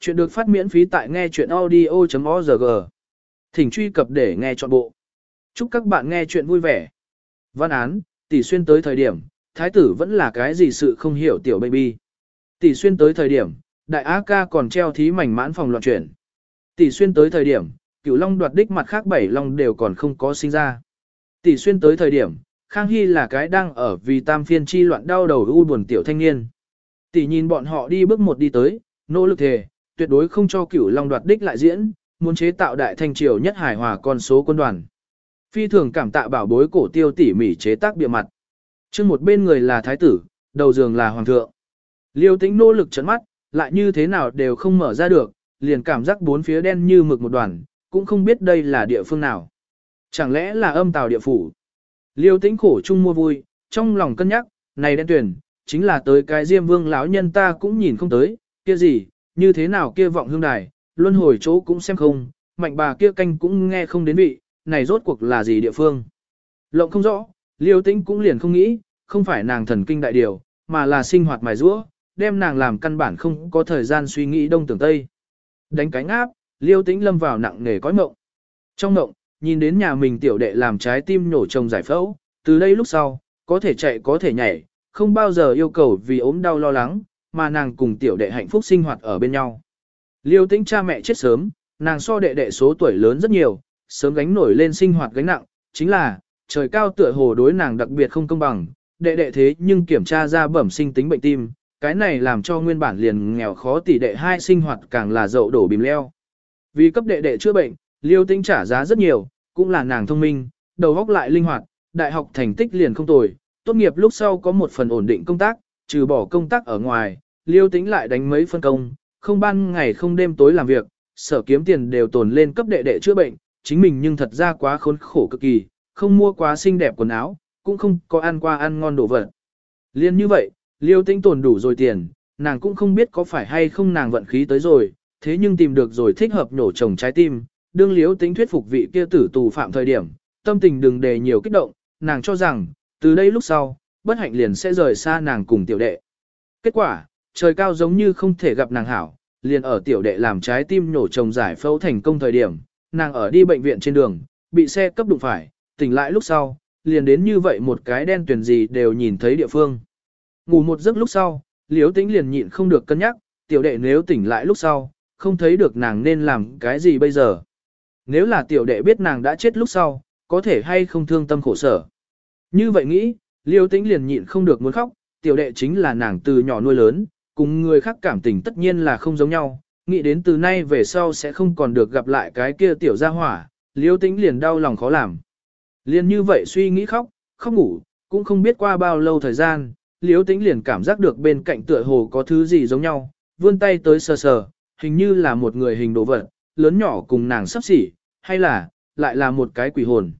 Chuyện được phát miễn phí tại nghe chuyện audio.org. Thỉnh truy cập để nghe trọn bộ. Chúc các bạn nghe chuyện vui vẻ. Văn án, tỷ xuyên tới thời điểm, thái tử vẫn là cái gì sự không hiểu tiểu baby. Tỷ xuyên tới thời điểm, đại á ca còn treo thí mảnh mãn phòng loạn chuyển. Tỷ xuyên tới thời điểm, cửu long đoạt đích mặt khác bảy long đều còn không có sinh ra. Tỷ xuyên tới thời điểm, Khang Hy là cái đang ở vì tam phiên chi loạn đau đầu u buồn tiểu thanh niên. Tỷ nhìn bọn họ đi bước một đi tới, nỗ lực thề, tuyệt đối không cho cửu long đoạt đích lại diễn, muốn chế tạo đại thanh triều nhất hài hòa con số quân đoàn. Phi thường cảm tạ bảo bối cổ tiêu tỉ mỉ chế tác bìa mặt. Trên một bên người là thái tử, đầu giường là hoàng thượng. Liêu tĩnh nỗ lực chấn mắt, lại như thế nào đều không mở ra được, liền cảm giác bốn phía đen như mực một đoàn, cũng không biết đây là địa phương nào. Chẳng lẽ là âm tàu địa phủ? Liêu tĩnh khổ chung mua vui, trong lòng cân nhắc, này đen tuyển, chính là tới cái diêm vương lão nhân ta cũng nhìn không tới, kia gì, như thế nào kia vọng hương đài, luân hồi chỗ cũng xem không, mạnh bà kia canh cũng nghe không đến vị, này rốt cuộc là gì địa phương. Lộng không rõ, liêu tĩnh cũng liền không nghĩ, không phải nàng thần kinh đại điều, mà là sinh hoạt mài rũa, đem nàng làm căn bản không có thời gian suy nghĩ đông tưởng tây. Đánh cánh áp, liêu tĩnh lâm vào nặng nề cõi mộng. Trong mộng, nhìn đến nhà mình tiểu đệ làm trái tim nổ trồng giải phẫu, từ đây lúc sau, có thể chạy có thể nhảy, không bao giờ yêu cầu vì ốm đau lo lắng, mà nàng cùng tiểu đệ hạnh phúc sinh hoạt ở bên nhau. Liêu tĩnh cha mẹ chết sớm, nàng so đệ đệ số tuổi lớn rất nhiều, sớm gánh nổi lên sinh hoạt gánh nặng, chính là, trời cao tựa hồ đối nàng đặc biệt không công bằng, đệ đệ thế nhưng kiểm tra ra bẩm sinh tính bệnh tim, cái này làm cho nguyên bản liền nghèo khó tỷ đệ hai sinh hoạt càng là dậu đổ bìm leo. Vì cấp đệ đệ chữa bệnh, liêu tĩnh trả giá rất nhiều, cũng là nàng thông minh, đầu óc lại linh hoạt, đại học thành tích liền không tồi, tốt nghiệp lúc sau có một phần ổn định công tác, trừ bỏ công tác ở ngoài, liêu tính lại đánh mấy phân công, không ban ngày không đêm tối làm việc, sở kiếm tiền đều tồn lên cấp đệ đệ chữa bệnh, chính mình nhưng thật ra quá khốn khổ cực kỳ, không mua quá xinh đẹp quần áo, cũng không có ăn qua ăn ngon đồ vật. Liên như vậy, liêu tính tồn đủ rồi tiền, nàng cũng không biết có phải hay không nàng vận khí tới rồi, thế nhưng tìm được rồi thích hợp nổ trồng trái tim, đương liêu tính thuyết phục vị kia tử tù phạm thời điểm, tâm tình đừng để nhiều kích động, nàng cho rằng, từ đây lúc sau, bất hạnh liền sẽ rời xa nàng cùng tiểu đệ. Kết quả, trời cao giống như không thể gặp nàng hảo, liền ở tiểu đệ làm trái tim nhổ trồng giải phẫu thành công thời điểm, nàng ở đi bệnh viện trên đường, bị xe cấp đụng phải, tỉnh lại lúc sau, liền đến như vậy một cái đen tuyển gì đều nhìn thấy địa phương. Ngủ một giấc lúc sau, liếu tĩnh liền nhịn không được cân nhắc, tiểu đệ nếu tỉnh lại lúc sau, không thấy được nàng nên làm cái gì bây giờ. Nếu là tiểu đệ biết nàng đã chết lúc sau, có thể hay không thương tâm khổ sở. Như vậy nghĩ, liêu tĩnh liền nhịn không được muốn khóc, tiểu đệ chính là nàng từ nhỏ nuôi lớn, cùng người khác cảm tình tất nhiên là không giống nhau, nghĩ đến từ nay về sau sẽ không còn được gặp lại cái kia tiểu gia hỏa, liêu tĩnh liền đau lòng khó làm. Liền như vậy suy nghĩ khóc, khóc ngủ, cũng không biết qua bao lâu thời gian, liêu tĩnh liền cảm giác được bên cạnh tựa hồ có thứ gì giống nhau, vươn tay tới sờ sờ, hình như là một người hình đồ vật, lớn nhỏ cùng nàng sắp xỉ, hay là, lại là một cái quỷ hồn.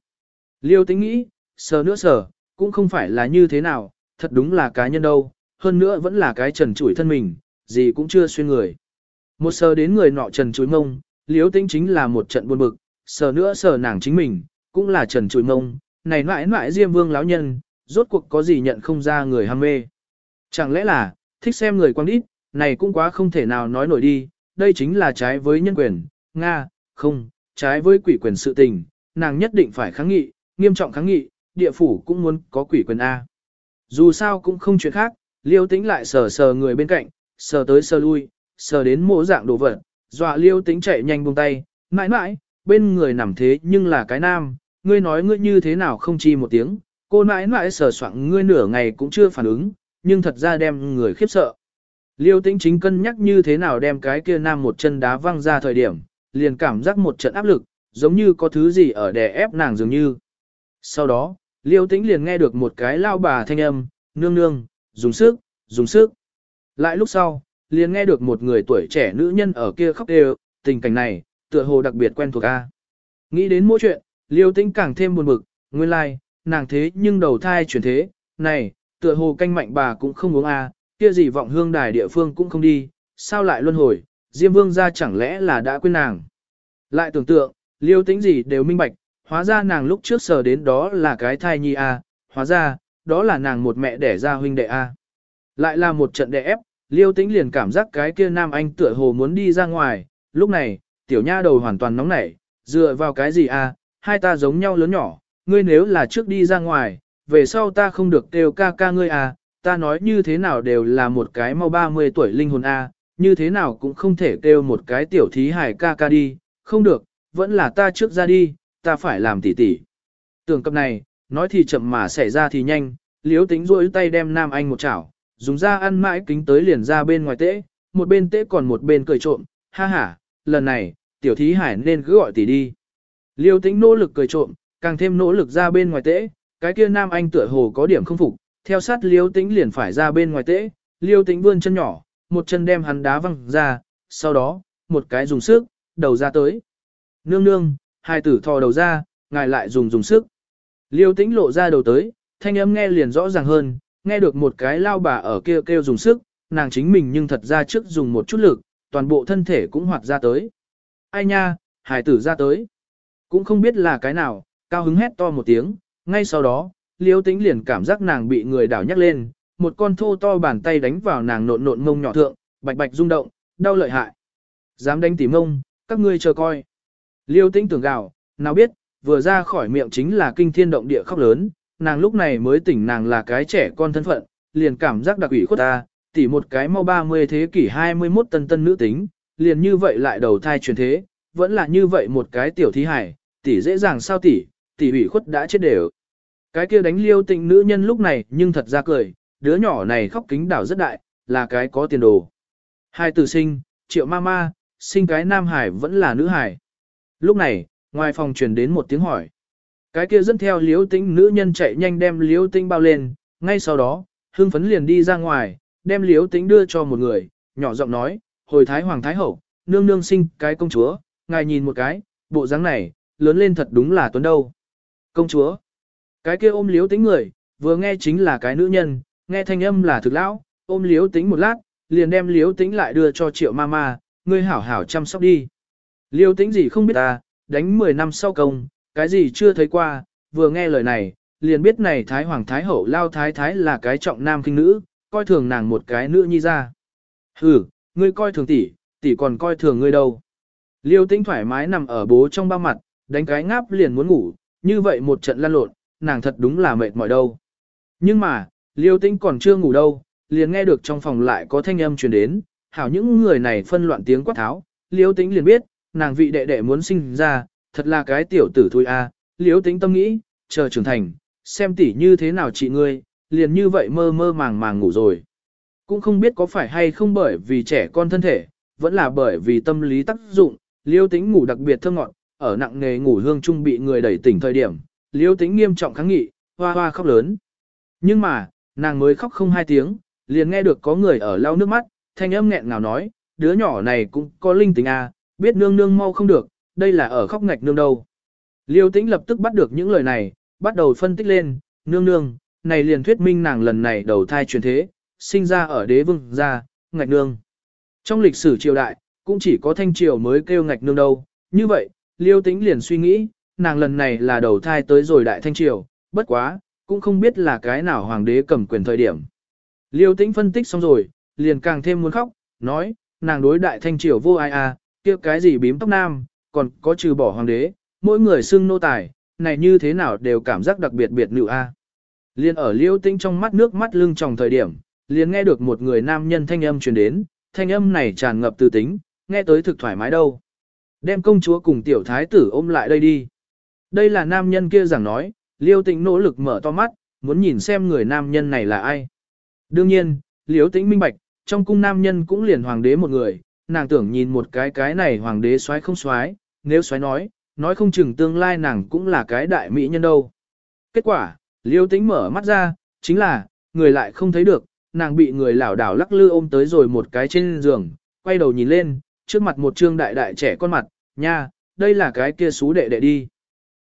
Liêu tĩnh nghĩ, sờ nữa sờ, cũng không phải là như thế nào, thật đúng là cá nhân đâu, hơn nữa vẫn là cái trần trụi thân mình, gì cũng chưa xuyên người. Một sờ đến người nọ trần trụi mông, liếu tĩnh chính là một trận buồn bực, sờ nữa sờ nàng chính mình, cũng là trần trụi mông, này mãi mãi diêm vương lão nhân, rốt cuộc có gì nhận không ra người ham mê. Chẳng lẽ là, thích xem người quang đít, này cũng quá không thể nào nói nổi đi, đây chính là trái với nhân quyền, Nga, không, trái với quỷ quyền sự tình, nàng nhất định phải kháng nghị, nghiêm trọng kháng nghị, địa phủ cũng muốn có quỷ quyền A. Dù sao cũng không chuyện khác, liêu tĩnh lại sờ sờ người bên cạnh, sờ tới sờ lui, sờ đến mỗ dạng đồ vật, dọa liêu tĩnh chạy nhanh buông tay, mãi mãi, bên người nằm thế nhưng là cái nam, ngươi nói ngươi như thế nào không chi một tiếng, cô mãi mãi sờ soạng ngươi nửa ngày cũng chưa phản ứng, nhưng thật ra đem người khiếp sợ. Liêu tĩnh chính cân nhắc như thế nào đem cái kia nam một chân đá văng ra thời điểm, liền cảm giác một trận áp lực, giống như có thứ gì ở đè ép nàng dường như. Sau đó, liêu tĩnh liền nghe được một cái lao bà thanh âm, nương nương, dùng sức, dùng sức. Lại lúc sau, liền nghe được một người tuổi trẻ nữ nhân ở kia khóc đều, tình cảnh này, tựa hồ đặc biệt quen thuộc a. Nghĩ đến mỗi chuyện, liêu tĩnh càng thêm buồn bực, nguyên lai, like, nàng thế nhưng đầu thai chuyển thế, này, tựa hồ canh mạnh bà cũng không uống a, kia gì vọng hương đài địa phương cũng không đi, sao lại luân hồi, Diêm Vương ra chẳng lẽ là đã quên nàng. Lại tưởng tượng, liêu tĩnh gì đều minh bạch, hóa ra nàng lúc trước sờ đến đó là cái thai nhi A, hóa ra, đó là nàng một mẹ đẻ ra huynh đệ A. Lại là một trận đệ ép, liêu tĩnh liền cảm giác cái kia nam anh tựa hồ muốn đi ra ngoài, lúc này, tiểu nha đầu hoàn toàn nóng nảy, dựa vào cái gì à, hai ta giống nhau lớn nhỏ, ngươi nếu là trước đi ra ngoài, về sau ta không được kêu ca ca ngươi à, ta nói như thế nào đều là một cái mau 30 tuổi linh hồn a, như thế nào cũng không thể kêu một cái tiểu thí hải ca ca đi, không được, vẫn là ta trước ra đi, ta phải làm tỉ tỉ. Tưởng cập này, nói thì chậm mà xảy ra thì nhanh, liếu tính rỗi tay đem nam anh một chảo, dùng ra ăn mãi kính tới liền ra bên ngoài tễ, một bên tễ còn một bên cười trộm, ha ha, lần này, tiểu thí hải nên cứ gọi tỷ đi. Liêu tính nỗ lực cười trộm, càng thêm nỗ lực ra bên ngoài tễ, cái kia nam anh tựa hồ có điểm không phục, theo sát liêu tính liền phải ra bên ngoài tễ, liêu tính vươn chân nhỏ, một chân đem hắn đá văng ra, sau đó, một cái dùng sức, đầu ra tới. Nương nương, hai tử thò đầu ra, ngài lại dùng dùng sức. Liêu tĩnh lộ ra đầu tới, thanh âm nghe liền rõ ràng hơn, nghe được một cái lao bà ở kia kêu, kêu dùng sức, nàng chính mình nhưng thật ra trước dùng một chút lực, toàn bộ thân thể cũng hoạt ra tới. Ai nha, hải tử ra tới. Cũng không biết là cái nào, cao hứng hét to một tiếng, ngay sau đó, liêu tĩnh liền cảm giác nàng bị người đảo nhắc lên, một con thô to bàn tay đánh vào nàng nộn nộn mông nhỏ thượng, bạch bạch rung động, đau lợi hại. Dám đánh tỉ mông, các ngươi chờ coi. Liêu tĩnh tưởng gào, nào biết, vừa ra khỏi miệng chính là kinh thiên động địa khóc lớn, nàng lúc này mới tỉnh nàng là cái trẻ con thân phận, liền cảm giác đặc ủy khuất ta, tỉ một cái mau 30 thế kỷ 21 tân tân nữ tính, liền như vậy lại đầu thai truyền thế, vẫn là như vậy một cái tiểu thí hải, tỷ dễ dàng sao tỷ, tỷ ủy khuất đã chết đều. Cái kia đánh liêu tịnh nữ nhân lúc này nhưng thật ra cười, đứa nhỏ này khóc kính đảo rất đại, là cái có tiền đồ. Hai tử sinh, triệu ma ma, sinh cái nam hải vẫn là nữ hải. Lúc này, ngoài phòng truyền đến một tiếng hỏi. Cái kia dẫn theo liễu tĩnh nữ nhân chạy nhanh đem liễu tĩnh bao lên, ngay sau đó, hương phấn liền đi ra ngoài, đem liễu tĩnh đưa cho một người, nhỏ giọng nói, hồi thái hoàng thái hậu, nương nương sinh cái công chúa, ngài nhìn một cái, bộ dáng này, lớn lên thật đúng là tuấn đâu. Công chúa, cái kia ôm liếu tính người, vừa nghe chính là cái nữ nhân, nghe thanh âm là thực lão, ôm liếu tính một lát, liền đem liếu tính lại đưa cho triệu ma ma, ngươi hảo hảo chăm sóc đi. Liêu tính gì không biết ta, đánh 10 năm sau công, cái gì chưa thấy qua, vừa nghe lời này, liền biết này Thái Hoàng Thái Hậu lao Thái Thái là cái trọng nam kinh nữ, coi thường nàng một cái nữ nhi ra. Ừ, ngươi coi thường tỷ, tỷ còn coi thường ngươi đâu. Liêu tĩnh thoải mái nằm ở bố trong ba mặt, đánh cái ngáp liền muốn ngủ, như vậy một trận lăn lộn, nàng thật đúng là mệt mỏi đâu. Nhưng mà, liêu tĩnh còn chưa ngủ đâu, liền nghe được trong phòng lại có thanh âm truyền đến, hảo những người này phân loạn tiếng quát tháo, liêu tĩnh liền biết, nàng vị đệ đệ muốn sinh ra, thật là cái tiểu tử thôi a. À. liêu tĩnh tâm nghĩ, chờ trưởng thành, xem tỷ như thế nào chị ngươi, liền như vậy mơ mơ màng màng ngủ rồi. Cũng không biết có phải hay không bởi vì trẻ con thân thể, vẫn là bởi vì tâm lý tác dụng, liêu tĩnh ngủ đặc biệt thơ ngọn, ở nặng nghề ngủ hương trung bị người đẩy tỉnh thời điểm, liêu tĩnh nghiêm trọng kháng nghị, hoa hoa khóc lớn. Nhưng mà, nàng mới khóc không hai tiếng, liền nghe được có người ở lau nước mắt, thanh âm nghẹn ngào nói, đứa nhỏ này cũng có linh tính à, biết nương nương mau không được, đây là ở khóc ngạch nương đâu. Liêu tĩnh lập tức bắt được những lời này, bắt đầu phân tích lên, nương nương, này liền thuyết minh nàng lần này đầu thai truyền thế, sinh ra ở đế vương gia, ngạch nương. Trong lịch sử triều đại, cũng chỉ có thanh triều mới kêu ngạch nương đâu, như vậy, liêu tĩnh liền suy nghĩ, nàng lần này là đầu thai tới rồi đại thanh triều, bất quá, cũng không biết là cái nào hoàng đế cầm quyền thời điểm. Liêu tĩnh phân tích xong rồi, liền càng thêm muốn khóc, nói, nàng đối đại thanh triều vô ai à, kia cái gì bím tóc nam, còn có trừ bỏ hoàng đế, mỗi người xưng nô tài, này như thế nào đều cảm giác đặc biệt biệt nữ a. À. Liên ở liêu tĩnh trong mắt nước mắt lưng tròng thời điểm, liền nghe được một người nam nhân thanh âm truyền đến, thanh âm này tràn ngập từ tính, nghe tới thực thoải mái đâu. Đem công chúa cùng tiểu thái tử ôm lại đây đi. Đây là nam nhân kia giảng nói, liêu tĩnh nỗ lực mở to mắt, muốn nhìn xem người nam nhân này là ai. Đương nhiên, liêu tĩnh minh bạch, trong cung nam nhân cũng liền hoàng đế một người, nàng tưởng nhìn một cái cái này hoàng đế xoái không xoái, nếu xoái nói, nói không chừng tương lai nàng cũng là cái đại mỹ nhân đâu. Kết quả, liêu tĩnh mở mắt ra, chính là, người lại không thấy được, nàng bị người lảo đảo lắc lư ôm tới rồi một cái trên giường, quay đầu nhìn lên, trước mặt một trương đại đại trẻ con mặt, nha, đây là cái kia xú đệ đệ đi.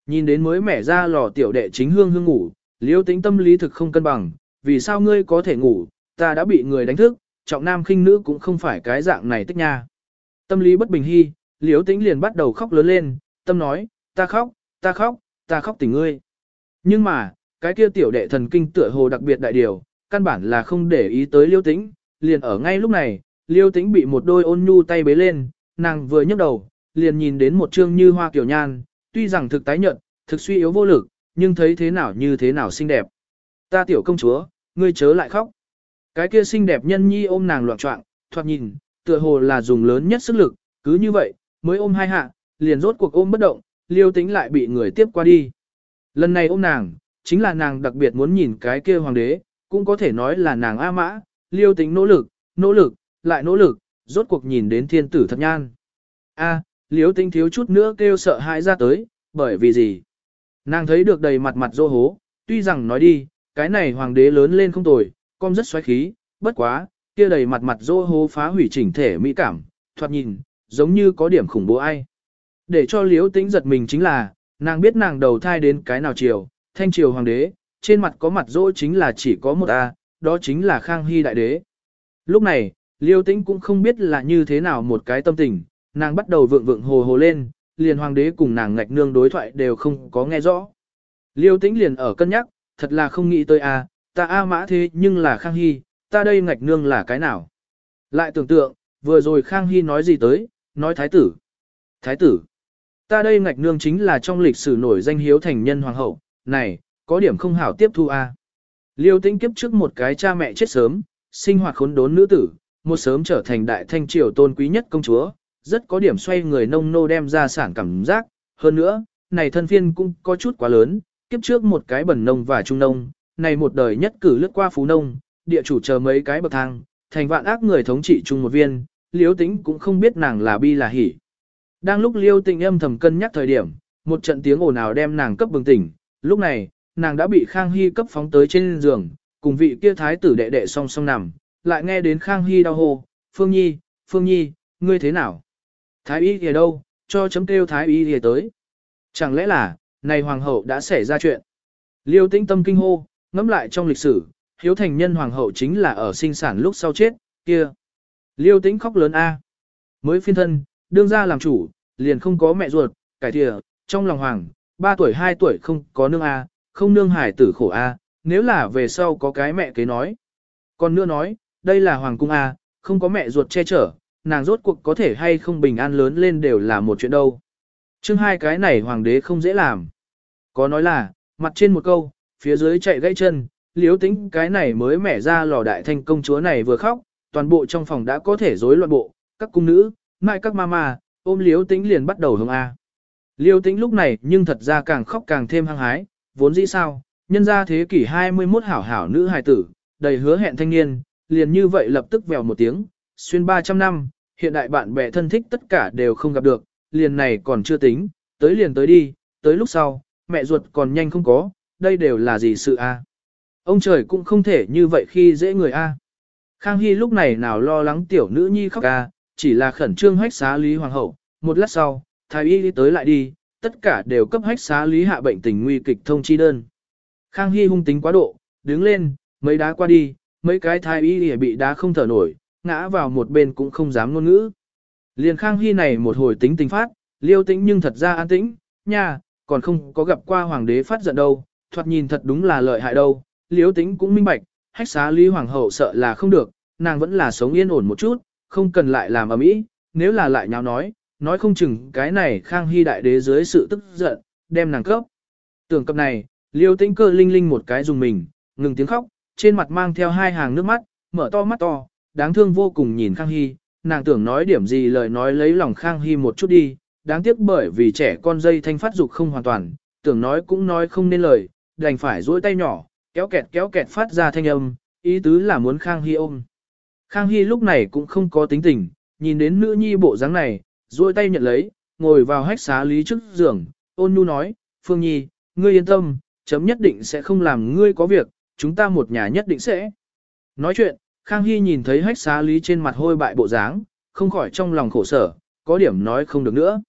Nhìn đến mới mẻ ra lò tiểu đệ chính hương hương ngủ, liêu tính tâm lý thực không cân bằng, vì sao ngươi có thể ngủ, ta đã bị người đánh thức, trọng nam khinh nữ cũng không phải cái dạng này tích nha. Tâm lý bất bình hy, liêu tĩnh liền bắt đầu khóc lớn lên, tâm nói, ta khóc, ta khóc, ta khóc tình ngươi. Nhưng mà, cái kia tiểu đệ thần kinh tựa hồ đặc biệt đại điều, căn bản là không để ý tới liêu tĩnh liền ở ngay lúc này, liêu tĩnh bị một đôi ôn nhu tay bế lên, nàng vừa nhấc đầu, liền nhìn đến một trương như hoa kiểu nhan, tuy rằng thực tái nhợt, thực suy yếu vô lực, nhưng thấy thế nào như thế nào xinh đẹp. Ta tiểu công chúa, ngươi chớ lại khóc. Cái kia xinh đẹp nhân nhi ôm nàng loạn trọng, thoạt nhìn, tựa hồ là dùng lớn nhất sức lực, cứ như vậy, mới ôm hai hạ, liền rốt cuộc ôm bất động, liêu tính lại bị người tiếp qua đi. Lần này ôm nàng, chính là nàng đặc biệt muốn nhìn cái kia hoàng đế, cũng có thể nói là nàng A mã, liêu tính nỗ lực, nỗ lực, lại nỗ lực, rốt cuộc nhìn đến thiên tử thật nhan. A, liêu tính thiếu chút nữa kêu sợ hãi ra tới, bởi vì gì? Nàng thấy được đầy mặt mặt dô hố, tuy rằng nói đi, cái này hoàng đế lớn lên không tồi, con rất xoáy khí, bất quá, kia đầy mặt mặt dô hố phá hủy chỉnh thể mỹ cảm, thoạt nhìn, giống như có điểm khủng bố ai. Để cho liễu tĩnh giật mình chính là, nàng biết nàng đầu thai đến cái nào triều, thanh triều hoàng đế, trên mặt có mặt dỗ chính là chỉ có một A, đó chính là Khang Hy đại đế. Lúc này, liêu tĩnh cũng không biết là như thế nào một cái tâm tình, nàng bắt đầu vượng vượng hồ hồ lên, liền hoàng đế cùng nàng ngạch nương đối thoại đều không có nghe rõ. Liêu tĩnh liền ở cân nhắc, thật là không nghĩ tới A, ta A mã thế nhưng là Khang Hy, ta đây ngạch nương là cái nào. Lại tưởng tượng, vừa rồi Khang Hy nói gì tới, nói thái tử. Thái tử. Ta đây ngạch nương chính là trong lịch sử nổi danh hiếu thành nhân hoàng hậu, này, có điểm không hảo tiếp thu a. Liêu tĩnh kiếp trước một cái cha mẹ chết sớm, sinh hoạt khốn đốn nữ tử, một sớm trở thành đại thanh triều tôn quý nhất công chúa, rất có điểm xoay người nông nô đem ra sản cảm giác, hơn nữa, này thân phiên cũng có chút quá lớn, kiếp trước một cái bẩn nông và trung nông, này một đời nhất cử lướt qua phú nông, địa chủ chờ mấy cái bậc thang, thành vạn ác người thống trị chung một viên, liêu tĩnh cũng không biết nàng là bi là hỉ. Đang lúc liêu tĩnh âm thầm cân nhắc thời điểm, một trận tiếng ồn ào đem nàng cấp bừng tỉnh, lúc này, nàng đã bị Khang Hy cấp phóng tới trên giường, cùng vị kia thái tử đệ đệ song song nằm, lại nghe đến Khang Hy đau hô, Phương Nhi, Phương Nhi, ngươi thế nào? Thái y kìa đâu, cho chấm kêu thái y kìa tới. Chẳng lẽ là, này hoàng hậu đã xảy ra chuyện? Liêu tĩnh tâm kinh hô, ngẫm lại trong lịch sử, hiếu thành nhân hoàng hậu chính là ở sinh sản lúc sau chết, kia. Liêu tĩnh khóc lớn a, Mới phiên thân, đương ra làm chủ, liền không có mẹ ruột, cải thìa, trong lòng hoàng, 3 tuổi 2 tuổi không có nương a, không nương hải tử khổ a, nếu là về sau có cái mẹ kế nói. Còn nữa nói, đây là hoàng cung a, không có mẹ ruột che chở, nàng rốt cuộc có thể hay không bình an lớn lên đều là một chuyện đâu. Chương hai cái này hoàng đế không dễ làm. Có nói là, mặt trên một câu, phía dưới chạy gãy chân, liếu tính cái này mới mẻ ra lò đại thanh công chúa này vừa khóc, toàn bộ trong phòng đã có thể rối loạn bộ, các cung nữ, mai các mama, ôm liếu tính liền bắt đầu hông A. Liêu tính lúc này nhưng thật ra càng khóc càng thêm hăng hái, vốn dĩ sao, nhân ra thế kỷ 21 hảo hảo nữ hài tử, đầy hứa hẹn thanh niên, liền như vậy lập tức vèo một tiếng, xuyên 300 năm, hiện đại bạn bè thân thích tất cả đều không gặp được, liền này còn chưa tính, tới liền tới đi, tới lúc sau, mẹ ruột còn nhanh không có, đây đều là gì sự a? Ông trời cũng không thể như vậy khi dễ người a. Khang Hy lúc này nào lo lắng tiểu nữ nhi khóc a, chỉ là khẩn trương hách xá Lý Hoàng hậu, một lát sau, thái y đi tới lại đi, tất cả đều cấp hách xá Lý hạ bệnh tình nguy kịch thông chi đơn. Khang Hy hung tính quá độ, đứng lên, mấy đá qua đi, mấy cái thái y bị đá không thở nổi, ngã vào một bên cũng không dám ngôn ngữ. Liền Khang Hy này một hồi tính tình phát, liêu tĩnh nhưng thật ra an tĩnh, nha, còn không có gặp qua hoàng đế phát giận đâu, thoạt nhìn thật đúng là lợi hại đâu, liêu tĩnh cũng minh bạch, hách xá Lý Hoàng hậu sợ là không được, nàng vẫn là sống yên ổn một chút, không cần lại làm ầm ĩ, nếu là lại nháo nói, nói không chừng cái này Khang Hy đại đế dưới sự tức giận, đem nàng cấp. Tưởng cập này, liêu tĩnh cơ linh linh một cái dùng mình, ngừng tiếng khóc, trên mặt mang theo hai hàng nước mắt, mở to mắt to, đáng thương vô cùng nhìn Khang Hy, nàng tưởng nói điểm gì lời nói lấy lòng Khang Hy một chút đi, đáng tiếc bởi vì trẻ con dây thanh phát dục không hoàn toàn, tưởng nói cũng nói không nên lời, đành phải duỗi tay nhỏ, kéo kẹt kéo kẹt phát ra thanh âm, ý tứ là muốn Khang Hy ôm. Khang Hy lúc này cũng không có tính tình, nhìn đến nữ nhi bộ dáng này, duỗi tay nhận lấy, ngồi vào hách xá lý trước giường, ôn nhu nói, Phương Nhi, ngươi yên tâm, chấm nhất định sẽ không làm ngươi có việc, chúng ta một nhà nhất định sẽ. Nói chuyện, Khang Hy nhìn thấy hách xá lý trên mặt hôi bại bộ dáng, không khỏi trong lòng khổ sở, có điểm nói không được nữa.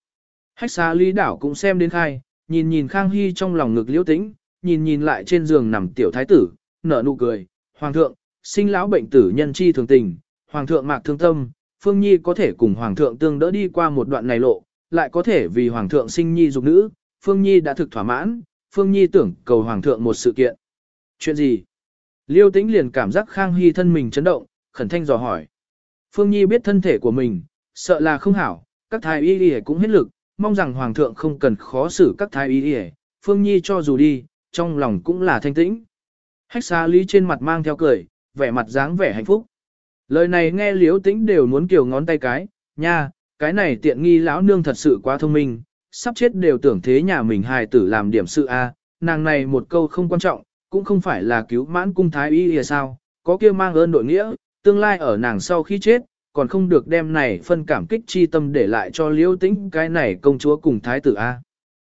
Hách xá lý đảo cũng xem đến khai, nhìn nhìn Khang Hy trong lòng ngực liễu tĩnh, nhìn nhìn lại trên giường nằm tiểu thái tử, nở nụ cười, Hoàng thượng, sinh lão bệnh tử nhân chi thường tình, Hoàng thượng mạc thương tâm, Phương Nhi có thể cùng Hoàng thượng tương đỡ đi qua một đoạn này lộ, lại có thể vì Hoàng thượng sinh nhi dục nữ, Phương Nhi đã thực thỏa mãn, Phương Nhi tưởng cầu Hoàng thượng một sự kiện. Chuyện gì? Liêu tĩnh liền cảm giác Khang Hy thân mình chấn động, khẩn thanh dò hỏi. Phương Nhi biết thân thể của mình, sợ là không hảo, các thái y y cũng hết lực, mong rằng Hoàng thượng không cần khó xử các thái y y. Phương Nhi cho dù đi, trong lòng cũng là thanh tĩnh. Hách xá lý trên mặt mang theo cười, vẻ mặt dáng vẻ hạnh phúc. Lời này nghe liếu tĩnh đều muốn kiểu ngón tay cái, nha, cái này tiện nghi lão nương thật sự quá thông minh, sắp chết đều tưởng thế nhà mình hài tử làm điểm sự a, nàng này một câu không quan trọng, cũng không phải là cứu mãn cung thái y hay sao, có kia mang ơn đội nghĩa, tương lai ở nàng sau khi chết, còn không được đem này phân cảm kích chi tâm để lại cho liễu tĩnh cái này công chúa cùng thái tử a.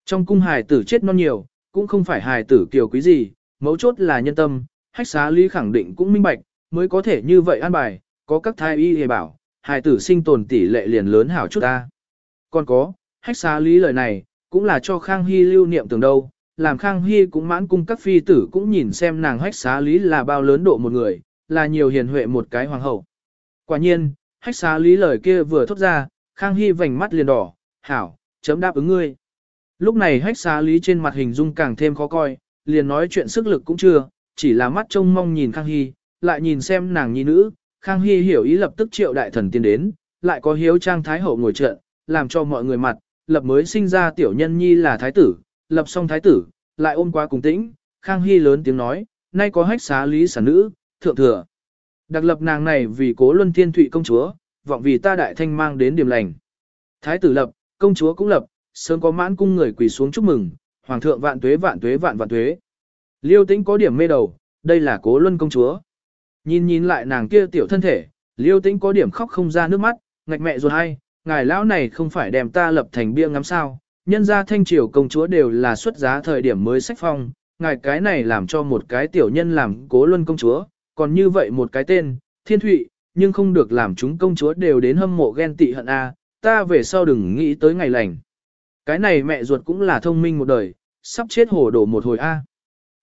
Trong cung hài tử chết non nhiều, cũng không phải hài tử kiều quý gì, mấu chốt là nhân tâm, hách xá lý khẳng định cũng minh bạch, mới có thể như vậy an bài, có các thái y hề bảo, hài tử sinh tồn tỷ lệ liền lớn hảo chút ta. Còn có, hách xá lý lời này, cũng là cho Khang Hy lưu niệm tưởng đâu, làm Khang Hy cũng mãn cung các phi tử cũng nhìn xem nàng hách xá lý là bao lớn độ một người, là nhiều hiền huệ một cái hoàng hậu. Quả nhiên, hách xá lý lời kia vừa thốt ra, Khang Hy vành mắt liền đỏ, hảo, chấm đáp ứng ngươi. Lúc này hách xá lý trên mặt hình dung càng thêm khó coi, liền nói chuyện sức lực cũng chưa, chỉ là mắt trông mong nhìn Khang Hy, lại nhìn xem nàng nhi nữ, Khang Hy hiểu ý lập tức triệu đại thần tiến đến, lại có hiếu trang thái hậu ngồi trận, làm cho mọi người mặt, lập mới sinh ra tiểu nhân nhi là thái tử, lập xong thái tử, lại ôm qua cùng tĩnh, Khang Hy lớn tiếng nói, nay có hách xá lý sản nữ, thượng thừa. Đặc lập nàng này vì cố luân thiên thụy công chúa, vọng vì ta đại thanh mang đến điểm lành. Thái tử lập, công chúa cũng lập, sớm có mãn cung người quỳ xuống chúc mừng, hoàng thượng vạn tuế vạn tuế vạn vạn tuế. Liêu tĩnh có điểm mê đầu, đây là cố luân công chúa. Nhìn nhìn lại nàng kia tiểu thân thể, liêu tĩnh có điểm khóc không ra nước mắt, ngạch mẹ ruột hay, ngài lão này không phải đem ta lập thành bia ngắm sao, nhân ra thanh triều công chúa đều là xuất giá thời điểm mới sách phong, ngài cái này làm cho một cái tiểu nhân làm cố luân công chúa, còn như vậy một cái tên, thiên thụy, nhưng không được làm chúng công chúa đều đến hâm mộ ghen tị hận a ta về sau đừng nghĩ tới ngày lành. Cái này mẹ ruột cũng là thông minh một đời, sắp chết hổ đổ một hồi a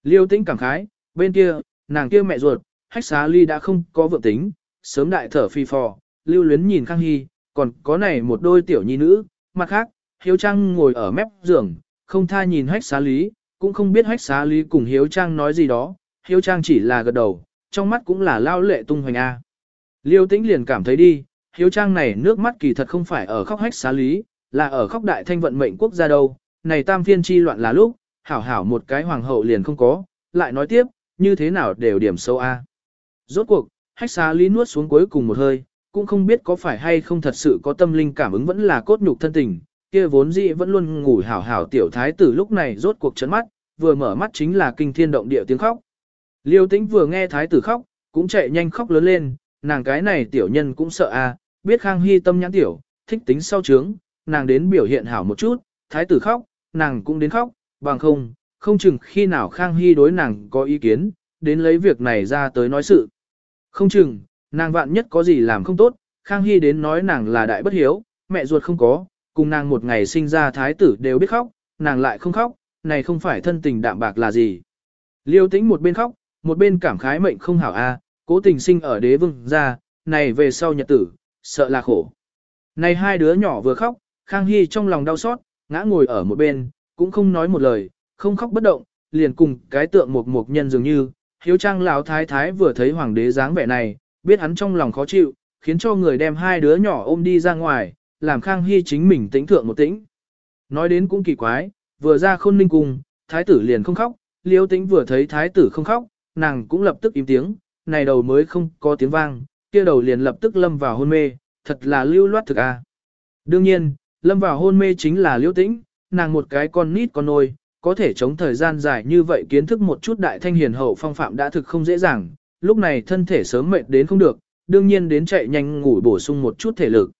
Liêu tĩnh cảm khái, bên kia, nàng kia mẹ ruột, hách xá ly đã không có vượng tính, sớm đại thở phi phò, lưu luyến nhìn Khang Hy, còn có này một đôi tiểu nhi nữ, mặt khác, Hiếu Trang ngồi ở mép giường, không tha nhìn hách xá lý, cũng không biết hách xá lý cùng Hiếu Trang nói gì đó, Hiếu Trang chỉ là gật đầu, trong mắt cũng là lao lệ tung hoành A. Liêu tĩnh liền cảm thấy đi, Hiếu Trang này nước mắt kỳ thật không phải ở khóc hách xá lý, là ở khóc đại thanh vận mệnh quốc gia đâu, này tam phiên chi loạn là lúc, hảo hảo một cái hoàng hậu liền không có, lại nói tiếp, như thế nào đều điểm sâu A. Rốt cuộc, hách xá lý nuốt xuống cuối cùng một hơi, cũng không biết có phải hay không thật sự có tâm linh cảm ứng vẫn là cốt nhục thân tình, kia vốn dĩ vẫn luôn ngủ hảo hảo tiểu thái tử lúc này rốt cuộc chấn mắt, vừa mở mắt chính là kinh thiên động địa tiếng khóc. Liêu tĩnh vừa nghe thái tử khóc, cũng chạy nhanh khóc lớn lên, nàng cái này tiểu nhân cũng sợ a, biết khang hy tâm nhãn tiểu, thích tính sau trướng, nàng đến biểu hiện hảo một chút, thái tử khóc, nàng cũng đến khóc, bằng không, không chừng khi nào khang hy đối nàng có ý kiến, đến lấy việc này ra tới nói sự. Không chừng, nàng vạn nhất có gì làm không tốt, khang hy đến nói nàng là đại bất hiếu, mẹ ruột không có, cùng nàng một ngày sinh ra thái tử đều biết khóc, nàng lại không khóc, này không phải thân tình đạm bạc là gì. Liêu tĩnh một bên khóc, một bên cảm khái mệnh không hảo a, à, cố tình sinh ở đế vương ra, này về sau nhật tử, sợ là khổ. Này hai đứa nhỏ vừa khóc, Khang Hy trong lòng đau xót, ngã ngồi ở một bên, cũng không nói một lời, không khóc bất động, liền cùng cái tượng một mục nhân dường như, hiếu trang lão thái thái vừa thấy hoàng đế dáng vẻ này, biết hắn trong lòng khó chịu, khiến cho người đem hai đứa nhỏ ôm đi ra ngoài, làm Khang Hy chính mình tĩnh thượng một tĩnh. Nói đến cũng kỳ quái, vừa ra khôn ninh cùng, thái tử liền không khóc, liêu tĩnh vừa thấy thái tử không khóc, nàng cũng lập tức im tiếng, này đầu mới không có tiếng vang, kia đầu liền lập tức lâm vào hôn mê, thật là lưu loát thực a. Đương nhiên, lâm vào hôn mê chính là liêu tĩnh, nàng một cái con nít con nôi, có thể chống thời gian dài như vậy kiến thức một chút đại thanh hiền hậu phong phạm đã thực không dễ dàng, lúc này thân thể sớm mệt đến không được, đương nhiên đến chạy nhanh ngủ bổ sung một chút thể lực.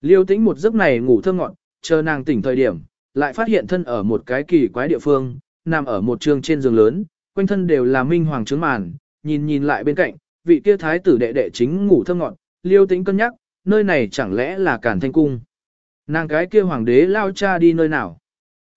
Liêu tĩnh một giấc này ngủ thơ ngọn, chờ nàng tỉnh thời điểm, lại phát hiện thân ở một cái kỳ quái địa phương, nằm ở một trường trên giường lớn, quanh thân đều là minh hoàng trướng màn, nhìn nhìn lại bên cạnh, vị kia thái tử đệ đệ chính ngủ thơ ngọn, liêu tĩnh cân nhắc, nơi này chẳng lẽ là cản thanh cung. Nàng cái kia hoàng đế lao cha đi nơi nào.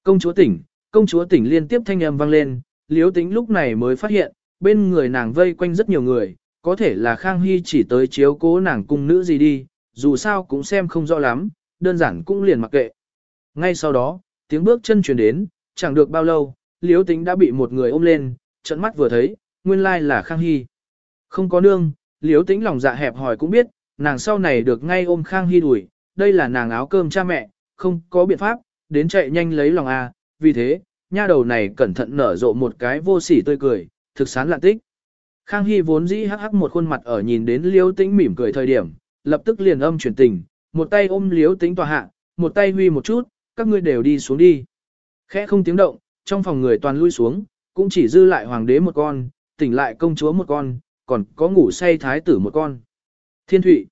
Công chúa tỉnh, công chúa tỉnh liên tiếp thanh âm vang lên, liếu tĩnh lúc này mới phát hiện, bên người nàng vây quanh rất nhiều người, có thể là Khang Hy chỉ tới chiếu cố nàng cung nữ gì đi, dù sao cũng xem không rõ lắm, đơn giản cũng liền mặc kệ. Ngay sau đó, tiếng bước chân truyền đến, chẳng được bao lâu, Liễu Tĩnh đã bị một người ôm lên, trận mắt vừa thấy, nguyên lai là Khang Hy. Không có nương, Liễu tĩnh lòng dạ hẹp hỏi cũng biết, nàng sau này được ngay ôm Khang Hy đuổi, đây là nàng áo cơm cha mẹ, không có biện pháp, đến chạy nhanh lấy lòng a, vì thế, nha đầu này cẩn thận nở rộ một cái vô sỉ tươi cười, thực sán lạ tích. Khang Hy vốn dĩ hắc hắc một khuôn mặt ở nhìn đến Liễu Tĩnh mỉm cười thời điểm, lập tức liền âm chuyển tình, một tay ôm Liễu Tĩnh tòa hạ, một tay huy một chút, các ngươi đều đi xuống đi. Khẽ không tiếng động, trong phòng người toàn lui xuống, cũng chỉ dư lại hoàng đế một con, tỉnh lại công chúa một con, còn có ngủ say thái tử một con. Thiên Thụy.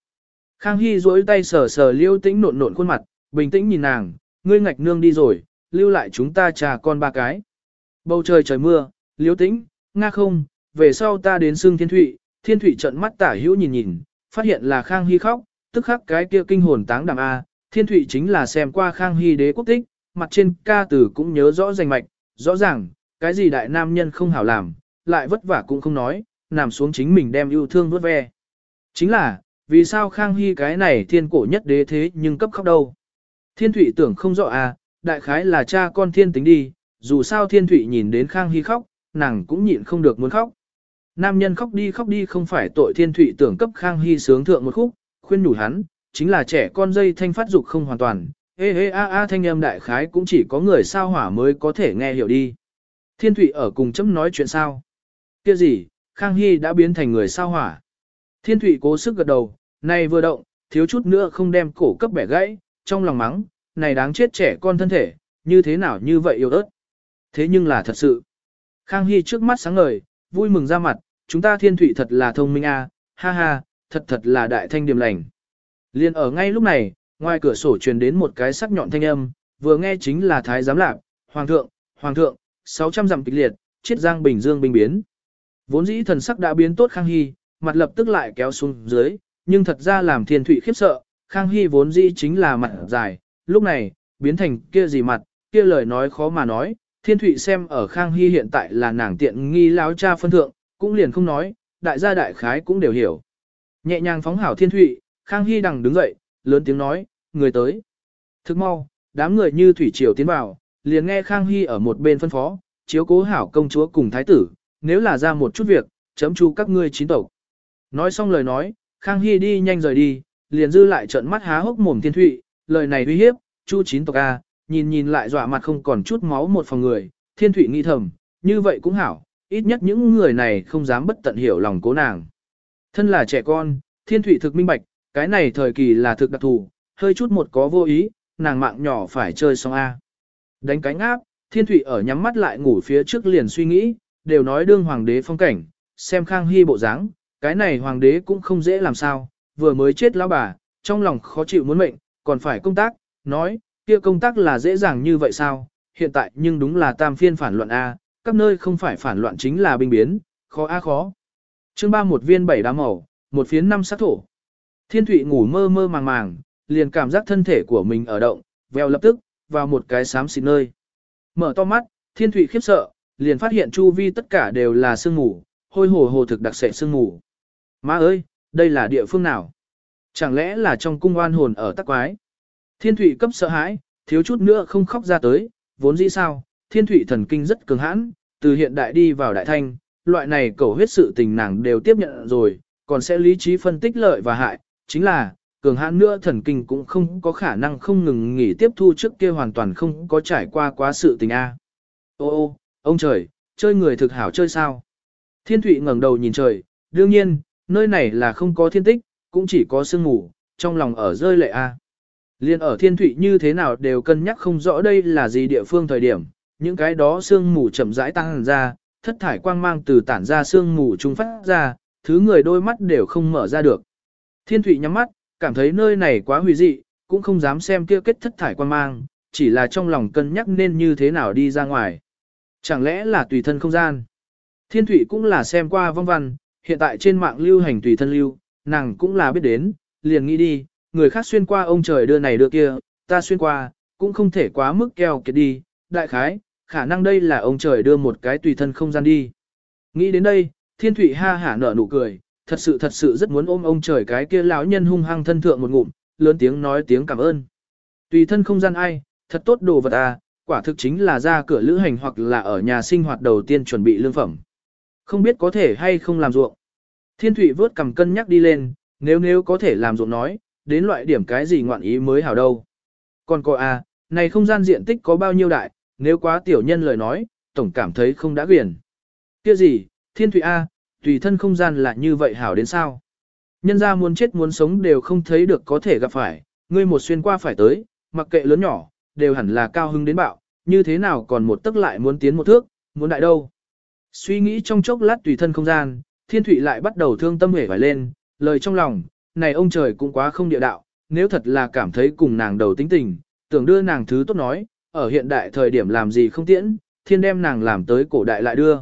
Khang Hy duỗi tay sờ sờ liêu Tĩnh nộn nộn khuôn mặt, bình tĩnh nhìn nàng, ngươi ngạch nương đi rồi, lưu lại chúng ta trà con ba cái. Bầu trời trời mưa, liêu Tĩnh, nga không, về sau ta đến xương Thiên Thụy, Thiên Thụy trận mắt tả hữu nhìn nhìn, phát hiện là Khang Hy khóc, tức khắc cái kia kinh hồn táng đàm A, Thiên Thụy chính là xem qua Khang Hy đế quốc tích, mặt trên ca tử cũng nhớ rõ rành mạch, rõ ràng, cái gì đại nam nhân không hảo làm, lại vất vả cũng không nói, nằm xuống chính mình đem yêu thương vớt ve. Chính là, vì sao Khang Hy cái này thiên cổ nhất đế thế nhưng cấp khóc đâu. Thiên Thụy tưởng không rõ à, đại khái là cha con thiên tính đi, dù sao thiên Thụy nhìn đến Khang Hy khóc, nàng cũng nhịn không được muốn khóc. Nam nhân khóc đi khóc đi không phải tội thiên Thụy tưởng cấp Khang Hy sướng thượng một khúc, khuyên nhủ hắn, chính là trẻ con dây thanh phát dục không hoàn toàn, hê hê a a thanh âm đại khái cũng chỉ có người sao hỏa mới có thể nghe hiểu đi. Thiên Thụy ở cùng chấm nói chuyện sao? Kia gì, Khang Hy đã biến thành người sao hỏa. Thiên Thụy cố sức gật đầu, này vừa động, thiếu chút nữa không đem cổ cấp bẻ gãy, trong lòng mắng, này đáng chết trẻ con thân thể, như thế nào như vậy yêu ớt. Thế nhưng là thật sự. Khang Hy trước mắt sáng ngời, vui mừng ra mặt, chúng ta Thiên Thụy thật là thông minh a, ha ha, thật thật là đại thanh điểm lành. Liên ở ngay lúc này, ngoài cửa sổ truyền đến một cái sắc nhọn thanh âm, vừa nghe chính là Thái giám lạc, Hoàng thượng, Hoàng thượng, 600 dặm kịch liệt, chiết giang bình dương bình biến. Vốn dĩ thần sắc đã biến tốt Khang Hy, mặt lập tức lại kéo xuống dưới, nhưng thật ra làm thiên thụy khiếp sợ, Khang Hy vốn dĩ chính là mặt dài, lúc này, biến thành kia gì mặt, kia lời nói khó mà nói, thiên thụy xem ở Khang Hy hiện tại là nàng tiện nghi láo cha phân thượng, cũng liền không nói, đại gia đại khái cũng đều hiểu. Nhẹ nhàng phóng hảo thiên thụy, Khang Hy đằng đứng dậy, lớn tiếng nói, người tới. Thức mau, đám người như thủy triều tiến vào, liền nghe Khang Hy ở một bên phân phó, chiếu cố hảo công chúa cùng thái tử, nếu là ra một chút việc, chấm chú các ngươi chín tộc. Nói xong lời nói, Khang Hy đi nhanh rời đi, liền dư lại trợn mắt há hốc mồm thiên thụy, lời này uy hiếp, chu chín tộc A, nhìn nhìn lại dọa mặt không còn chút máu một phòng người, thiên thụy nghi thầm, như vậy cũng hảo, ít nhất những người này không dám bất tận hiểu lòng cố nàng. Thân là trẻ con, thiên thụy thực minh bạch, cái này thời kỳ là thực đặc thù, hơi chút một có vô ý, nàng mạng nhỏ phải chơi xong A. Đánh cánh áp, thiên thụy ở nhắm mắt lại ngủ phía trước liền suy nghĩ, đều nói đương hoàng đế phong cảnh, xem khang hy bộ dáng, cái này hoàng đế cũng không dễ làm sao, vừa mới chết lão bà, trong lòng khó chịu muốn mệnh, còn phải công tác, nói, kia công tác là dễ dàng như vậy sao, hiện tại nhưng đúng là tam phiên phản loạn A, các nơi không phải phản loạn chính là binh biến, khó A khó. chương ba một viên bảy đá màu, một phiến năm sát thổ. Thiên thụy ngủ mơ mơ màng màng, liền cảm giác thân thể của mình ở động, veo lập tức, vào một cái xám xịt nơi. Mở to mắt, thiên thụy khiếp sợ, liền phát hiện chu vi tất cả đều là sương mù, hôi hồ hồ thực đặc sệ sương mù. Má ơi, đây là địa phương nào? Chẳng lẽ là trong cung oan hồn ở tắc quái? Thiên thủy cấp sợ hãi, thiếu chút nữa không khóc ra tới, vốn dĩ sao, thiên thủy thần kinh rất cường hãn, từ hiện đại đi vào đại thanh, loại này cầu huyết sự tình nàng đều tiếp nhận rồi, còn sẽ lý trí phân tích lợi và hại, chính là, cường hãn nữa thần kinh cũng không có khả năng không ngừng nghỉ tiếp thu trước kia hoàn toàn không có trải qua quá sự tình A. Ô ô, ông trời, chơi người thực hảo chơi sao? Thiên thủy ngẩng đầu nhìn trời, đương nhiên, nơi này là không có thiên tích, cũng chỉ có sương mù, trong lòng ở rơi lệ a. Liên ở thiên thủy như thế nào đều cân nhắc không rõ đây là gì địa phương thời điểm, những cái đó sương mù chậm rãi tăng ra, thất thải quang mang từ tản ra sương mù trung phát ra, thứ người đôi mắt đều không mở ra được. Thiên thủy nhắm mắt, cảm thấy nơi này quá hủy dị, cũng không dám xem kia kết thất thải quang mang, chỉ là trong lòng cân nhắc nên như thế nào đi ra ngoài. Chẳng lẽ là tùy thân không gian? Thiên thủy cũng là xem qua vong văn, hiện tại trên mạng lưu hành tùy thân lưu, nàng cũng là biết đến, liền nghĩ đi, người khác xuyên qua ông trời đưa này đưa kia, ta xuyên qua, cũng không thể quá mức keo kiệt đi, đại khái, khả năng đây là ông trời đưa một cái tùy thân không gian đi. Nghĩ đến đây, thiên thủy ha hả nở nụ cười, thật sự thật sự rất muốn ôm ông trời cái kia lão nhân hung hăng thân thượng một ngụm, lớn tiếng nói tiếng cảm ơn. Tùy thân không gian ai, thật tốt đồ vật à, quả thực chính là ra cửa lữ hành hoặc là ở nhà sinh hoạt đầu tiên chuẩn bị lương phẩm. Không biết có thể hay không làm ruộng. Thiên Thụy vớt cầm cân nhắc đi lên, nếu nếu có thể làm ruộng nói, đến loại điểm cái gì ngoạn ý mới hảo đâu. Còn cô à, này không gian diện tích có bao nhiêu đại, nếu quá tiểu nhân lời nói, tổng cảm thấy không đã quyền. Kia gì, Thiên Thụy A, tùy thân không gian là như vậy hảo đến sao? Nhân ra muốn chết muốn sống đều không thấy được có thể gặp phải, ngươi một xuyên qua phải tới, mặc kệ lớn nhỏ, đều hẳn là cao hưng đến bạo, như thế nào còn một tức lại muốn tiến một thước, muốn đại đâu. Suy nghĩ trong chốc lát tùy thân không gian, thiên thủy lại bắt đầu thương tâm hề phải lên, lời trong lòng, này ông trời cũng quá không địa đạo, nếu thật là cảm thấy cùng nàng đầu tính tình, tưởng đưa nàng thứ tốt nói, ở hiện đại thời điểm làm gì không tiễn, thiên đem nàng làm tới cổ đại lại đưa.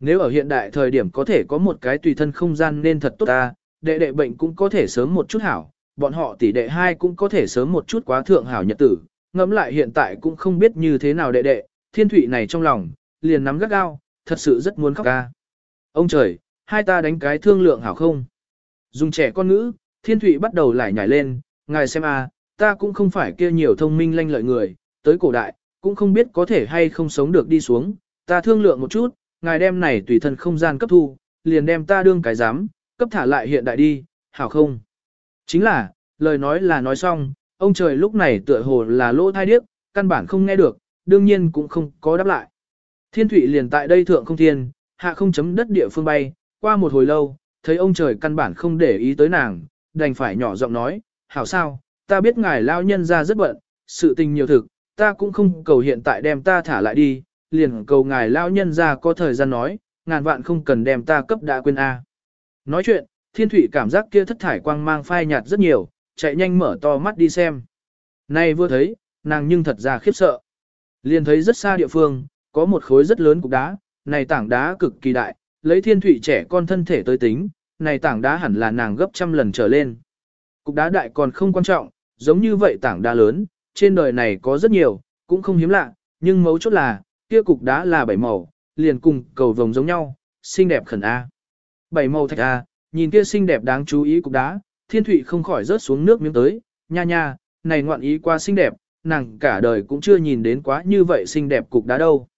Nếu ở hiện đại thời điểm có thể có một cái tùy thân không gian nên thật tốt ta, đệ đệ bệnh cũng có thể sớm một chút hảo, bọn họ tỷ đệ hai cũng có thể sớm một chút quá thượng hảo nhật tử, ngẫm lại hiện tại cũng không biết như thế nào đệ đệ, thiên thủy này trong lòng, liền nắm gắt gao, thật sự rất muốn khóc ca. Ông trời, hai ta đánh cái thương lượng hảo không? Dùng trẻ con ngữ, thiên thủy bắt đầu lại nhảy lên, ngài xem a, ta cũng không phải kia nhiều thông minh lanh lợi người, tới cổ đại, cũng không biết có thể hay không sống được đi xuống, ta thương lượng một chút, ngài đem này tùy thân không gian cấp thu, liền đem ta đương cái giám, cấp thả lại hiện đại đi, hảo không? Chính là, lời nói là nói xong, ông trời lúc này tựa hồ là lỗ thai điếc, căn bản không nghe được, đương nhiên cũng không có đáp lại. Thiên thủy liền tại đây thượng không thiên, hạ không chấm đất địa phương bay, qua một hồi lâu, thấy ông trời căn bản không để ý tới nàng, đành phải nhỏ giọng nói, hảo sao, ta biết ngài lao nhân ra rất bận, sự tình nhiều thực, ta cũng không cầu hiện tại đem ta thả lại đi, liền cầu ngài lao nhân ra có thời gian nói, ngàn vạn không cần đem ta cấp đã quên A. Nói chuyện, thiên thủy cảm giác kia thất thải quang mang phai nhạt rất nhiều, chạy nhanh mở to mắt đi xem. Nay vừa thấy, nàng nhưng thật ra khiếp sợ. Liền thấy rất xa địa phương, có một khối rất lớn cục đá, này tảng đá cực kỳ đại, lấy thiên thủy trẻ con thân thể tới tính, này tảng đá hẳn là nàng gấp trăm lần trở lên. Cục đá đại còn không quan trọng, giống như vậy tảng đá lớn, trên đời này có rất nhiều, cũng không hiếm lạ, nhưng mấu chốt là, kia cục đá là bảy màu, liền cùng cầu vồng giống nhau, xinh đẹp khẩn A. Bảy màu thạch A, nhìn kia xinh đẹp đáng chú ý cục đá, thiên thủy không khỏi rớt xuống nước miếng tới, nha nha, này ngoạn ý qua xinh đẹp, nàng cả đời cũng chưa nhìn đến quá như vậy xinh đẹp cục đá đâu.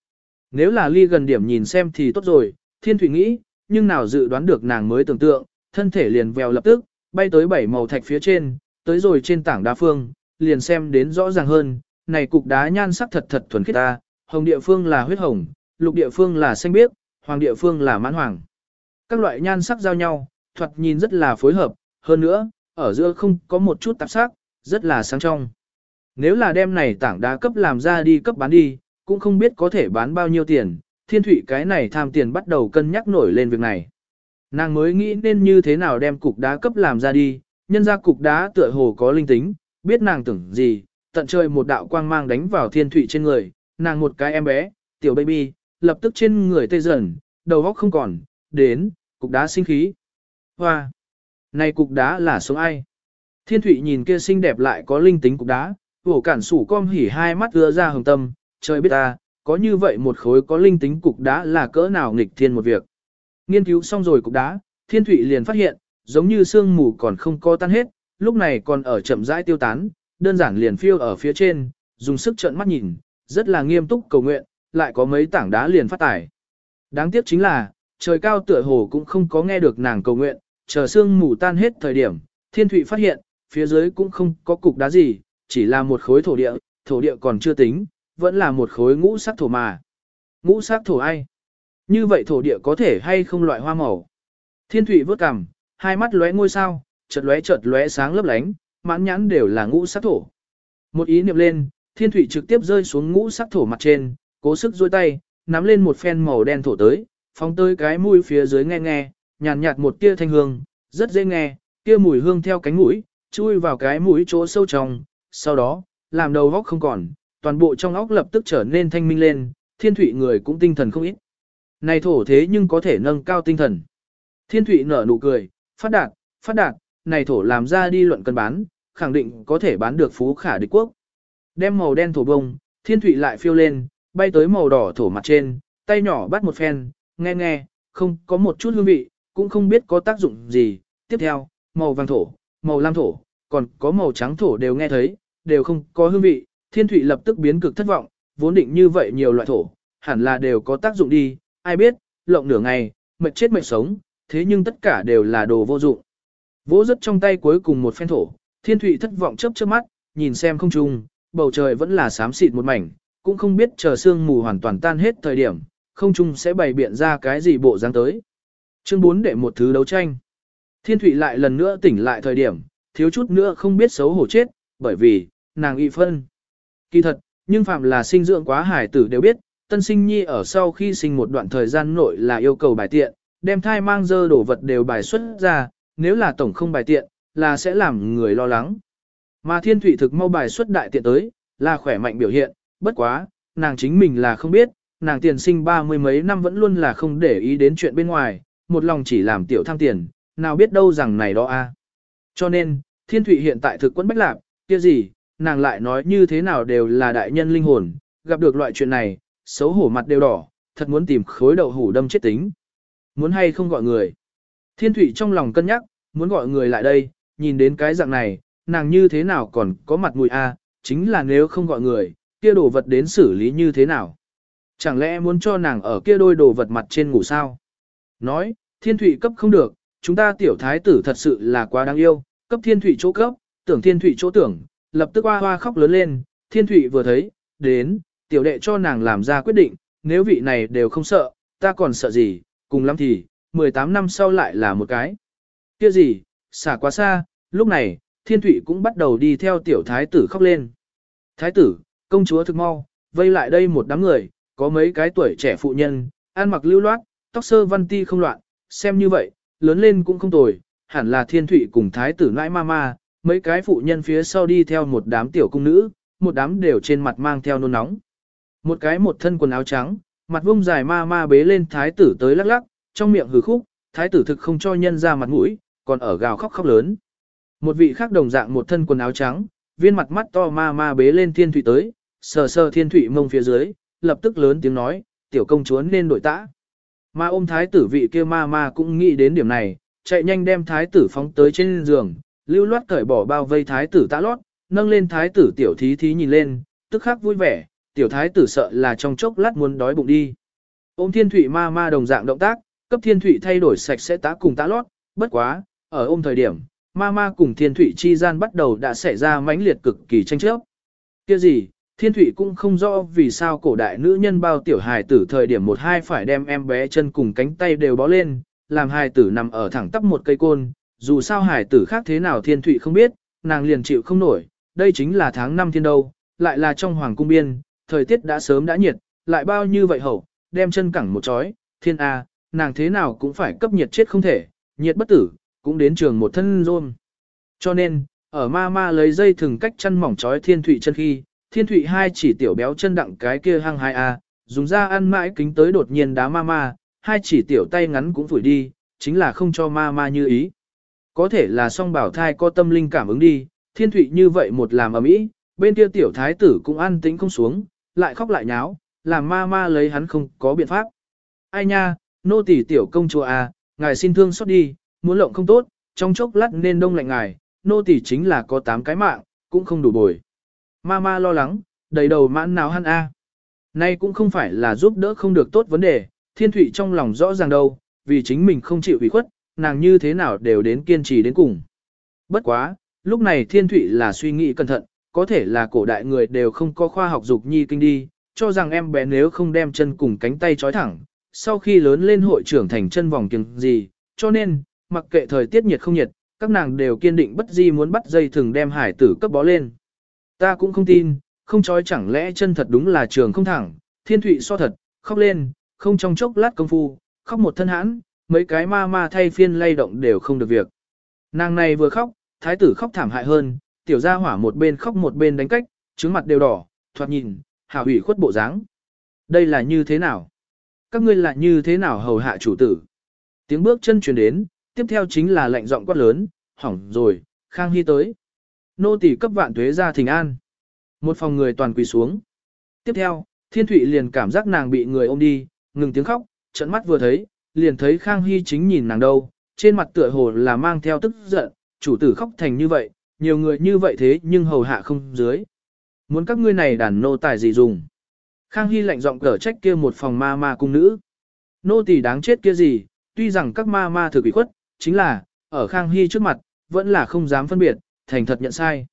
Nếu là ly gần điểm nhìn xem thì tốt rồi, thiên thủy nghĩ, nhưng nào dự đoán được nàng mới tưởng tượng, thân thể liền vèo lập tức, bay tới bảy màu thạch phía trên, tới rồi trên tảng đá phương, liền xem đến rõ ràng hơn, này cục đá nhan sắc thật thật thuần khiết ta, hồng địa phương là huyết hồng, lục địa phương là xanh biếc, hoàng địa phương là mãn hoàng. Các loại nhan sắc giao nhau, thoạt nhìn rất là phối hợp, hơn nữa, ở giữa không có một chút tạp sắc, rất là sáng trong. Nếu là đem này tảng đá cấp làm ra đi cấp bán đi, cũng không biết có thể bán bao nhiêu tiền, thiên thủy cái này tham tiền bắt đầu cân nhắc nổi lên việc này. Nàng mới nghĩ nên như thế nào đem cục đá cấp làm ra đi, nhân ra cục đá tựa hồ có linh tính, biết nàng tưởng gì, tận trời một đạo quang mang đánh vào thiên thủy trên người, nàng một cái em bé, tiểu baby, lập tức trên người tê dần, đầu óc không còn, đến, cục đá sinh khí. Hoa! Này cục đá là số ai? Thiên thủy nhìn kia xinh đẹp lại có linh tính cục đá, vổ cản sủ com hỉ hai mắt ưa ra hồng tâm, trời biết ta, có như vậy một khối có linh tính cục đá là cỡ nào nghịch thiên một việc. Nghiên cứu xong rồi cục đá, thiên thủy liền phát hiện, giống như sương mù còn không co tan hết, lúc này còn ở chậm rãi tiêu tán, đơn giản liền phiêu ở phía trên, dùng sức trợn mắt nhìn, rất là nghiêm túc cầu nguyện, lại có mấy tảng đá liền phát tải. Đáng tiếc chính là, trời cao tựa hồ cũng không có nghe được nàng cầu nguyện, chờ sương mù tan hết thời điểm, thiên thủy phát hiện, phía dưới cũng không có cục đá gì, chỉ là một khối thổ địa, thổ địa còn chưa tính, vẫn là một khối ngũ sắc thổ mà. Ngũ sắc thổ ai? Như vậy thổ địa có thể hay không loại hoa màu? Thiên thủy vớt cằm, hai mắt lóe ngôi sao, chợt lóe chợt lóe sáng lấp lánh, mãn nhãn đều là ngũ sắc thổ. Một ý niệm lên, thiên thủy trực tiếp rơi xuống ngũ sắc thổ mặt trên, cố sức duỗi tay, nắm lên một phen màu đen thổ tới, phóng tới cái mũi phía dưới nghe nghe, nhàn nhạt, một tia thanh hương, rất dễ nghe, kia mùi hương theo cánh mũi, chui vào cái mũi chỗ sâu trong, sau đó, làm đầu góc không còn, toàn bộ trong óc lập tức trở nên thanh minh lên, thiên thủy người cũng tinh thần không ít. Này thổ thế nhưng có thể nâng cao tinh thần. Thiên thủy nở nụ cười, phát đạt, phát đạt, này thổ làm ra đi luận cân bán, khẳng định có thể bán được phú khả địch quốc. Đem màu đen thổ bông, thiên thủy lại phiêu lên, bay tới màu đỏ thổ mặt trên, tay nhỏ bắt một phen, nghe nghe, không có một chút hương vị, cũng không biết có tác dụng gì. Tiếp theo, màu vàng thổ, màu lam thổ, còn có màu trắng thổ đều nghe thấy, đều không có hương vị. Thiên Thụy lập tức biến cực thất vọng, vốn định như vậy nhiều loại thổ, hẳn là đều có tác dụng đi, ai biết, lộng nửa ngày, mệt chết mệt sống, thế nhưng tất cả đều là đồ vô dụng. Vỗ rất trong tay cuối cùng một phen thổ, thiên thụy thất vọng chớp chớp mắt, nhìn xem không trung, bầu trời vẫn là xám xịt một mảnh, cũng không biết chờ sương mù hoàn toàn tan hết thời điểm, không trung sẽ bày biện ra cái gì bộ dáng tới. Chương 4 để một thứ đấu tranh. Thiên thụy lại lần nữa tỉnh lại thời điểm, thiếu chút nữa không biết xấu hổ chết, bởi vì, nàng y phân. Kỳ thật, nhưng phạm là sinh dưỡng quá hải tử đều biết, tân sinh nhi ở sau khi sinh một đoạn thời gian nội là yêu cầu bài tiện, đem thai mang dơ đổ vật đều bài xuất ra, nếu là tổng không bài tiện, là sẽ làm người lo lắng. Mà thiên thủy thực mau bài xuất đại tiện tới, là khỏe mạnh biểu hiện, bất quá, nàng chính mình là không biết, nàng tiền sinh ba mươi mấy năm vẫn luôn là không để ý đến chuyện bên ngoài, một lòng chỉ làm tiểu thăng tiền, nào biết đâu rằng này đó a. Cho nên, thiên thủy hiện tại thực quân bách lạc, kia gì, nàng lại nói như thế nào đều là đại nhân linh hồn, gặp được loại chuyện này, xấu hổ mặt đều đỏ, thật muốn tìm khối đậu hủ đâm chết tính. Muốn hay không gọi người. Thiên thủy trong lòng cân nhắc, muốn gọi người lại đây, nhìn đến cái dạng này, nàng như thế nào còn có mặt mũi a, chính là nếu không gọi người, kia đồ vật đến xử lý như thế nào. Chẳng lẽ muốn cho nàng ở kia đôi đồ vật mặt trên ngủ sao? Nói, thiên thủy cấp không được, chúng ta tiểu thái tử thật sự là quá đáng yêu, cấp thiên thủy chỗ cấp, tưởng thiên thủy chỗ tưởng, lập tức hoa hoa khóc lớn lên, thiên thủy vừa thấy, đến, tiểu đệ cho nàng làm ra quyết định, nếu vị này đều không sợ, ta còn sợ gì, cùng lắm thì, 18 năm sau lại là một cái. Kia gì, xả quá xa, lúc này, thiên thủy cũng bắt đầu đi theo tiểu thái tử khóc lên. Thái tử, công chúa thực mau, vây lại đây một đám người, có mấy cái tuổi trẻ phụ nhân, ăn mặc lưu loát, tóc sơ văn ti không loạn, xem như vậy, lớn lên cũng không tồi, hẳn là thiên thủy cùng thái tử nãi ma ma, mấy cái phụ nhân phía sau đi theo một đám tiểu cung nữ, một đám đều trên mặt mang theo nôn nóng. Một cái một thân quần áo trắng, mặt vung dài ma ma bế lên thái tử tới lắc lắc, trong miệng hừ khúc, thái tử thực không cho nhân ra mặt mũi, còn ở gào khóc khóc lớn. Một vị khác đồng dạng một thân quần áo trắng, viên mặt mắt to ma ma bế lên thiên thủy tới, sờ sờ thiên thủy mông phía dưới, lập tức lớn tiếng nói, tiểu công chúa nên đổi tã. Ma ôm thái tử vị kia ma ma cũng nghĩ đến điểm này, chạy nhanh đem thái tử phóng tới trên giường, lưu loát cởi bỏ bao vây thái tử tã lót, nâng lên thái tử tiểu thí thí nhìn lên, tức khắc vui vẻ, tiểu thái tử sợ là trong chốc lát muốn đói bụng đi. Ôm thiên thủy ma ma đồng dạng động tác, cấp thiên thủy thay đổi sạch sẽ tá cùng tá lót, bất quá, ở ôm thời điểm, ma ma cùng thiên thủy chi gian bắt đầu đã xảy ra mãnh liệt cực kỳ tranh chấp. Kia gì, thiên thủy cũng không rõ vì sao cổ đại nữ nhân bao tiểu hài tử thời điểm một hai phải đem em bé chân cùng cánh tay đều bó lên, làm hài tử nằm ở thẳng tắp một cây côn, dù sao hải tử khác thế nào thiên thụy không biết, nàng liền chịu không nổi, đây chính là tháng năm thiên đâu, lại là trong hoàng cung biên, thời tiết đã sớm đã nhiệt, lại bao như vậy hậu, đem chân cẳng một chói, thiên A, nàng thế nào cũng phải cấp nhiệt chết không thể, nhiệt bất tử, cũng đến trường một thân rôm. Cho nên, ở ma ma lấy dây thừng cách chân mỏng chói thiên thụy chân khi, thiên thụy hai chỉ tiểu béo chân đặng cái kia hăng hai A, dùng ra ăn mãi kính tới đột nhiên đá ma ma, hai chỉ tiểu tay ngắn cũng phủi đi, chính là không cho ma ma như ý. Có thể là song bảo thai có tâm linh cảm ứng đi, thiên thụy như vậy một làm ở mỹ, bên kia tiểu thái tử cũng ăn tính không xuống, lại khóc lại nháo, làm ma ma lấy hắn không có biện pháp. Ai nha, nô tỳ tiểu công chúa à, ngài xin thương xót đi, muốn lộng không tốt, trong chốc lát nên đông lạnh ngài, nô tỳ chính là có 8 cái mạng, cũng không đủ bồi. Ma ma lo lắng, đầy đầu mãn nào hắn a. Nay cũng không phải là giúp đỡ không được tốt vấn đề, thiên thụy trong lòng rõ ràng đâu, vì chính mình không chịu ủy khuất, nàng như thế nào đều đến kiên trì đến cùng. Bất quá, lúc này thiên thụy là suy nghĩ cẩn thận, có thể là cổ đại người đều không có khoa học dục nhi kinh đi, cho rằng em bé nếu không đem chân cùng cánh tay trói thẳng, sau khi lớn lên hội trưởng thành chân vòng kiêng gì, cho nên, mặc kệ thời tiết nhiệt không nhiệt, các nàng đều kiên định bất di muốn bắt dây thừng đem hải tử cấp bó lên. Ta cũng không tin, không trói chẳng lẽ chân thật đúng là trường không thẳng, thiên thụy so thật, khóc lên, không trong chốc lát công phu, khóc một thân hãn, mấy cái ma ma thay phiên lay động đều không được việc. Nàng này vừa khóc, thái tử khóc thảm hại hơn, tiểu gia hỏa một bên khóc một bên đánh cách, trứng mặt đều đỏ, thoạt nhìn, hào hủy khuất bộ dáng. Đây là như thế nào? Các ngươi là như thế nào hầu hạ chủ tử? Tiếng bước chân truyền đến, tiếp theo chính là lệnh giọng quát lớn, hỏng rồi, Khang Hy tới. Nô tỳ cấp vạn tuế ra thỉnh an. Một phòng người toàn quỳ xuống. Tiếp theo, Thiên Thụy liền cảm giác nàng bị người ôm đi, ngừng tiếng khóc, trận mắt vừa thấy, liền thấy Khang Hy chính nhìn nàng đâu, trên mặt tựa hồ là mang theo tức giận, chủ tử khóc thành như vậy, nhiều người như vậy thế nhưng hầu hạ không dưới. Muốn các ngươi này đàn nô tài gì dùng? Khang Hy lạnh giọng cở trách kia một phòng ma ma cung nữ. Nô tỳ đáng chết kia gì, tuy rằng các ma ma thực bị khuất, chính là, ở Khang Hy trước mặt, vẫn là không dám phân biệt, thành thật nhận sai.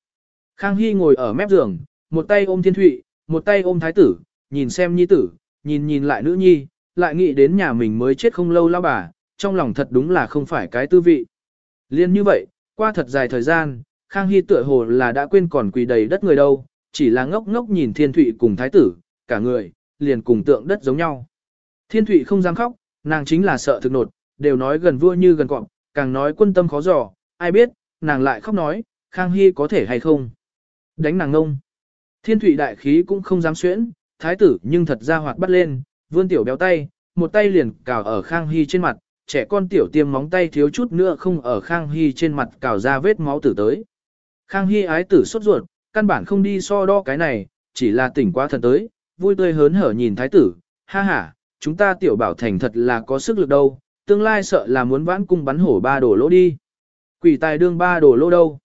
Khang Hy ngồi ở mép giường, một tay ôm thiên thụy, một tay ôm thái tử, nhìn xem nhi tử, nhìn nhìn lại nữ nhi, lại nghĩ đến nhà mình mới chết không lâu lao bà, trong lòng thật đúng là không phải cái tư vị. Liên như vậy, qua thật dài thời gian, Khang Hy tựa hồ là đã quên còn quỳ đầy đất người đâu, chỉ là ngốc ngốc nhìn thiên thụy cùng thái tử, cả người, liền cùng tượng đất giống nhau. Thiên thụy không dám khóc, nàng chính là sợ thực nột, đều nói gần vua như gần cọp, càng nói quân tâm khó dò, ai biết, nàng lại khóc nói, Khang Hy có thể hay không. Đánh nàng ngông. Thiên thụy đại khí cũng không dám xuyễn, thái tử nhưng thật ra hoạt bắt lên, vươn tiểu béo tay, một tay liền cào ở Khang Hy trên mặt, trẻ con tiểu tiêm móng tay thiếu chút nữa không ở Khang Hy trên mặt cào ra vết máu tử tới. Khang Hy ái tử sốt ruột, căn bản không đi so đo cái này, chỉ là tỉnh quá thần tới, vui tươi hớn hở nhìn thái tử, ha ha, chúng ta tiểu bảo thành thật là có sức lực đâu, tương lai sợ là muốn vãn cung bắn hổ ba đổ lỗ đi. Quỷ tài đương ba đổ lỗ đâu.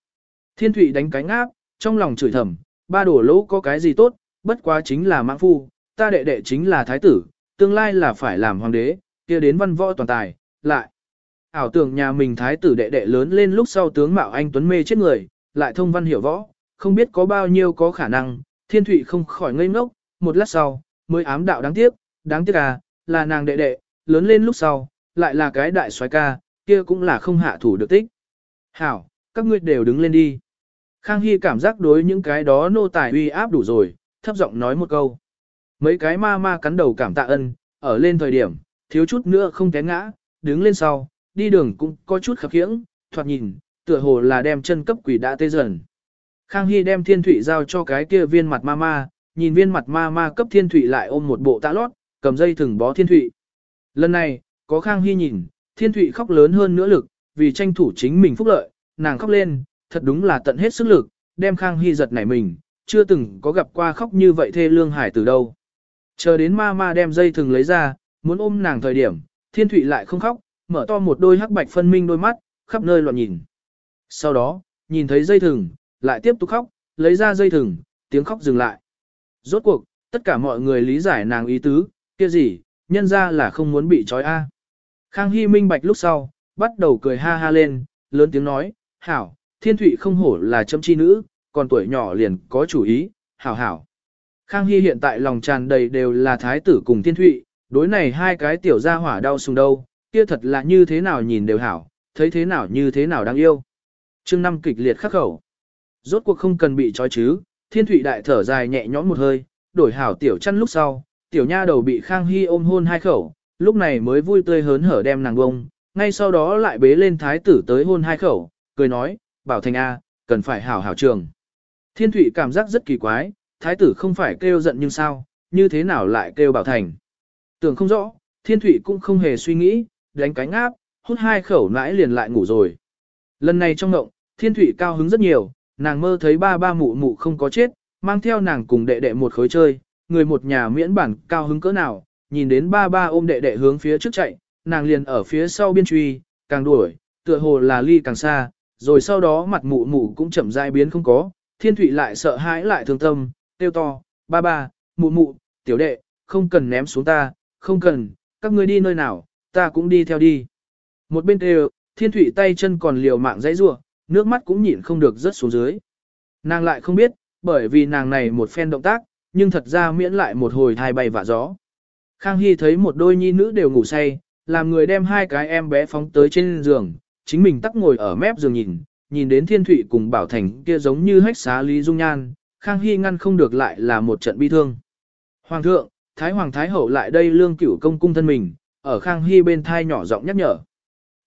Thiên thủy đánh cánh áp, trong lòng chửi thầm, ba đổ lỗ có cái gì tốt, bất quá chính là mạng phu, ta đệ đệ chính là thái tử, tương lai là phải làm hoàng đế, kia đến văn võ toàn tài, lại. Ảo tưởng nhà mình thái tử đệ đệ lớn lên lúc sau tướng mạo anh tuấn mê chết người, lại thông văn hiểu võ, không biết có bao nhiêu có khả năng, thiên thụy không khỏi ngây ngốc, một lát sau, mới ám đạo đáng tiếc, đáng tiếc à, là nàng đệ đệ, lớn lên lúc sau, lại là cái đại soái ca, kia cũng là không hạ thủ được tích. Hảo, các ngươi đều đứng lên đi. Khang Hy cảm giác đối những cái đó nô tài uy áp đủ rồi, thấp giọng nói một câu. Mấy cái ma ma cắn đầu cảm tạ ân, ở lên thời điểm, thiếu chút nữa không té ngã, đứng lên sau, đi đường cũng có chút khập khiễng, thoạt nhìn, tựa hồ là đem chân cấp quỷ đã tê dần. Khang Hy đem thiên thủy giao cho cái kia viên mặt ma ma, nhìn viên mặt ma ma cấp thiên thủy lại ôm một bộ tạ lót, cầm dây thừng bó thiên thủy. Lần này, có Khang Hy nhìn, thiên thủy khóc lớn hơn nữa lực, vì tranh thủ chính mình phúc lợi, nàng khóc lên, thật đúng là tận hết sức lực, đem Khang Hy giật nảy mình, chưa từng có gặp qua khóc như vậy thê lương hải từ đâu. Chờ đến ma ma đem dây thừng lấy ra, muốn ôm nàng thời điểm, thiên Thụy lại không khóc, mở to một đôi hắc bạch phân minh đôi mắt, khắp nơi loạn nhìn. Sau đó, nhìn thấy dây thừng, lại tiếp tục khóc, lấy ra dây thừng, tiếng khóc dừng lại. Rốt cuộc, tất cả mọi người lý giải nàng ý tứ, kia gì, nhân ra là không muốn bị trói a. Khang Hy minh bạch lúc sau, bắt đầu cười ha ha lên, lớn tiếng nói, hảo, thiên thụy không hổ là châm chi nữ, còn tuổi nhỏ liền có chủ ý, hảo hảo. Khang Hy hiện tại lòng tràn đầy đều là thái tử cùng thiên thụy, đối này hai cái tiểu gia hỏa đau sùng đâu, kia thật là như thế nào nhìn đều hảo, thấy thế nào như thế nào đáng yêu. chương năm kịch liệt khắc khẩu. Rốt cuộc không cần bị trói chứ, thiên thụy đại thở dài nhẹ nhõm một hơi, đổi hảo tiểu chăn lúc sau, tiểu nha đầu bị Khang Hy ôm hôn hai khẩu, lúc này mới vui tươi hớn hở đem nàng bông, ngay sau đó lại bế lên thái tử tới hôn hai khẩu, cười nói, bảo thành A, cần phải hảo hảo trường. Thiên thụy cảm giác rất kỳ quái, thái tử không phải kêu giận nhưng sao, như thế nào lại kêu bảo thành. Tưởng không rõ, thiên thụy cũng không hề suy nghĩ, đánh cánh áp, hút hai khẩu nãi liền lại ngủ rồi. Lần này trong ngộng, thiên thụy cao hứng rất nhiều, nàng mơ thấy ba ba mụ mụ không có chết, mang theo nàng cùng đệ đệ một khối chơi, người một nhà miễn bản cao hứng cỡ nào, nhìn đến ba ba ôm đệ đệ hướng phía trước chạy, nàng liền ở phía sau biên truy, càng đuổi, tựa hồ là ly càng xa, rồi sau đó mặt mụ mụ cũng chậm rãi biến không có, thiên thụy lại sợ hãi lại thương tâm, tiêu to, ba ba, mụ mụ, tiểu đệ, không cần ném xuống ta, không cần, các ngươi đi nơi nào, ta cũng đi theo đi. Một bên đều, thiên thủy tay chân còn liều mạng dãy rua, nước mắt cũng nhịn không được rớt xuống dưới. Nàng lại không biết, bởi vì nàng này một phen động tác, nhưng thật ra miễn lại một hồi thai bay vả gió. Khang Hy thấy một đôi nhi nữ đều ngủ say, làm người đem hai cái em bé phóng tới trên giường, chính mình tắc ngồi ở mép giường nhìn, nhìn đến thiên thủy cùng bảo thành kia giống như hách xá lý dung nhan, Khang Hy ngăn không được lại là một trận bi thương. Hoàng thượng, Thái Hoàng Thái Hậu lại đây lương cửu công cung thân mình, ở Khang Hy bên thai nhỏ giọng nhắc nhở.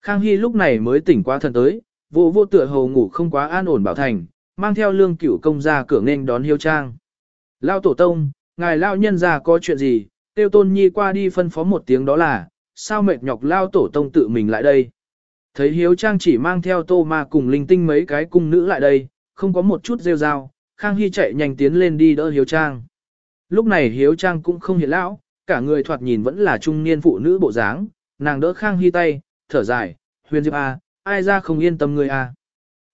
Khang Hy lúc này mới tỉnh qua thần tới, vô vô tựa hầu ngủ không quá an ổn bảo thành, mang theo lương cửu công ra cửa nên đón hiếu trang. Lao tổ tông, ngài lao nhân ra có chuyện gì, tiêu tôn nhi qua đi phân phó một tiếng đó là, sao mệt nhọc lao tổ tông tự mình lại đây. Thấy hiếu trang chỉ mang theo tô ma cùng linh tinh mấy cái cung nữ lại đây, không có một chút rêu rao, Khang Hy chạy nhanh tiến lên đi đỡ hiếu trang. Lúc này hiếu trang cũng không hiện lão, cả người thoạt nhìn vẫn là trung niên phụ nữ bộ dáng, nàng đỡ Khang Hy tay, thở dài, huyền diệp a, ai ra không yên tâm người a. À?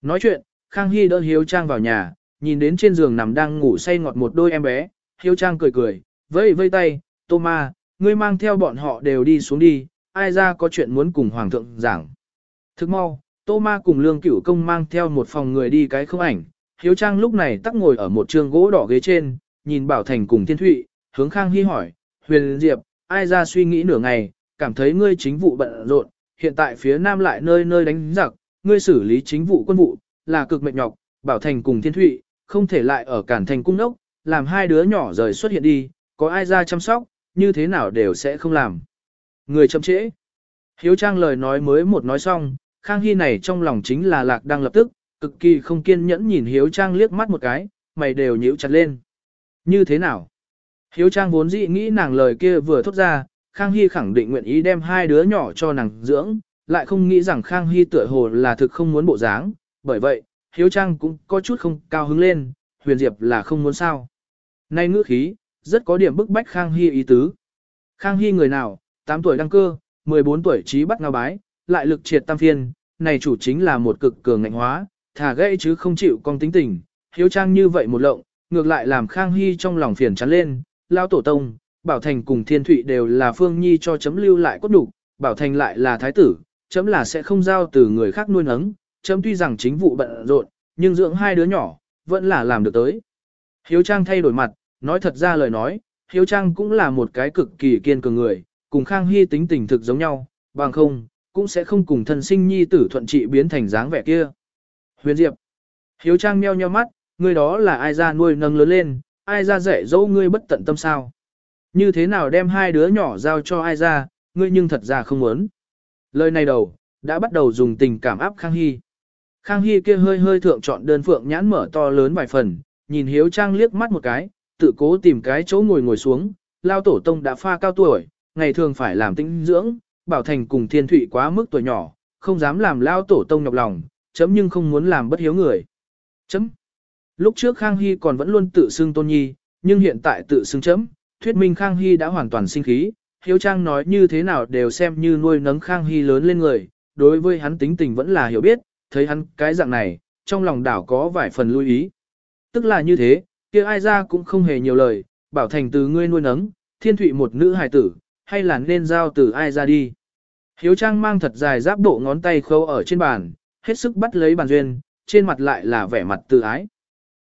Nói chuyện, Khang Hy đỡ hiếu trang vào nhà, nhìn đến trên giường nằm đang ngủ say ngọt một đôi em bé, hiếu trang cười cười, vẫy vây tay, tô ma, ngươi mang theo bọn họ đều đi xuống đi, ai ra có chuyện muốn cùng hoàng thượng giảng. Thức mau, Tô Ma cùng Lương Cửu Công mang theo một phòng người đi cái không ảnh, Hiếu Trang lúc này tắc ngồi ở một trường gỗ đỏ ghế trên, nhìn Bảo Thành cùng Thiên Thụy, hướng Khang Hy hỏi, Huyền Diệp, ai ra suy nghĩ nửa ngày, cảm thấy ngươi chính vụ bận rộn, hiện tại phía Nam lại nơi nơi đánh giặc, ngươi xử lý chính vụ quân vụ, là cực mệt nhọc, Bảo Thành cùng Thiên Thụy, không thể lại ở Cản Thành cung đốc, làm hai đứa nhỏ rời xuất hiện đi, có ai ra chăm sóc, như thế nào đều sẽ không làm. Người chậm trễ. Hiếu Trang lời nói mới một nói xong, Khang Hy này trong lòng chính là lạc đang lập tức, cực kỳ không kiên nhẫn nhìn Hiếu Trang liếc mắt một cái, mày đều nhíu chặt lên. Như thế nào? Hiếu Trang vốn dĩ nghĩ nàng lời kia vừa thốt ra, Khang Hy khẳng định nguyện ý đem hai đứa nhỏ cho nàng dưỡng, lại không nghĩ rằng Khang Hy tựa hồ là thực không muốn bộ dáng, bởi vậy, Hiếu Trang cũng có chút không cao hứng lên, Huyền Diệp là không muốn sao. Nay ngữ khí, rất có điểm bức bách Khang Hy ý tứ. Khang Hy người nào, 8 tuổi đăng cơ, 14 tuổi trí bắt ngao bái, lại lực triệt tam phiên, này chủ chính là một cực cường ngạnh hóa, thả gãy chứ không chịu con tính tình, hiếu trang như vậy một lộng, ngược lại làm Khang Hy trong lòng phiền chán lên, lao tổ tông, Bảo Thành cùng Thiên Thụy đều là Phương Nhi cho chấm lưu lại cốt đủ, Bảo Thành lại là thái tử, chấm là sẽ không giao từ người khác nuôi nấng, chấm tuy rằng chính vụ bận rộn, nhưng dưỡng hai đứa nhỏ, vẫn là làm được tới. Hiếu Trang thay đổi mặt, nói thật ra lời nói, Hiếu Trang cũng là một cái cực kỳ kiên cường người, cùng Khang Hy tính tình thực giống nhau, bằng không, cũng sẽ không cùng thân sinh nhi tử thuận trị biến thành dáng vẻ kia. Huyền Diệp. Hiếu Trang meo nheo mắt, người đó là ai ra nuôi nâng lớn lên, ai ra dạy dỗ ngươi bất tận tâm sao. Như thế nào đem hai đứa nhỏ giao cho ai ra, ngươi nhưng thật ra không muốn. Lời này đầu, đã bắt đầu dùng tình cảm áp Khang Hy. Khang Hy kia hơi hơi thượng chọn đơn phượng nhãn mở to lớn vài phần, nhìn Hiếu Trang liếc mắt một cái, tự cố tìm cái chỗ ngồi ngồi xuống, lao tổ tông đã pha cao tuổi, ngày thường phải làm tinh dưỡng, bảo thành cùng thiên thụy quá mức tuổi nhỏ, không dám làm lao tổ tông nhọc lòng, chấm nhưng không muốn làm bất hiếu người. Chấm. Lúc trước Khang Hy còn vẫn luôn tự xưng tôn nhi, nhưng hiện tại tự xưng chấm, thuyết minh Khang Hy đã hoàn toàn sinh khí, hiếu trang nói như thế nào đều xem như nuôi nấng Khang Hy lớn lên người, đối với hắn tính tình vẫn là hiểu biết, thấy hắn cái dạng này, trong lòng đảo có vài phần lưu ý. Tức là như thế, kia ai ra cũng không hề nhiều lời, bảo thành từ ngươi nuôi nấng, thiên thụy một nữ hài tử, hay là nên giao từ ai ra đi. Hiếu Trang mang thật dài giáp bộ ngón tay khâu ở trên bàn, hết sức bắt lấy bàn duyên, trên mặt lại là vẻ mặt tự ái.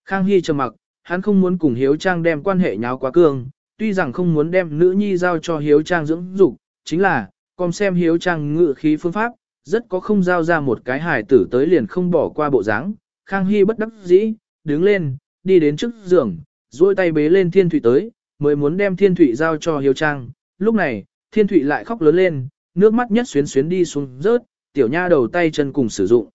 Khang Hy trầm mặc, hắn không muốn cùng Hiếu Trang đem quan hệ nháo quá cương, tuy rằng không muốn đem nữ nhi giao cho Hiếu Trang dưỡng dục, chính là, còn xem Hiếu Trang ngự khí phương pháp, rất có không giao ra một cái hài tử tới liền không bỏ qua bộ dáng. Khang Hy bất đắc dĩ, đứng lên, đi đến trước giường, duỗi tay bế lên Thiên Thụy tới, mới muốn đem Thiên Thụy giao cho Hiếu Trang. Lúc này, Thiên Thụy lại khóc lớn lên, nước mắt nhất xuyến xuyến đi xuống rớt, tiểu nha đầu tay chân cùng sử dụng.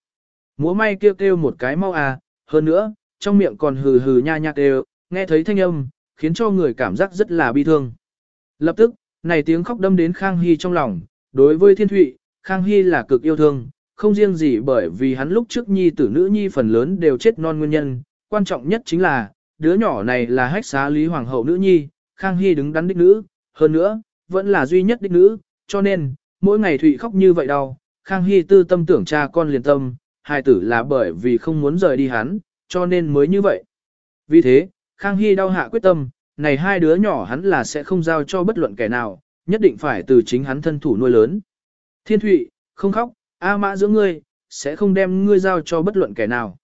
Múa may kêu kêu một cái mau à, hơn nữa, trong miệng còn hừ hừ nha nha kêu, nghe thấy thanh âm, khiến cho người cảm giác rất là bi thương. Lập tức, này tiếng khóc đâm đến Khang Hy trong lòng, đối với Thiên Thụy, Khang Hy là cực yêu thương, không riêng gì bởi vì hắn lúc trước nhi tử nữ nhi phần lớn đều chết non nguyên nhân, quan trọng nhất chính là, đứa nhỏ này là hách xá Lý Hoàng hậu nữ nhi, Khang Hy đứng đắn đích nữ, hơn nữa, vẫn là duy nhất đích nữ, cho nên, mỗi ngày Thụy khóc như vậy đau, Khang Hy tư tâm tưởng cha con liền tâm, hai tử là bởi vì không muốn rời đi hắn, cho nên mới như vậy. Vì thế, Khang Hy đau hạ quyết tâm, này hai đứa nhỏ hắn là sẽ không giao cho bất luận kẻ nào, nhất định phải từ chính hắn thân thủ nuôi lớn. Thiên Thụy, không khóc, A Mã giữa ngươi, sẽ không đem ngươi giao cho bất luận kẻ nào.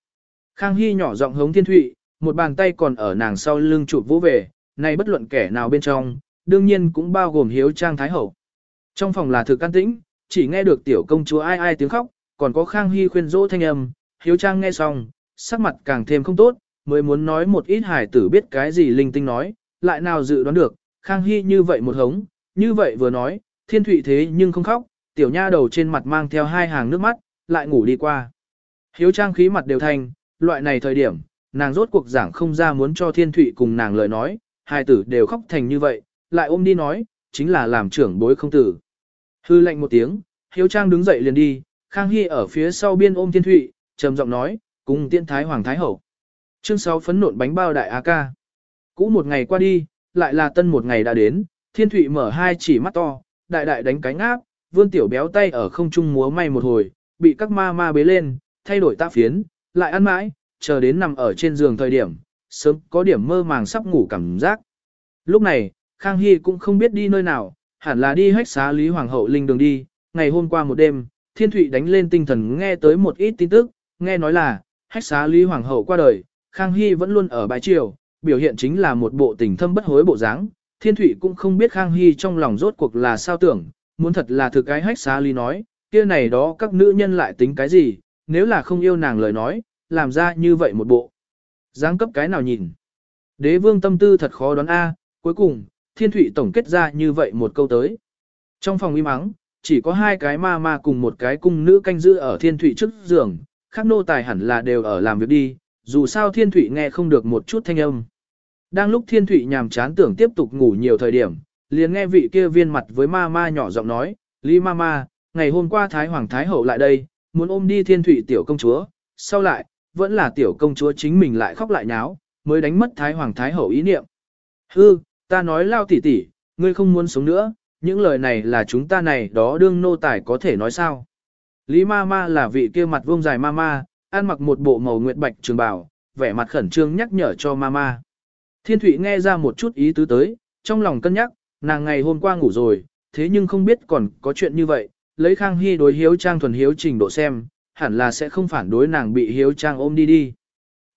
Khang Hy nhỏ giọng hống Thiên Thụy, một bàn tay còn ở nàng sau lưng chụp vỗ về, này bất luận kẻ nào bên trong, đương nhiên cũng bao gồm hiếu trang thái hậu. Trong phòng là thực can tĩnh, chỉ nghe được tiểu công chúa ai ai tiếng khóc, còn có Khang Hy khuyên dỗ thanh âm, hiếu trang nghe xong, sắc mặt càng thêm không tốt, mới muốn nói một ít hài tử biết cái gì linh tinh nói, lại nào dự đoán được, Khang Hy như vậy một hống, như vậy vừa nói, thiên thụy thế nhưng không khóc, tiểu nha đầu trên mặt mang theo hai hàng nước mắt, lại ngủ đi qua. Hiếu trang khí mặt đều thành, loại này thời điểm, nàng rốt cuộc giảng không ra muốn cho thiên thụy cùng nàng lời nói, hai tử đều khóc thành như vậy, lại ôm đi nói, chính là làm trưởng bối không tử. Hư lệnh một tiếng, hiếu trang đứng dậy liền đi, Khang Hy ở phía sau biên ôm thiên thụy, trầm giọng nói, cùng tiên thái hoàng thái hậu. Chương 6 phấn nộn bánh bao đại A ca. Cũ một ngày qua đi, lại là tân một ngày đã đến, thiên thụy mở hai chỉ mắt to, đại đại đánh cánh áp, vươn tiểu béo tay ở không trung múa may một hồi, bị các ma ma bế lên, thay đổi tạ phiến, lại ăn mãi, chờ đến nằm ở trên giường thời điểm, sớm có điểm mơ màng sắp ngủ cảm giác. Lúc này, Khang Hy cũng không biết đi nơi nào, hẳn là đi hách xá Lý Hoàng hậu linh đường đi, ngày hôm qua một đêm, Thiên Thụy đánh lên tinh thần nghe tới một ít tin tức, nghe nói là, hách xá Lý Hoàng hậu qua đời, Khang Hy vẫn luôn ở bãi triều, biểu hiện chính là một bộ tình thâm bất hối bộ dáng. Thiên Thụy cũng không biết Khang Hy trong lòng rốt cuộc là sao tưởng, muốn thật là thực cái hách xá Lý nói, kia này đó các nữ nhân lại tính cái gì, nếu là không yêu nàng lời nói, làm ra như vậy một bộ. Giáng cấp cái nào nhìn. Đế vương tâm tư thật khó đoán A, cuối cùng, thiên Thụy tổng kết ra như vậy một câu tới. Trong phòng im mắng chỉ có hai cái ma ma cùng một cái cung nữ canh giữ ở thiên Thụy trước giường, khác nô tài hẳn là đều ở làm việc đi, dù sao thiên Thụy nghe không được một chút thanh âm. Đang lúc thiên Thụy nhàm chán tưởng tiếp tục ngủ nhiều thời điểm, liền nghe vị kia viên mặt với ma ma nhỏ giọng nói, Lý ma ma, ngày hôm qua Thái Hoàng Thái Hậu lại đây, muốn ôm đi thiên Thụy tiểu công chúa, sau lại, vẫn là tiểu công chúa chính mình lại khóc lại nháo, mới đánh mất Thái Hoàng Thái Hậu ý niệm. Hư, ta nói lao tỉ tỉ, ngươi không muốn sống nữa, những lời này là chúng ta này đó đương nô tài có thể nói sao. Lý ma ma là vị kia mặt vuông dài ma ma, ăn mặc một bộ màu nguyệt bạch trường bào, vẻ mặt khẩn trương nhắc nhở cho ma ma. Thiên Thụy nghe ra một chút ý tứ tới, trong lòng cân nhắc, nàng ngày hôm qua ngủ rồi, thế nhưng không biết còn có chuyện như vậy, lấy Khang Hy đối hiếu trang thuần hiếu trình độ xem, hẳn là sẽ không phản đối nàng bị hiếu trang ôm đi đi.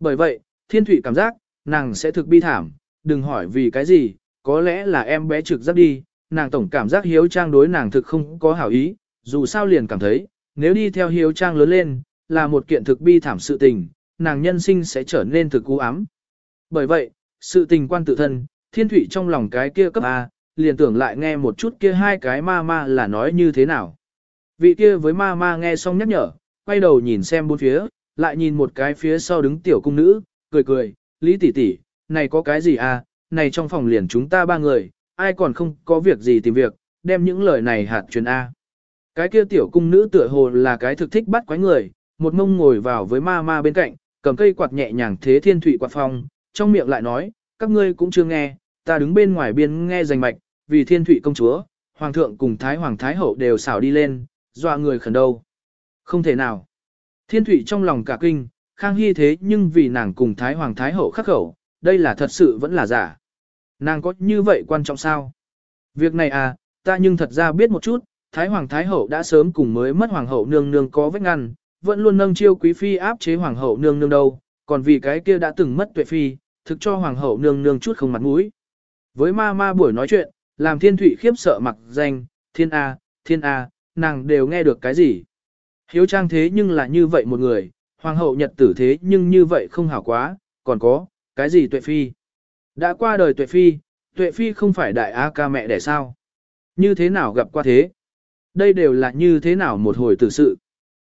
Bởi vậy, Thiên Thụy cảm giác, nàng sẽ thực bi thảm, đừng hỏi vì cái gì, có lẽ là em bé trực giác đi, nàng tổng cảm giác hiếu trang đối nàng thực không có hảo ý, dù sao liền cảm thấy, nếu đi theo hiếu trang lớn lên, là một kiện thực bi thảm sự tình, nàng nhân sinh sẽ trở nên thực cú ám. Bởi vậy, sự tình quan tự thân, thiên thủy trong lòng cái kia cấp A, liền tưởng lại nghe một chút kia hai cái ma ma là nói như thế nào. Vị kia với ma ma nghe xong nhắc nhở, quay đầu nhìn xem bốn phía, lại nhìn một cái phía sau đứng tiểu cung nữ, cười cười, Lý tỷ tỷ, này có cái gì à, này trong phòng liền chúng ta ba người, ai còn không có việc gì tìm việc, đem những lời này hạt truyền A. Cái kia tiểu cung nữ tựa hồ là cái thực thích bắt quái người, một mông ngồi vào với ma ma bên cạnh, cầm cây quạt nhẹ nhàng thế thiên thủy quạt phong, trong miệng lại nói, các ngươi cũng chưa nghe, ta đứng bên ngoài biên nghe rành mạch, vì thiên thủy công chúa, hoàng thượng cùng thái hoàng thái hậu đều xảo đi lên, dọa người khẩn đâu. Không thể nào. Thiên thủy trong lòng cả kinh, khang hy thế nhưng vì nàng cùng thái hoàng thái hậu khắc khẩu, đây là thật sự vẫn là giả. Nàng có như vậy quan trọng sao? Việc này à, ta nhưng thật ra biết một chút, Thái Hoàng Thái Hậu đã sớm cùng mới mất Hoàng Hậu nương nương có vết ngăn, vẫn luôn nâng chiêu quý phi áp chế Hoàng Hậu nương nương đâu, còn vì cái kia đã từng mất tuệ phi, thực cho Hoàng Hậu nương nương chút không mặt mũi. Với ma ma buổi nói chuyện, làm thiên thủy khiếp sợ mặc danh, thiên A, thiên A, nàng đều nghe được cái gì. Hiếu trang thế nhưng là như vậy một người, Hoàng Hậu nhật tử thế nhưng như vậy không hảo quá, còn có, cái gì tuệ phi? Đã qua đời tuệ phi, tuệ phi không phải đại A ca mẹ đẻ sao? Như thế nào gặp qua thế? Đây đều là như thế nào một hồi tử sự?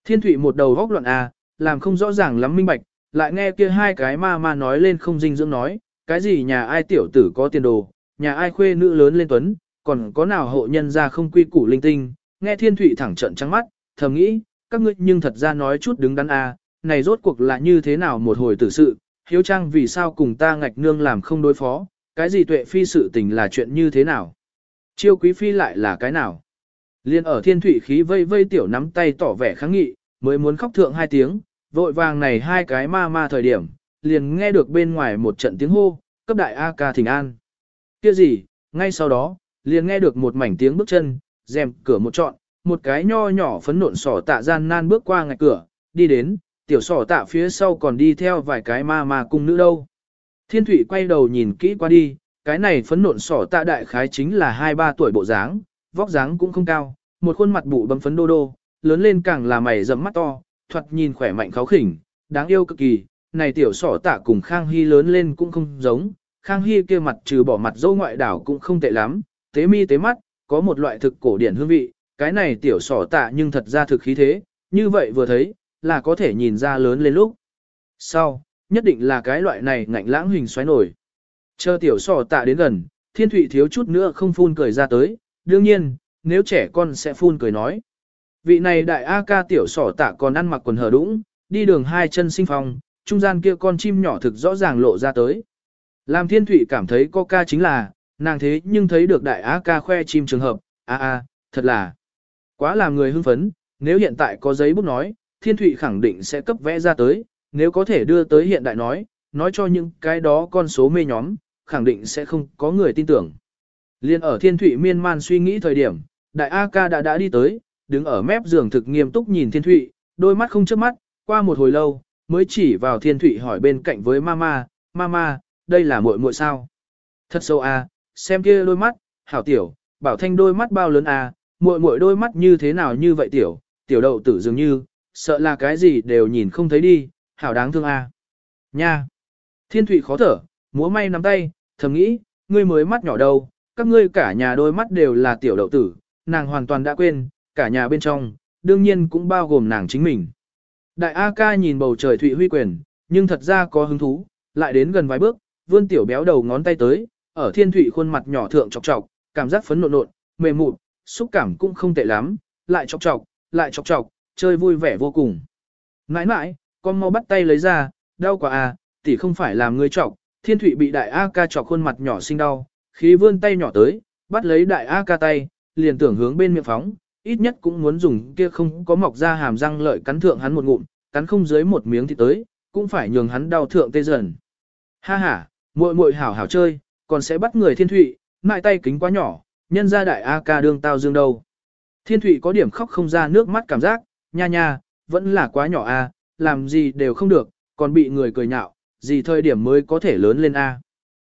Thiên thủy một đầu góc luận A, làm không rõ ràng lắm minh bạch, lại nghe kia hai cái ma ma nói lên không dinh dưỡng nói, cái gì nhà ai tiểu tử có tiền đồ, nhà ai khuê nữ lớn lên tuấn, còn có nào hộ nhân ra không quy củ linh tinh, nghe thiên thủy thẳng trận trắng mắt, thầm nghĩ, các ngươi nhưng thật ra nói chút đứng đắn A, này rốt cuộc là như thế nào một hồi tử sự, hiếu trang vì sao cùng ta ngạch nương làm không đối phó, cái gì tuệ phi sự tình là chuyện như thế nào? Chiêu quý phi lại là cái nào? Liên ở thiên thủy khí vây vây tiểu nắm tay tỏ vẻ kháng nghị, mới muốn khóc thượng hai tiếng, vội vàng này hai cái ma ma thời điểm, liền nghe được bên ngoài một trận tiếng hô, cấp đại A ca thỉnh an. Kia gì, ngay sau đó, liền nghe được một mảnh tiếng bước chân, rèm cửa một trọn, một cái nho nhỏ phấn nộn sỏ tạ gian nan bước qua ngạch cửa, đi đến, tiểu sỏ tạ phía sau còn đi theo vài cái ma ma cung nữ đâu. Thiên thủy quay đầu nhìn kỹ qua đi, cái này phấn nộn sỏ tạ đại khái chính là 2-3 tuổi bộ dáng, vóc dáng cũng không cao, một khuôn mặt bụ bấm phấn đô đô, lớn lên càng là mày rậm mắt to, thoạt nhìn khỏe mạnh kháo khỉnh, đáng yêu cực kỳ. Này tiểu sỏ tạ cùng Khang Hy lớn lên cũng không giống, Khang Hy kia mặt trừ bỏ mặt dâu ngoại đảo cũng không tệ lắm, tế mi tế mắt, có một loại thực cổ điển hương vị, cái này tiểu sỏ tạ nhưng thật ra thực khí thế, như vậy vừa thấy, là có thể nhìn ra lớn lên lúc. Sau, nhất định là cái loại này ngạnh lãng hình xoáy nổi. Chờ tiểu sò tạ đến gần, thiên thụy thiếu chút nữa không phun cười ra tới, đương nhiên, nếu trẻ con sẽ phun cười nói. Vị này đại A ca tiểu sỏ tạ còn ăn mặc quần hở đũng, đi đường hai chân sinh phong, trung gian kia con chim nhỏ thực rõ ràng lộ ra tới. Làm thiên thụy cảm thấy có ca chính là, nàng thế nhưng thấy được đại A ca khoe chim trường hợp, a a, thật là quá làm người hưng phấn, nếu hiện tại có giấy bút nói, Thiên Thụy khẳng định sẽ cấp vẽ ra tới, nếu có thể đưa tới hiện đại nói, nói cho những cái đó con số mê nhóm, khẳng định sẽ không có người tin tưởng. Liên ở thiên thụy miên man suy nghĩ thời điểm, đại A ca đã đã đi tới, đứng ở mép giường thực nghiêm túc nhìn thiên thụy, đôi mắt không chớp mắt, qua một hồi lâu, mới chỉ vào thiên thụy hỏi bên cạnh với mama, mama, đây là muội muội sao? Thật sâu à, xem kia đôi mắt, hảo tiểu, bảo thanh đôi mắt bao lớn à, muội muội đôi mắt như thế nào như vậy tiểu, tiểu đậu tử dường như, sợ là cái gì đều nhìn không thấy đi, hảo đáng thương à. Nha! Thiên thụy khó thở, múa may nắm tay, thầm nghĩ, ngươi mới mắt nhỏ đâu, các ngươi cả nhà đôi mắt đều là tiểu đậu tử, nàng hoàn toàn đã quên, cả nhà bên trong, đương nhiên cũng bao gồm nàng chính mình. Đại A ca nhìn bầu trời thụy huy quyền, nhưng thật ra có hứng thú, lại đến gần vài bước, vươn tiểu béo đầu ngón tay tới, ở thiên thụy khuôn mặt nhỏ thượng chọc chọc, cảm giác phấn nộn nộn, mềm mụn, xúc cảm cũng không tệ lắm, lại chọc chọc, lại chọc chọc, chơi vui vẻ vô cùng. Nãi nãi, con mau bắt tay lấy ra, đau quá à, tỷ không phải làm người chọc, thiên thụy bị đại A ca chọc khuôn mặt nhỏ sinh đau, khí vươn tay nhỏ tới, bắt lấy đại A ca tay, liền tưởng hướng bên miệng phóng, ít nhất cũng muốn dùng kia không có mọc ra hàm răng lợi cắn thượng hắn một ngụm, cắn không dưới một miếng thì tới, cũng phải nhường hắn đau thượng tê dần. Ha ha, muội muội hảo hảo chơi, còn sẽ bắt người thiên thụy, mại tay kính quá nhỏ, nhân ra đại A ca đương tao dương đâu. Thiên thụy có điểm khóc không ra nước mắt cảm giác, nha nha, vẫn là quá nhỏ a, làm gì đều không được, còn bị người cười nhạo, gì thời điểm mới có thể lớn lên a.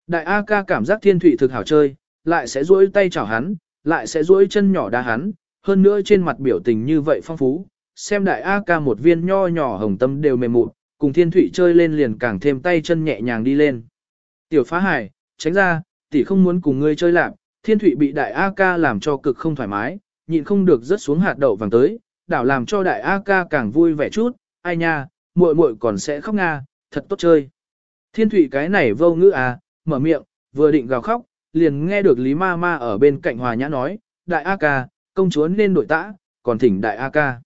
Đại A ca cảm giác thiên thụy thực hảo chơi, lại sẽ duỗi tay chảo hắn, lại sẽ duỗi chân nhỏ đá hắn, hơn nữa trên mặt biểu tình như vậy phong phú, xem đại A ca một viên nho nhỏ hồng tâm đều mềm mụn, cùng thiên thụy chơi lên liền càng thêm tay chân nhẹ nhàng đi lên. Tiểu phá hải, tránh ra, tỷ không muốn cùng ngươi chơi lạc, thiên thụy bị đại A ca làm cho cực không thoải mái, nhịn không được rớt xuống hạt đậu vàng tới, đảo làm cho đại A ca càng vui vẻ chút, ai nha, muội muội còn sẽ khóc nga, thật tốt chơi. Thiên thụy cái này vô ngữ à, mở miệng, vừa định gào khóc, liền nghe được Lý Ma Ma ở bên cạnh Hòa Nhã nói, đại A ca, công chúa nên đổi tã, còn thỉnh đại A ca.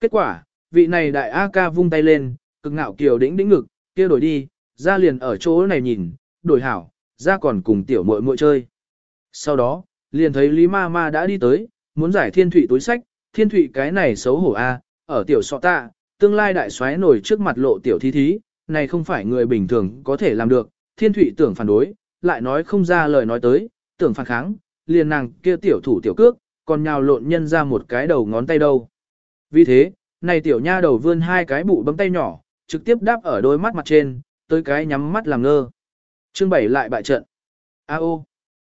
Kết quả, vị này đại A ca vung tay lên, cực ngạo kiều đĩnh đĩnh ngực, kia đổi đi, ra liền ở chỗ này nhìn, đổi hảo, ra còn cùng tiểu muội muội chơi. Sau đó, liền thấy Lý Ma Ma đã đi tới, muốn giải thiên thụy túi sách, thiên thụy cái này xấu hổ a, ở tiểu sọ tạ, tương lai đại xoáy nổi trước mặt lộ tiểu thí thí, này không phải người bình thường có thể làm được, thiên thụy tưởng phản đối, lại nói không ra lời nói tới, tưởng phản kháng, liền nàng kia tiểu thủ tiểu cước, còn nhào lộn nhân ra một cái đầu ngón tay đâu. Vì thế, này tiểu nha đầu vươn hai cái bụ bấm tay nhỏ, trực tiếp đáp ở đôi mắt mặt trên, tới cái nhắm mắt làm ngơ. Chương bảy lại bại trận. A ô.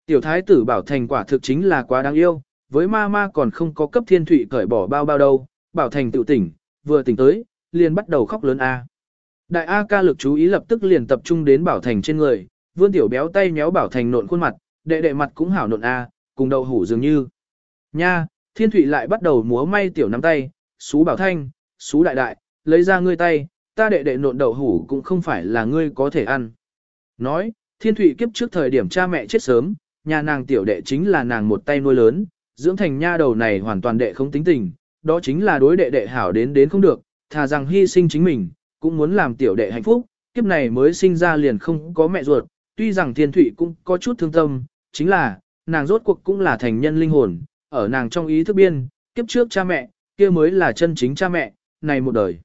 Tiểu thái tử bảo thành quả thực chính là quá đáng yêu, với ma ma còn không có cấp thiên thụy cởi bỏ bao bao đâu, bảo thành tự tỉnh, vừa tỉnh tới, liền bắt đầu khóc lớn A. Đại A ca lực chú ý lập tức liền tập trung đến bảo thành trên người, vươn tiểu béo tay méo bảo thành nộn khuôn mặt, đệ đệ mặt cũng hảo nộn A, cùng đầu hủ dường như. Nha, thiên thụy lại bắt đầu múa may tiểu nắm tay, xú bảo thanh, xú đại đại, lấy ra ngươi tay, ta đệ đệ nộn đậu hủ cũng không phải là ngươi có thể ăn. Nói, thiên thụy kiếp trước thời điểm cha mẹ chết sớm, nhà nàng tiểu đệ chính là nàng một tay nuôi lớn, dưỡng thành nha đầu này hoàn toàn đệ không tính tình, đó chính là đối đệ đệ hảo đến đến không được, thà rằng hy sinh chính mình, cũng muốn làm tiểu đệ hạnh phúc, kiếp này mới sinh ra liền không có mẹ ruột, tuy rằng thiên thủy cũng có chút thương tâm, chính là, nàng rốt cuộc cũng là thành nhân linh hồn, ở nàng trong ý thức biên, kiếp trước cha mẹ, kia mới là chân chính cha mẹ, này một đời.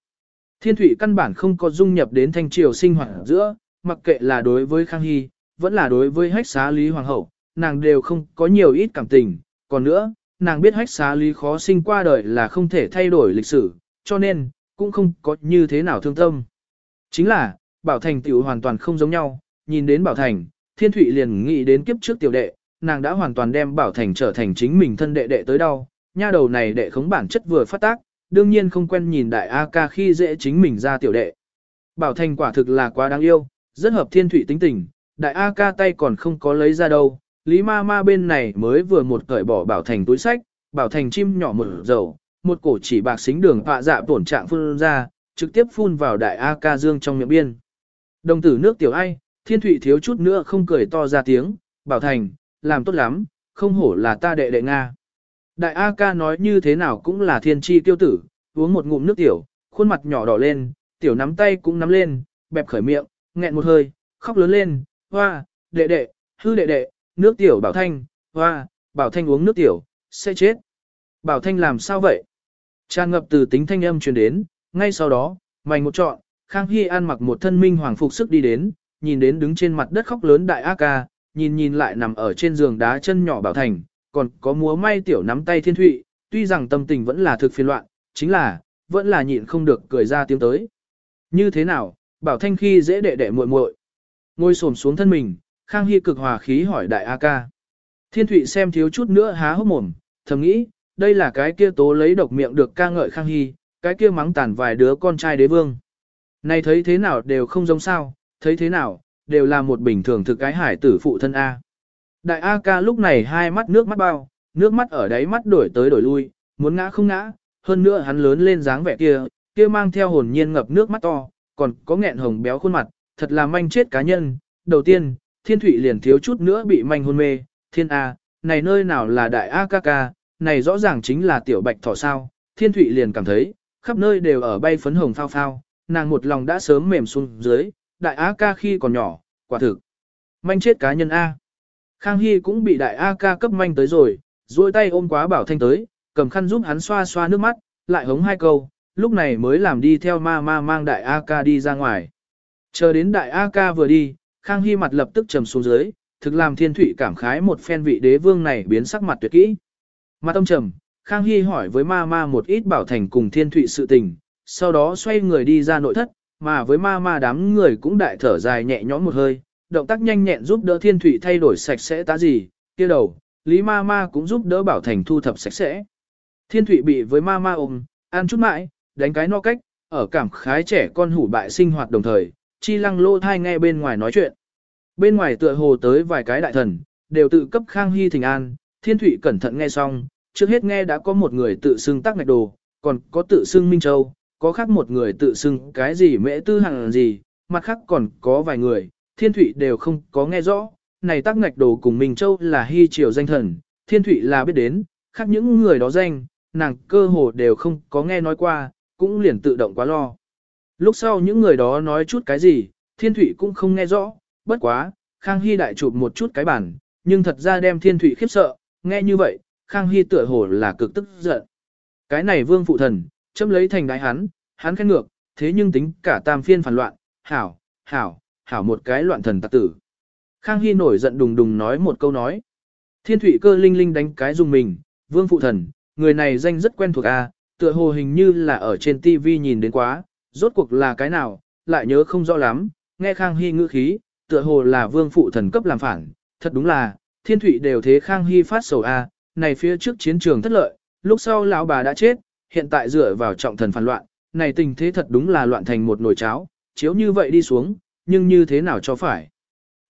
Thiên thủy căn bản không có dung nhập đến thanh triều sinh hoạt giữa, mặc kệ là đối với Khang Hy, vẫn là đối với hách xá Lý Hoàng hậu, nàng đều không có nhiều ít cảm tình, còn nữa, nàng biết hách xá lý khó sinh qua đời là không thể thay đổi lịch sử, cho nên, cũng không có như thế nào thương tâm. Chính là, Bảo Thành tiểu hoàn toàn không giống nhau, nhìn đến Bảo Thành, Thiên Thụy liền nghĩ đến kiếp trước tiểu đệ, nàng đã hoàn toàn đem Bảo Thành trở thành chính mình thân đệ đệ tới đâu, nha đầu này đệ khống bản chất vừa phát tác, đương nhiên không quen nhìn đại A ca khi dễ chính mình ra tiểu đệ. Bảo Thành quả thực là quá đáng yêu, rất hợp Thiên Thụy tính tình, đại A ca tay còn không có lấy ra đâu, Lý ma ma bên này mới vừa một cởi bỏ bảo thành túi sách, bảo thành chim nhỏ một dầu, một cổ chỉ bạc xính đường họa dạ tổn trạng phun ra, trực tiếp phun vào đại A ca dương trong miệng biên. Đồng tử nước tiểu ai, thiên thụy thiếu chút nữa không cười to ra tiếng, bảo thành, làm tốt lắm, không hổ là ta đệ đệ Nga. Đại A ca nói như thế nào cũng là thiên tri tiêu tử, uống một ngụm nước tiểu, khuôn mặt nhỏ đỏ lên, tiểu nắm tay cũng nắm lên, bẹp khởi miệng, nghẹn một hơi, khóc lớn lên, hoa, đệ đệ, hư đệ đệ, nước tiểu bảo thanh, hoa, bảo thanh uống nước tiểu, sẽ chết. Bảo thanh làm sao vậy? Tràn ngập từ tính thanh âm truyền đến, ngay sau đó, mày một trọn, Khang Hy an mặc một thân minh hoàng phục sức đi đến, nhìn đến đứng trên mặt đất khóc lớn đại A ca, nhìn nhìn lại nằm ở trên giường đá chân nhỏ Bảo Thành, còn có múa may tiểu nắm tay Thiên Thụy, tuy rằng tâm tình vẫn là thực phiền loạn, chính là, vẫn là nhịn không được cười ra tiếng tới. Như thế nào, Bảo Thanh khi dễ đệ đệ muội muội. Ngồi xổm xuống thân mình, Khang Hy cực hòa khí hỏi đại A ca. Thiên Thụy xem thiếu chút nữa há hốc mồm, thầm nghĩ, đây là cái kia tố lấy độc miệng được ca ngợi Khang Hy, cái kia mắng tàn vài đứa con trai đế vương. Này thấy thế nào đều không giống sao, thấy thế nào, đều là một bình thường thực cái hải tử phụ thân A. Đại A ca lúc này hai mắt nước mắt bao, nước mắt ở đáy mắt đổi tới đổi lui, muốn ngã không ngã, hơn nữa hắn lớn lên dáng vẻ kia, kia mang theo hồn nhiên ngập nước mắt to, còn có nghẹn hồng béo khuôn mặt, thật là manh chết cá nhân. Đầu tiên, thiên thủy liền thiếu chút nữa bị manh hôn mê, thiên A, này nơi nào là đại A ca ca, này rõ ràng chính là tiểu bạch thỏ sao, thiên thủy liền cảm thấy, khắp nơi đều ở bay phấn hồng phao phao, nàng một lòng đã sớm mềm xuống dưới, đại A ca khi còn nhỏ, quả thực. Manh chết cá nhân A. Khang Hy cũng bị đại A ca cấp manh tới rồi, duỗi tay ôm quá bảo thanh tới, cầm khăn giúp hắn xoa xoa nước mắt, lại hống hai câu, lúc này mới làm đi theo ma ma mang đại A ca đi ra ngoài. Chờ đến đại A ca vừa đi, Khang Hy mặt lập tức trầm xuống dưới, thực làm thiên thủy cảm khái một phen vị đế vương này biến sắc mặt tuyệt kỹ. Mặt ông trầm, Khang Hy hỏi với ma ma một ít bảo thành cùng thiên thủy sự tình, sau đó xoay người đi ra nội thất, mà với ma ma đám người cũng đại thở dài nhẹ nhõm một hơi, động tác nhanh nhẹn giúp đỡ thiên thủy thay đổi sạch sẽ tá gì, kia đầu, Lý ma ma cũng giúp đỡ bảo thành thu thập sạch sẽ. Thiên thủy bị với ma ma ôm, ăn chút mãi, đánh cái no cách, ở cảm khái trẻ con hủ bại sinh hoạt đồng thời, chi lăng lô thai nghe bên ngoài nói chuyện. Bên ngoài tựa hồ tới vài cái đại thần, đều tự cấp Khang Hy thình an, thiên thủy cẩn thận nghe xong, trước hết nghe đã có một người tự xưng tắc ngạch đồ, còn có tự xưng Minh Châu, có khác một người tự xưng cái gì mễ tư hằng gì, mặt khác còn có vài người, thiên thủy đều không có nghe rõ, này tắc ngạch đồ cùng Minh Châu là hy triều danh thần, thiên thủy là biết đến, khác những người đó danh, nàng cơ hồ đều không có nghe nói qua, cũng liền tự động quá lo. Lúc sau những người đó nói chút cái gì, thiên thủy cũng không nghe rõ, bất quá, Khang Hy đại chụp một chút cái bản, nhưng thật ra đem thiên thủy khiếp sợ, nghe như vậy, Khang Hy tựa hồ là cực tức giận. Cái này vương phụ thần, châm lấy thành đái hắn, hắn khen ngược, thế nhưng tính cả tam phiên phản loạn, hảo, hảo, hảo một cái loạn thần tạc tử. Khang Hy nổi giận đùng đùng nói một câu nói. Thiên thủy cơ linh linh đánh cái dùng mình, vương phụ thần, người này danh rất quen thuộc a, tựa hồ hình như là ở trên TV nhìn đến quá, rốt cuộc là cái nào, lại nhớ không rõ lắm, nghe Khang Hy ngữ khí, tựa hồ là vương phụ thần cấp làm phản, thật đúng là, thiên thủy đều thế Khang Hy phát sầu a, này phía trước chiến trường thất lợi, lúc sau lão bà đã chết, hiện tại dựa vào trọng thần phản loạn, này tình thế thật đúng là loạn thành một nồi cháo, chiếu như vậy đi xuống, nhưng như thế nào cho phải.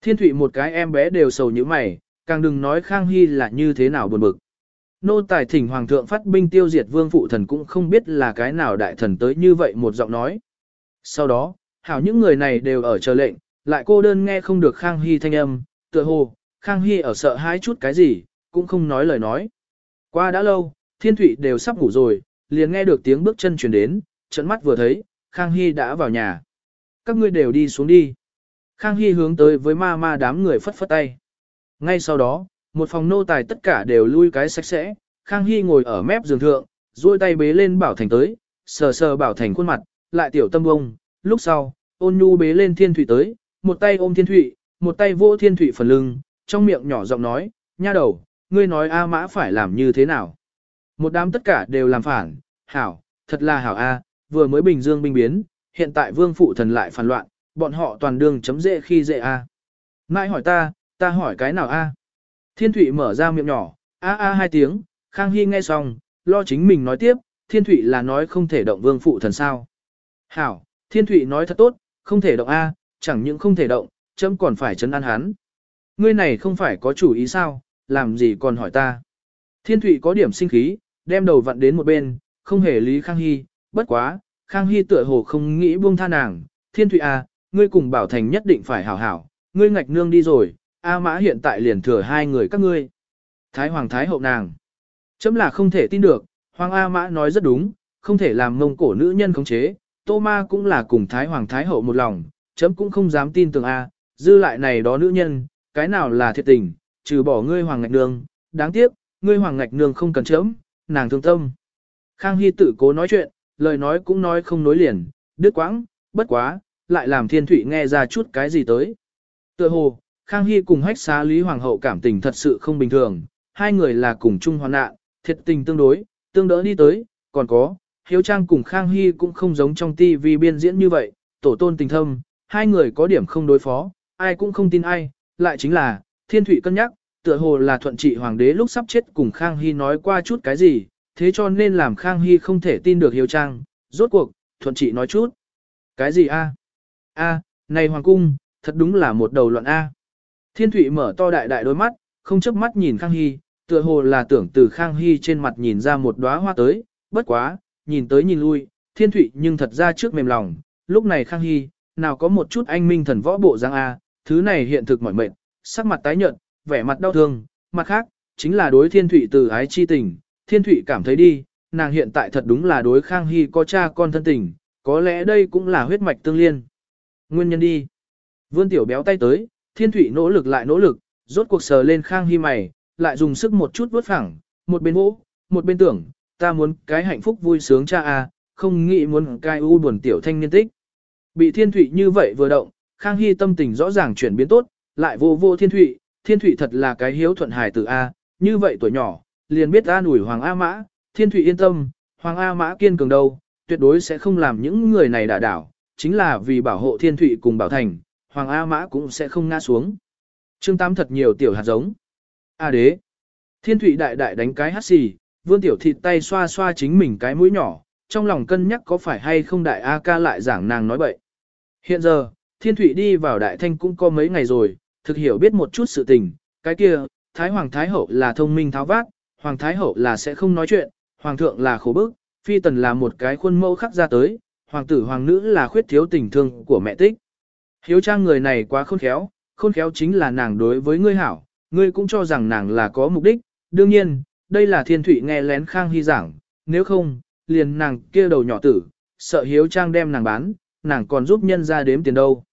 Thiên thủy một cái em bé đều sầu như mày, càng đừng nói Khang Hy là như thế nào buồn bực. Nô tài thỉnh hoàng thượng phát binh tiêu diệt vương phụ thần cũng không biết là cái nào đại thần tới như vậy một giọng nói. Sau đó, hảo những người này đều ở chờ lệnh, lại cô đơn nghe không được Khang Hy thanh âm, tựa hồ, Khang Hy ở sợ hãi chút cái gì, cũng không nói lời nói. Qua đã lâu, thiên thủy đều sắp ngủ rồi, liền nghe được tiếng bước chân chuyển đến, trận mắt vừa thấy, Khang Hy đã vào nhà. Các ngươi đều đi xuống đi. Khang Hy hướng tới với ma ma đám người phất phất tay. Ngay sau đó, một phòng nô tài tất cả đều lui cái sạch sẽ, Khang Hy ngồi ở mép giường thượng, duỗi tay bế lên Bảo Thành tới, sờ sờ Bảo Thành khuôn mặt, lại tiểu tâm bông, lúc sau, ôn nhu bế lên Thiên Thụy tới, một tay ôm Thiên Thụy, một tay vỗ Thiên Thụy phần lưng, trong miệng nhỏ giọng nói, nha đầu, ngươi nói A Mã phải làm như thế nào. Một đám tất cả đều làm phản, hảo, thật là hảo A, vừa mới bình dương binh biến, hiện tại vương phụ thần lại phản loạn, bọn họ toàn đường chấm dễ khi dễ A. Mãi hỏi ta, ta hỏi cái nào A. Thiên Thụy mở ra miệng nhỏ, a a hai tiếng, Khang Hy nghe xong, lo chính mình nói tiếp, Thiên Thụy là nói không thể động vương phụ thần sao. Hảo, Thiên Thụy nói thật tốt, không thể động a, chẳng những không thể động, chấm còn phải chấn an hắn. Ngươi này không phải có chủ ý sao, làm gì còn hỏi ta. Thiên Thụy có điểm sinh khí, đem đầu vặn đến một bên, không hề lý Khang Hy, bất quá, Khang Hy tựa hồ không nghĩ buông tha nàng, Thiên Thụy a, ngươi cùng Bảo Thành nhất định phải hảo hảo, ngươi ngạch nương đi rồi, A Mã hiện tại liền thừa hai người các ngươi. Thái Hoàng Thái Hậu nàng. Chấm là không thể tin được, Hoàng A Mã nói rất đúng, không thể làm mông cổ nữ nhân khống chế, Tô Ma cũng là cùng Thái Hoàng Thái Hậu một lòng, chấm cũng không dám tin tưởng A, dư lại này đó nữ nhân, cái nào là thiệt tình, trừ bỏ ngươi Hoàng Ngạch Nương, đáng tiếc, ngươi Hoàng Ngạch Nương không cần chấm, nàng thương tâm. Khang Hy tự cố nói chuyện, lời nói cũng nói không nối liền, đứt quãng, bất quá, lại làm thiên thủy nghe ra chút cái gì tới. Tựa hồ, Khang Hy cùng hách xá Lý Hoàng hậu cảm tình thật sự không bình thường, hai người là cùng chung hoàn nạn, thiệt tình tương đối, tương đỡ đi tới, còn có, Hiếu Trang cùng Khang Hy cũng không giống trong TV biên diễn như vậy, tổ tôn tình thâm, hai người có điểm không đối phó, ai cũng không tin ai, lại chính là, Thiên Thụy cân nhắc, tựa hồ là thuận trị hoàng đế lúc sắp chết cùng Khang Hy nói qua chút cái gì, thế cho nên làm Khang Hy không thể tin được Hiếu Trang, rốt cuộc, thuận trị nói chút. Cái gì a? A, này hoàng cung, thật đúng là một đầu loạn A. Thiên Thụy mở to đại đại đôi mắt, không chớp mắt nhìn Khang Hy, tựa hồ là tưởng từ Khang Hy trên mặt nhìn ra một đóa hoa tới, bất quá, nhìn tới nhìn lui, Thiên Thụy nhưng thật ra trước mềm lòng, lúc này Khang Hy, nào có một chút anh minh thần võ bộ giang A, thứ này hiện thực mỏi mệt, sắc mặt tái nhợt, vẻ mặt đau thương, mặt khác, chính là đối Thiên Thụy từ ái chi tình, Thiên Thụy cảm thấy đi, nàng hiện tại thật đúng là đối Khang Hy có cha con thân tình, có lẽ đây cũng là huyết mạch tương liên. Nguyên nhân đi. Vươn tiểu béo tay tới, Thiên Thụy nỗ lực lại nỗ lực, rốt cuộc sờ lên Khang Hy mày, lại dùng sức một chút vuốt phẳng, một bên vỗ, một bên tưởng, ta muốn cái hạnh phúc vui sướng cha a, không nghĩ muốn cái u buồn tiểu thanh niên tích. Bị Thiên Thụy như vậy vừa động, Khang Hy tâm tình rõ ràng chuyển biến tốt, lại vô vô Thiên Thụy, Thiên Thụy thật là cái hiếu thuận hài tử A, như vậy tuổi nhỏ, liền biết an ủi Hoàng A Mã, Thiên Thụy yên tâm, Hoàng A Mã kiên cường đâu, tuyệt đối sẽ không làm những người này đả đảo, chính là vì bảo hộ Thiên Thụy cùng Bảo Thành, Hoàng A Mã cũng sẽ không ngã xuống. Trương Tám thật nhiều tiểu hạt giống. A đế. Thiên Thụy đại đại đánh cái hát xì, Vương tiểu thịt tay xoa xoa chính mình cái mũi nhỏ, trong lòng cân nhắc có phải hay không đại A ca lại giảng nàng nói bậy. Hiện giờ, Thiên Thụy đi vào đại thanh cũng có mấy ngày rồi, thực hiểu biết một chút sự tình, cái kia, Thái Hoàng Thái Hậu là thông minh tháo vát, Hoàng Thái Hậu là sẽ không nói chuyện, Hoàng thượng là khổ bức, Phi Tần là một cái khuôn mẫu khắc ra tới, Hoàng tử Hoàng nữ là khuyết thiếu tình thương của mẹ tích. Hiếu trang người này quá khôn khéo, khôn khéo chính là nàng đối với ngươi hảo, ngươi cũng cho rằng nàng là có mục đích, đương nhiên, đây là thiên thủy nghe lén khang hy giảng, nếu không, liền nàng kia đầu nhỏ tử, sợ hiếu trang đem nàng bán, nàng còn giúp nhân ra đếm tiền đâu.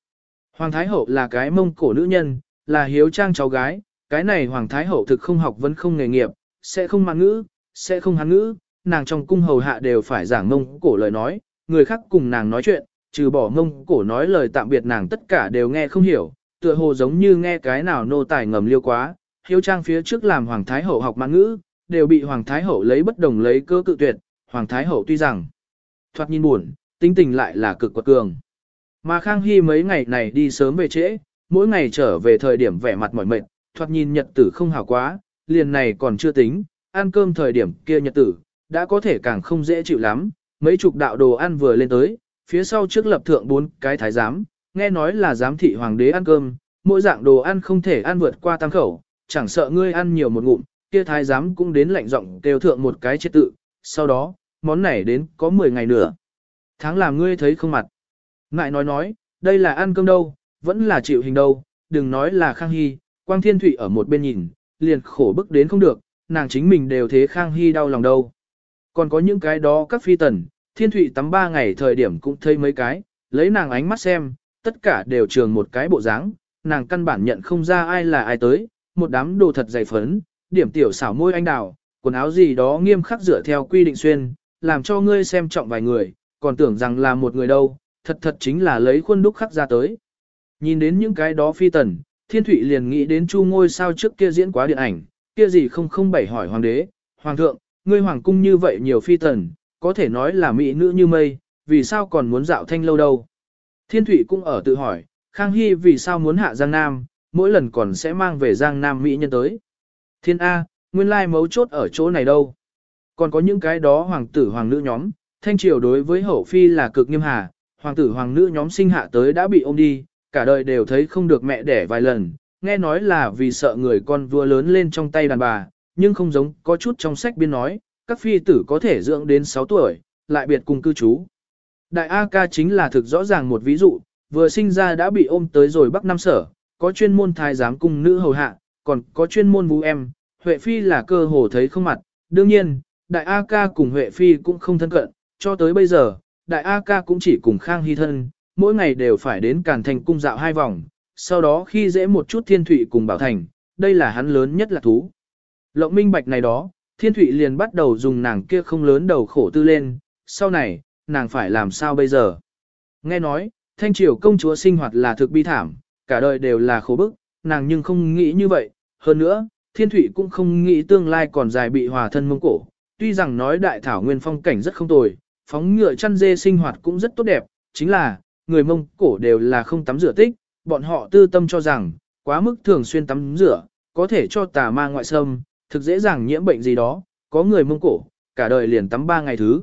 Hoàng Thái Hậu là cái mông cổ nữ nhân, là hiếu trang cháu gái, cái này Hoàng Thái Hậu thực không học vẫn không nghề nghiệp, sẽ không mang ngữ, sẽ không hán ngữ, nàng trong cung hầu hạ đều phải giảng mông cổ lời nói, người khác cùng nàng nói chuyện, trừ bỏ ngông cổ nói lời tạm biệt nàng tất cả đều nghe không hiểu, tựa hồ giống như nghe cái nào nô tài ngầm liêu quá, hiếu trang phía trước làm Hoàng Thái Hậu học mạng ngữ, đều bị Hoàng Thái Hậu lấy bất đồng lấy cơ cự tuyệt, Hoàng Thái Hậu tuy rằng thoạt nhìn buồn, tính tình lại là cực quật cường. Mà Khang Hy mấy ngày này đi sớm về trễ, mỗi ngày trở về thời điểm vẻ mặt mỏi mệt, thoạt nhìn nhật tử không hào quá, liền này còn chưa tính, ăn cơm thời điểm kia nhật tử, đã có thể càng không dễ chịu lắm, mấy chục đạo đồ ăn vừa lên tới, phía sau trước lập thượng bốn cái thái giám, nghe nói là giám thị hoàng đế ăn cơm, mỗi dạng đồ ăn không thể ăn vượt qua tam khẩu, chẳng sợ ngươi ăn nhiều một ngụm, kia thái giám cũng đến lạnh giọng kêu thượng một cái chết tự, sau đó, món này đến có 10 ngày nữa. Tháng làm ngươi thấy không mặt. Ngại nói nói, đây là ăn cơm đâu, vẫn là chịu hình đâu, đừng nói là Khang Hy, Quang Thiên Thụy ở một bên nhìn, liền khổ bức đến không được, nàng chính mình đều thế Khang Hy đau lòng đâu. Còn có những cái đó các phi tần, Thiên Thụy tắm ba ngày thời điểm cũng thấy mấy cái, lấy nàng ánh mắt xem, tất cả đều trường một cái bộ dáng, nàng căn bản nhận không ra ai là ai tới, một đám đồ thật dày phấn, điểm tiểu xảo môi anh đào, quần áo gì đó nghiêm khắc dựa theo quy định xuyên, làm cho ngươi xem trọng vài người, còn tưởng rằng là một người đâu, thật thật chính là lấy khuôn đúc khắc ra tới. Nhìn đến những cái đó phi tần, Thiên Thụy liền nghĩ đến chu ngôi sao trước kia diễn quá điện ảnh, kia gì không không bảy hỏi hoàng đế, hoàng thượng, ngươi hoàng cung như vậy nhiều phi tần, có thể nói là mỹ nữ như mây, vì sao còn muốn dạo thanh lâu đâu. Thiên Thụy cũng ở tự hỏi, Khang Hy vì sao muốn hạ Giang Nam, mỗi lần còn sẽ mang về Giang Nam Mỹ nhân tới. Thiên A, nguyên lai mấu chốt ở chỗ này đâu. Còn có những cái đó hoàng tử hoàng nữ nhóm, thanh triều đối với hậu phi là cực nghiêm hà, hoàng tử hoàng nữ nhóm sinh hạ tới đã bị ôm đi, cả đời đều thấy không được mẹ đẻ vài lần, nghe nói là vì sợ người con vua lớn lên trong tay đàn bà, nhưng không giống có chút trong sách biên nói, các phi tử có thể dưỡng đến 6 tuổi, lại biệt cùng cư trú. Đại A ca chính là thực rõ ràng một ví dụ, vừa sinh ra đã bị ôm tới rồi Bắc Nam sở, có chuyên môn thái giám cung nữ hầu hạ, còn có chuyên môn vũ em, Huệ Phi là cơ hồ thấy không mặt, đương nhiên, Đại A ca cùng Huệ Phi cũng không thân cận, cho tới bây giờ, Đại A ca cũng chỉ cùng Khang Hy thân, mỗi ngày đều phải đến Càn Thành cung dạo hai vòng, sau đó khi dễ một chút Thiên thủy cùng Bảo Thành, đây là hắn lớn nhất là thú. Lộng minh bạch này đó, Thiên Thụy liền bắt đầu dùng nàng kia không lớn đầu khổ tư lên, sau này, nàng phải làm sao bây giờ? Nghe nói, Thanh Triều công chúa sinh hoạt là thực bi thảm, cả đời đều là khổ bức, nàng nhưng không nghĩ như vậy, hơn nữa, thiên Thụy cũng không nghĩ tương lai còn dài bị hòa thân mông cổ. Tuy rằng nói đại thảo nguyên phong cảnh rất không tồi, phóng ngựa chăn dê sinh hoạt cũng rất tốt đẹp, chính là, người mông cổ đều là không tắm rửa tích, bọn họ tư tâm cho rằng, quá mức thường xuyên tắm rửa, có thể cho tà ma ngoại xâm, thực dễ dàng nhiễm bệnh gì đó, có người mông cổ, cả đời liền tắm 3 ngày thứ.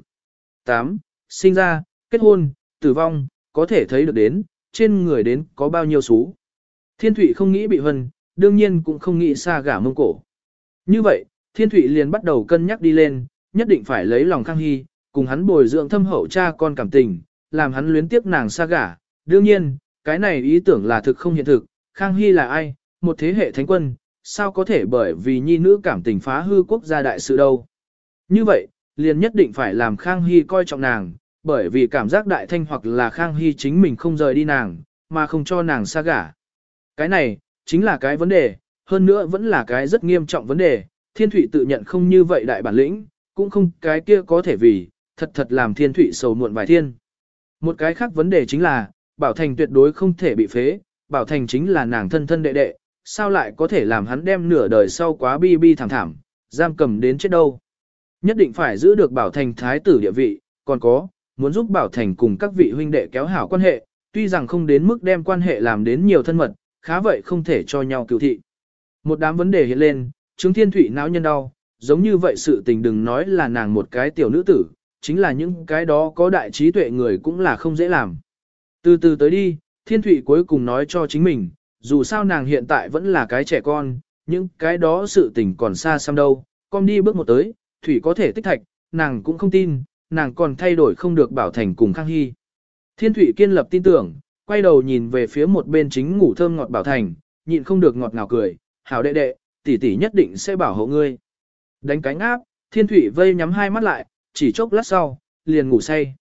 8. Sinh ra, kết hôn, tử vong, có thể thấy được đến, trên người đến có bao nhiêu số Thiên Thụy không nghĩ bị hân, đương nhiên cũng không nghĩ xa gả mông cổ. Như vậy, Thiên Thụy liền bắt đầu cân nhắc đi lên, nhất định phải lấy lòng Khang Hy, cùng hắn bồi dưỡng thâm hậu cha con cảm tình, làm hắn luyến tiếc nàng xa gả. Đương nhiên, cái này ý tưởng là thực không hiện thực, Khang Hy là ai, một thế hệ thánh quân, sao có thể bởi vì nhi nữ cảm tình phá hư quốc gia đại sự đâu. Như vậy, liền nhất định phải làm Khang Hy coi trọng nàng, bởi vì cảm giác đại thanh hoặc là Khang Hy chính mình không rời đi nàng, mà không cho nàng xa gả. Cái này, chính là cái vấn đề, hơn nữa vẫn là cái rất nghiêm trọng vấn đề, thiên thủy tự nhận không như vậy đại bản lĩnh, cũng không cái kia có thể vì, thật thật làm thiên thủy sầu muộn vài thiên. Một cái khác vấn đề chính là, Bảo Thành tuyệt đối không thể bị phế, Bảo Thành chính là nàng thân thân đệ đệ, sao lại có thể làm hắn đem nửa đời sau quá bi bi thảm thảm, giam cầm đến chết đâu. Nhất định phải giữ được Bảo Thành thái tử địa vị, còn có, muốn giúp Bảo Thành cùng các vị huynh đệ kéo hảo quan hệ, tuy rằng không đến mức đem quan hệ làm đến nhiều thân mật, khá vậy không thể cho nhau cứu thị. Một đám vấn đề hiện lên, chứng thiên thủy não nhân đau, giống như vậy sự tình đừng nói là nàng một cái tiểu nữ tử, chính là những cái đó có đại trí tuệ người cũng là không dễ làm. Từ từ tới đi, thiên thủy cuối cùng nói cho chính mình, dù sao nàng hiện tại vẫn là cái trẻ con, những cái đó sự tình còn xa xăm đâu, con đi bước một tới, thủy có thể tích thạch, nàng cũng không tin, nàng còn thay đổi không được bảo thành cùng khang hy. Thiên thủy kiên lập tin tưởng, quay đầu nhìn về phía một bên chính ngủ thơm ngọt bảo thành, nhịn không được ngọt ngào cười, hảo đệ đệ, tỷ tỷ nhất định sẽ bảo hộ ngươi. Đánh cánh áp, thiên thủy vây nhắm hai mắt lại, chỉ chốc lát sau, liền ngủ say.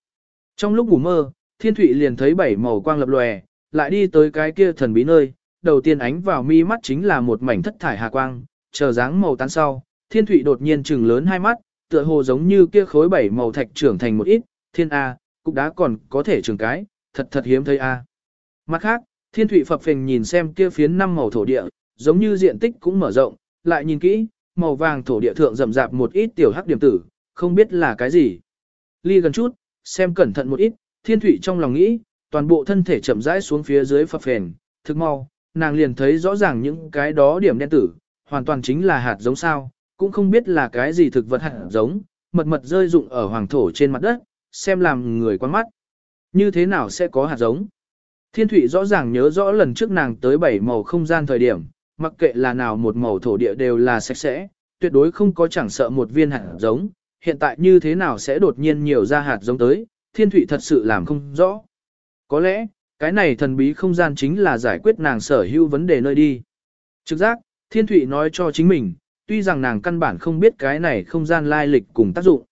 Trong lúc ngủ mơ, thiên thủy liền thấy bảy màu quang lập lòe, lại đi tới cái kia thần bí nơi, đầu tiên ánh vào mi mắt chính là một mảnh thất thải hà quang, chờ dáng màu tán sau, thiên thủy đột nhiên trừng lớn hai mắt, tựa hồ giống như kia khối bảy màu thạch trưởng thành một ít, thiên A, cục đá còn có thể trường cái, thật thật hiếm thấy A. Mặt khác, thiên thủy phập phình nhìn xem kia phiến năm màu thổ địa, giống như diện tích cũng mở rộng, lại nhìn kỹ, màu vàng thổ địa thượng rậm rạp một ít tiểu hắc điểm tử, không biết là cái gì. Ly gần chút, xem cẩn thận một ít, thiên thủy trong lòng nghĩ, toàn bộ thân thể chậm rãi xuống phía dưới phập phền, thực mau, nàng liền thấy rõ ràng những cái đó điểm đen tử, hoàn toàn chính là hạt giống sao, cũng không biết là cái gì thực vật hạt giống, mật mật rơi rụng ở hoàng thổ trên mặt đất, xem làm người quan mắt. Như thế nào sẽ có hạt giống? Thiên thủy rõ ràng nhớ rõ lần trước nàng tới bảy màu không gian thời điểm, mặc kệ là nào một màu thổ địa đều là sạch sẽ, tuyệt đối không có chẳng sợ một viên hạt giống, hiện tại như thế nào sẽ đột nhiên nhiều ra hạt giống tới, thiên thủy thật sự làm không rõ. Có lẽ, cái này thần bí không gian chính là giải quyết nàng sở hữu vấn đề nơi đi. Trực giác, thiên thụy nói cho chính mình, tuy rằng nàng căn bản không biết cái này không gian lai lịch cùng tác dụng.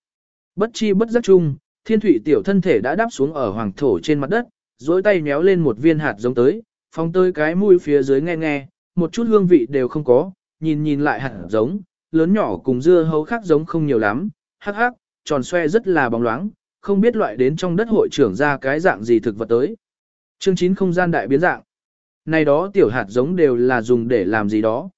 Bất chi bất giác chung, thiên thụy tiểu thân thể đã đáp xuống ở hoàng thổ trên mặt đất, dối tay méo lên một viên hạt giống tới, phóng tới cái mũi phía dưới nghe nghe, một chút hương vị đều không có, nhìn nhìn lại hạt giống, lớn nhỏ cùng dưa hấu khác giống không nhiều lắm, hắc hắc, tròn xoe rất là bóng loáng, không biết loại đến trong đất hội trưởng ra cái dạng gì thực vật tới. Chương 9 không gian đại biến dạng. Này đó tiểu hạt giống đều là dùng để làm gì đó.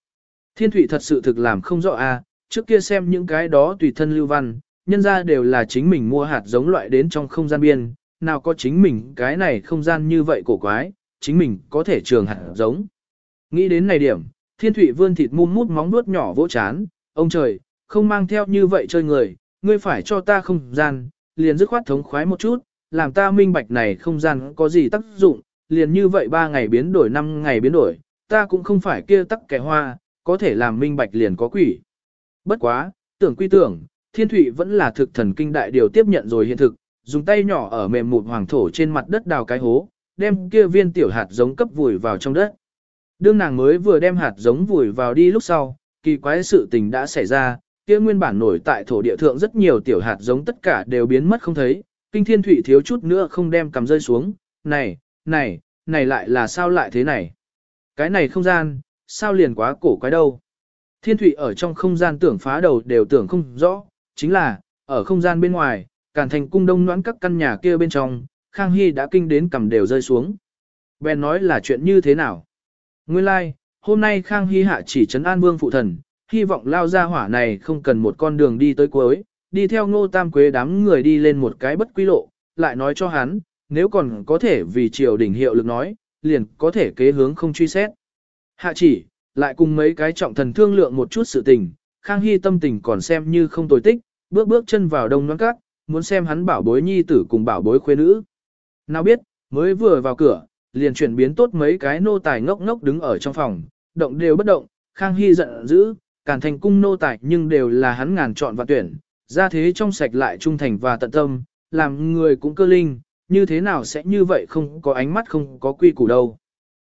Thiên thủy thật sự thực làm không rõ a à, trước kia xem những cái đó tùy thân lưu văn, nhân ra đều là chính mình mua hạt giống loại đến trong không gian biên, nào có chính mình cái này không gian như vậy cổ quái, chính mình có thể trường hạt giống. Nghĩ đến này điểm, thiên thủy vươn thịt mum mút móng nuốt nhỏ vỗ chán, ông trời, không mang theo như vậy chơi người, ngươi phải cho ta không gian, liền dứt khoát thống khoái một chút, làm ta minh bạch này không gian có gì tác dụng, liền như vậy ba ngày biến đổi năm ngày biến đổi, ta cũng không phải kia tắc kẻ hoa, có thể làm minh bạch liền có quỷ. Bất quá, tưởng quy tưởng, thiên thủy vẫn là thực thần kinh đại điều tiếp nhận rồi hiện thực, dùng tay nhỏ ở mềm mụn hoàng thổ trên mặt đất đào cái hố, đem kia viên tiểu hạt giống cấp vùi vào trong đất. Đương nàng mới vừa đem hạt giống vùi vào đi lúc sau, kỳ quái sự tình đã xảy ra, kia nguyên bản nổi tại thổ địa thượng rất nhiều tiểu hạt giống tất cả đều biến mất không thấy, kinh thiên thủy thiếu chút nữa không đem cầm rơi xuống, này, này, này lại là sao lại thế này? Cái này không gian, sao liền quá cổ quái đâu? Thiên thủy ở trong không gian tưởng phá đầu đều tưởng không rõ, chính là, ở không gian bên ngoài, càn thành cung đông noãn các căn nhà kia bên trong, Khang Hy đã kinh đến cầm đều rơi xuống. Ben nói là chuyện như thế nào? Nguyên lai, like, hôm nay Khang Hy hạ chỉ trấn an vương phụ thần, hy vọng lao ra hỏa này không cần một con đường đi tới cuối, đi theo ngô tam quế đám người đi lên một cái bất quy lộ, lại nói cho hắn, nếu còn có thể vì triều đình hiệu lực nói, liền có thể kế hướng không truy xét. Hạ chỉ, lại cùng mấy cái trọng thần thương lượng một chút sự tình, Khang Hy tâm tình còn xem như không tồi tích, bước bước chân vào đông noan cát, muốn xem hắn bảo bối nhi tử cùng bảo bối khuê nữ. Nào biết, mới vừa vào cửa, liền chuyển biến tốt mấy cái nô tài ngốc ngốc đứng ở trong phòng, động đều bất động, Khang Hy giận dữ, cản thành cung nô tài nhưng đều là hắn ngàn chọn và tuyển, ra thế trong sạch lại trung thành và tận tâm, làm người cũng cơ linh, như thế nào sẽ như vậy không có ánh mắt không có quy củ đâu.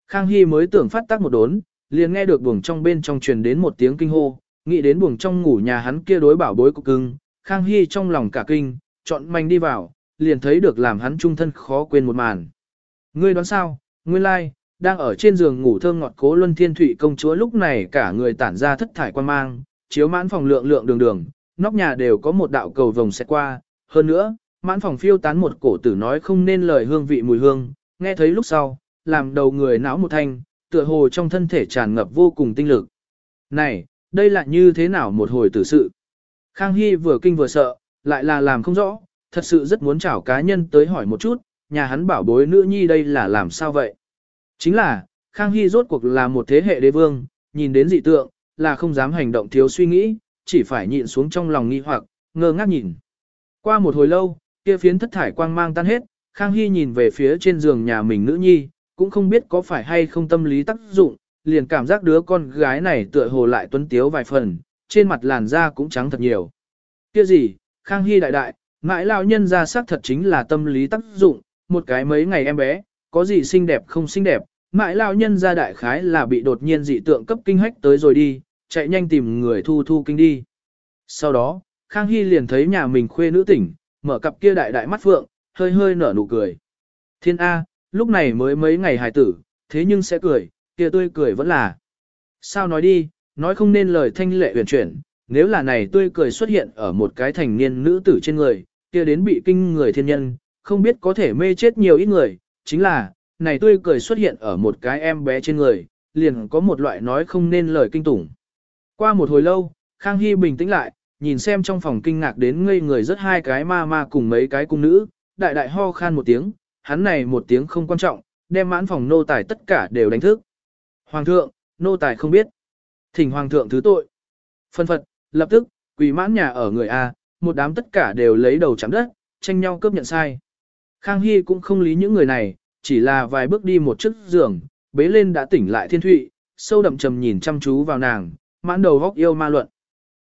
Khang Hy mới tưởng phát tác một đốn, liền nghe được buồng trong bên trong truyền đến một tiếng kinh hô, nghĩ đến buồng trong ngủ nhà hắn kia đối bảo bối cục cưng, Khang Hy trong lòng cả kinh, chọn manh đi vào, liền thấy được làm hắn trung thân khó quên một màn. Ngươi đoán sao, nguyên lai, đang ở trên giường ngủ thơm ngọt cố luân thiên thủy công chúa lúc này cả người tản ra thất thải quan mang, chiếu mãn phòng lượng lượng đường đường, nóc nhà đều có một đạo cầu vồng sẽ qua, hơn nữa, mãn phòng phiêu tán một cổ tử nói không nên lời hương vị mùi hương, nghe thấy lúc sau, làm đầu người não một thanh, tựa hồ trong thân thể tràn ngập vô cùng tinh lực. Này, đây là như thế nào một hồi tử sự? Khang Hy vừa kinh vừa sợ, lại là làm không rõ, thật sự rất muốn chảo cá nhân tới hỏi một chút, nhà hắn bảo bối nữ nhi đây là làm sao vậy? Chính là, Khang Hy rốt cuộc là một thế hệ đế vương, nhìn đến dị tượng, là không dám hành động thiếu suy nghĩ, chỉ phải nhịn xuống trong lòng nghi hoặc, ngơ ngác nhìn. Qua một hồi lâu, kia phiến thất thải quang mang tan hết, Khang Hy nhìn về phía trên giường nhà mình nữ nhi, cũng không biết có phải hay không tâm lý tác dụng, liền cảm giác đứa con gái này tựa hồ lại tuấn tiếu vài phần, trên mặt làn da cũng trắng thật nhiều. Kia gì, Khang Hy đại đại, mãi lão nhân ra sắc thật chính là tâm lý tác dụng, một cái mấy ngày em bé, có gì xinh đẹp không xinh đẹp, mãi lão nhân ra đại khái là bị đột nhiên dị tượng cấp kinh hách tới rồi đi, chạy nhanh tìm người thu thu kinh đi. Sau đó, Khang Hy liền thấy nhà mình khuê nữ tỉnh, mở cặp kia đại đại mắt phượng, hơi hơi nở nụ cười. Thiên A, lúc này mới mấy ngày hài tử, thế nhưng sẽ cười, kia tươi cười vẫn là. Sao nói đi, nói không nên lời thanh lệ huyền chuyển, nếu là này tươi cười xuất hiện ở một cái thành niên nữ tử trên người, kia đến bị kinh người thiên nhân, không biết có thể mê chết nhiều ít người, chính là, này tươi cười xuất hiện ở một cái em bé trên người, liền có một loại nói không nên lời kinh tủng. Qua một hồi lâu, Khang Hy bình tĩnh lại, nhìn xem trong phòng kinh ngạc đến ngây người rất hai cái ma ma cùng mấy cái cung nữ, đại đại ho khan một tiếng, hắn này một tiếng không quan trọng, đem mãn phòng nô tài tất cả đều đánh thức. Hoàng thượng, nô tài không biết. Thỉnh hoàng thượng thứ tội. Phân phật, lập tức, quỳ mãn nhà ở người A, một đám tất cả đều lấy đầu chạm đất, tranh nhau cướp nhận sai. Khang Hy cũng không lý những người này, chỉ là vài bước đi một chiếc giường, bế lên đã tỉnh lại thiên thụy, sâu đậm trầm nhìn chăm chú vào nàng, mãn đầu góc yêu ma luận.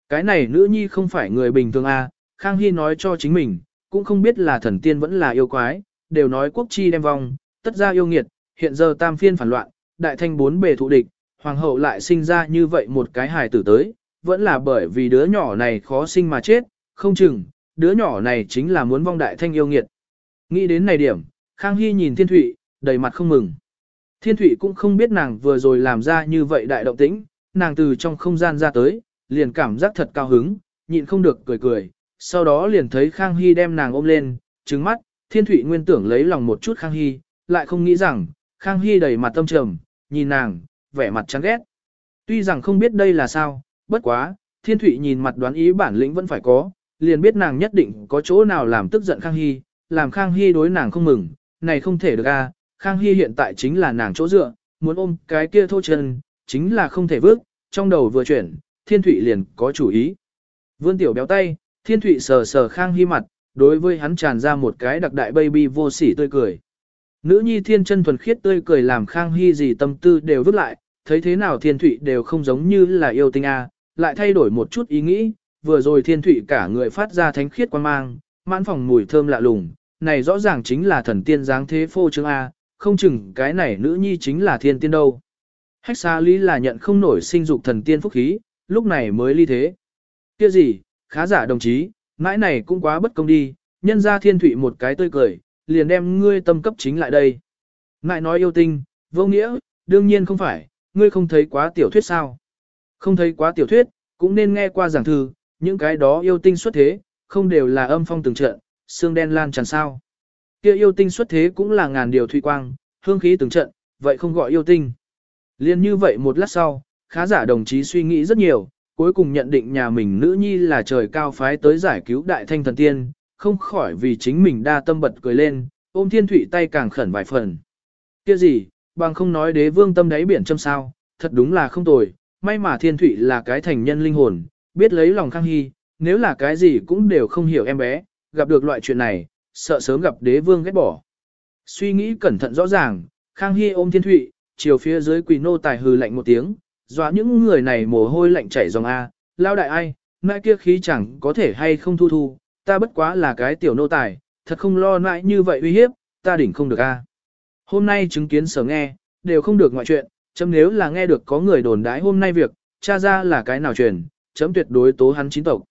Cái này nữ nhi không phải người bình thường à? Khang Hy nói cho chính mình, cũng không biết là thần tiên vẫn là yêu quái, đều nói quốc chi đem vong, tất ra yêu nghiệt, hiện giờ tam phiên phản loạn, đại thanh bốn bề thụ địch, hoàng hậu lại sinh ra như vậy một cái hài tử tới, vẫn là bởi vì đứa nhỏ này khó sinh mà chết, không chừng, đứa nhỏ này chính là muốn vong đại thanh yêu nghiệt. Nghĩ đến này điểm, Khang Hy nhìn Thiên Thụy, đầy mặt không mừng. Thiên Thụy cũng không biết nàng vừa rồi làm ra như vậy đại động tĩnh, nàng từ trong không gian ra tới, liền cảm giác thật cao hứng, nhịn không được cười cười, sau đó liền thấy Khang Hy đem nàng ôm lên, trứng mắt, Thiên Thụy nguyên tưởng lấy lòng một chút Khang Hy, lại không nghĩ rằng, Khang Hy đầy mặt tâm trầm, nhìn nàng, vẻ mặt chán ghét. Tuy rằng không biết đây là sao, bất quá, Thiên Thụy nhìn mặt đoán ý bản lĩnh vẫn phải có, liền biết nàng nhất định có chỗ nào làm tức giận Khang Hy, làm Khang Hy đối nàng không mừng, này không thể được a. Khang Hy hiện tại chính là nàng chỗ dựa, muốn ôm cái kia thô chân, chính là không thể vước, trong đầu vừa chuyển, Thiên Thụy liền có chủ ý. Vươn tiểu béo tay, Thiên Thụy sờ sờ Khang Hy mặt, đối với hắn tràn ra một cái đặc đại baby vô sỉ tươi cười. Nữ nhi thiên chân thuần khiết tươi cười làm Khang Hy gì tâm tư đều vứt lại, thấy thế nào Thiên Thụy đều không giống như là yêu tinh a, lại thay đổi một chút ý nghĩ, vừa rồi Thiên Thụy cả người phát ra thánh khiết quan mang, mãn phòng mùi thơm lạ lùng, này rõ ràng chính là thần tiên dáng thế phô trương a, không chừng cái này nữ nhi chính là thiên tiên đâu. Hách xa lý là nhận không nổi sinh dục thần tiên phúc khí, lúc này mới ly thế. Kia gì, khá giả đồng chí, mãi này cũng quá bất công đi, nhân ra thiên thủy một cái tươi cười, liền đem ngươi tâm cấp chính lại đây. Ngại nói yêu tinh, vô nghĩa, đương nhiên không phải, ngươi không thấy quá tiểu thuyết sao. Không thấy quá tiểu thuyết, cũng nên nghe qua giảng thư, những cái đó yêu tinh xuất thế, không đều là âm phong từng trận, xương đen lan tràn sao. Kia yêu tinh xuất thế cũng là ngàn điều thủy quang, hương khí từng trận, vậy không gọi yêu tinh. Liên như vậy một lát sau, khá giả đồng chí suy nghĩ rất nhiều, cuối cùng nhận định nhà mình nữ nhi là trời cao phái tới giải cứu đại thanh thần tiên, không khỏi vì chính mình đa tâm bật cười lên, ôm thiên thủy tay càng khẩn vài phần. kia gì, bằng không nói đế vương tâm đáy biển châm sao, thật đúng là không tồi, may mà thiên thủy là cái thành nhân linh hồn, biết lấy lòng khang hy, nếu là cái gì cũng đều không hiểu em bé, gặp được loại chuyện này, sợ sớm gặp đế vương ghét bỏ. Suy nghĩ cẩn thận rõ ràng, khang hy ôm thiên thủy, chiều phía dưới quỳ nô tài hừ lạnh một tiếng, dọa những người này mồ hôi lạnh chảy dòng A, lao đại ai, nãi kia khí chẳng có thể hay không thu thu, ta bất quá là cái tiểu nô tài, thật không lo nãi như vậy uy hiếp, ta đỉnh không được A. Hôm nay chứng kiến sở nghe, đều không được ngoại chuyện, chấm nếu là nghe được có người đồn đái hôm nay việc, cha ra là cái nào truyền, chấm tuyệt đối tố hắn chính tộc.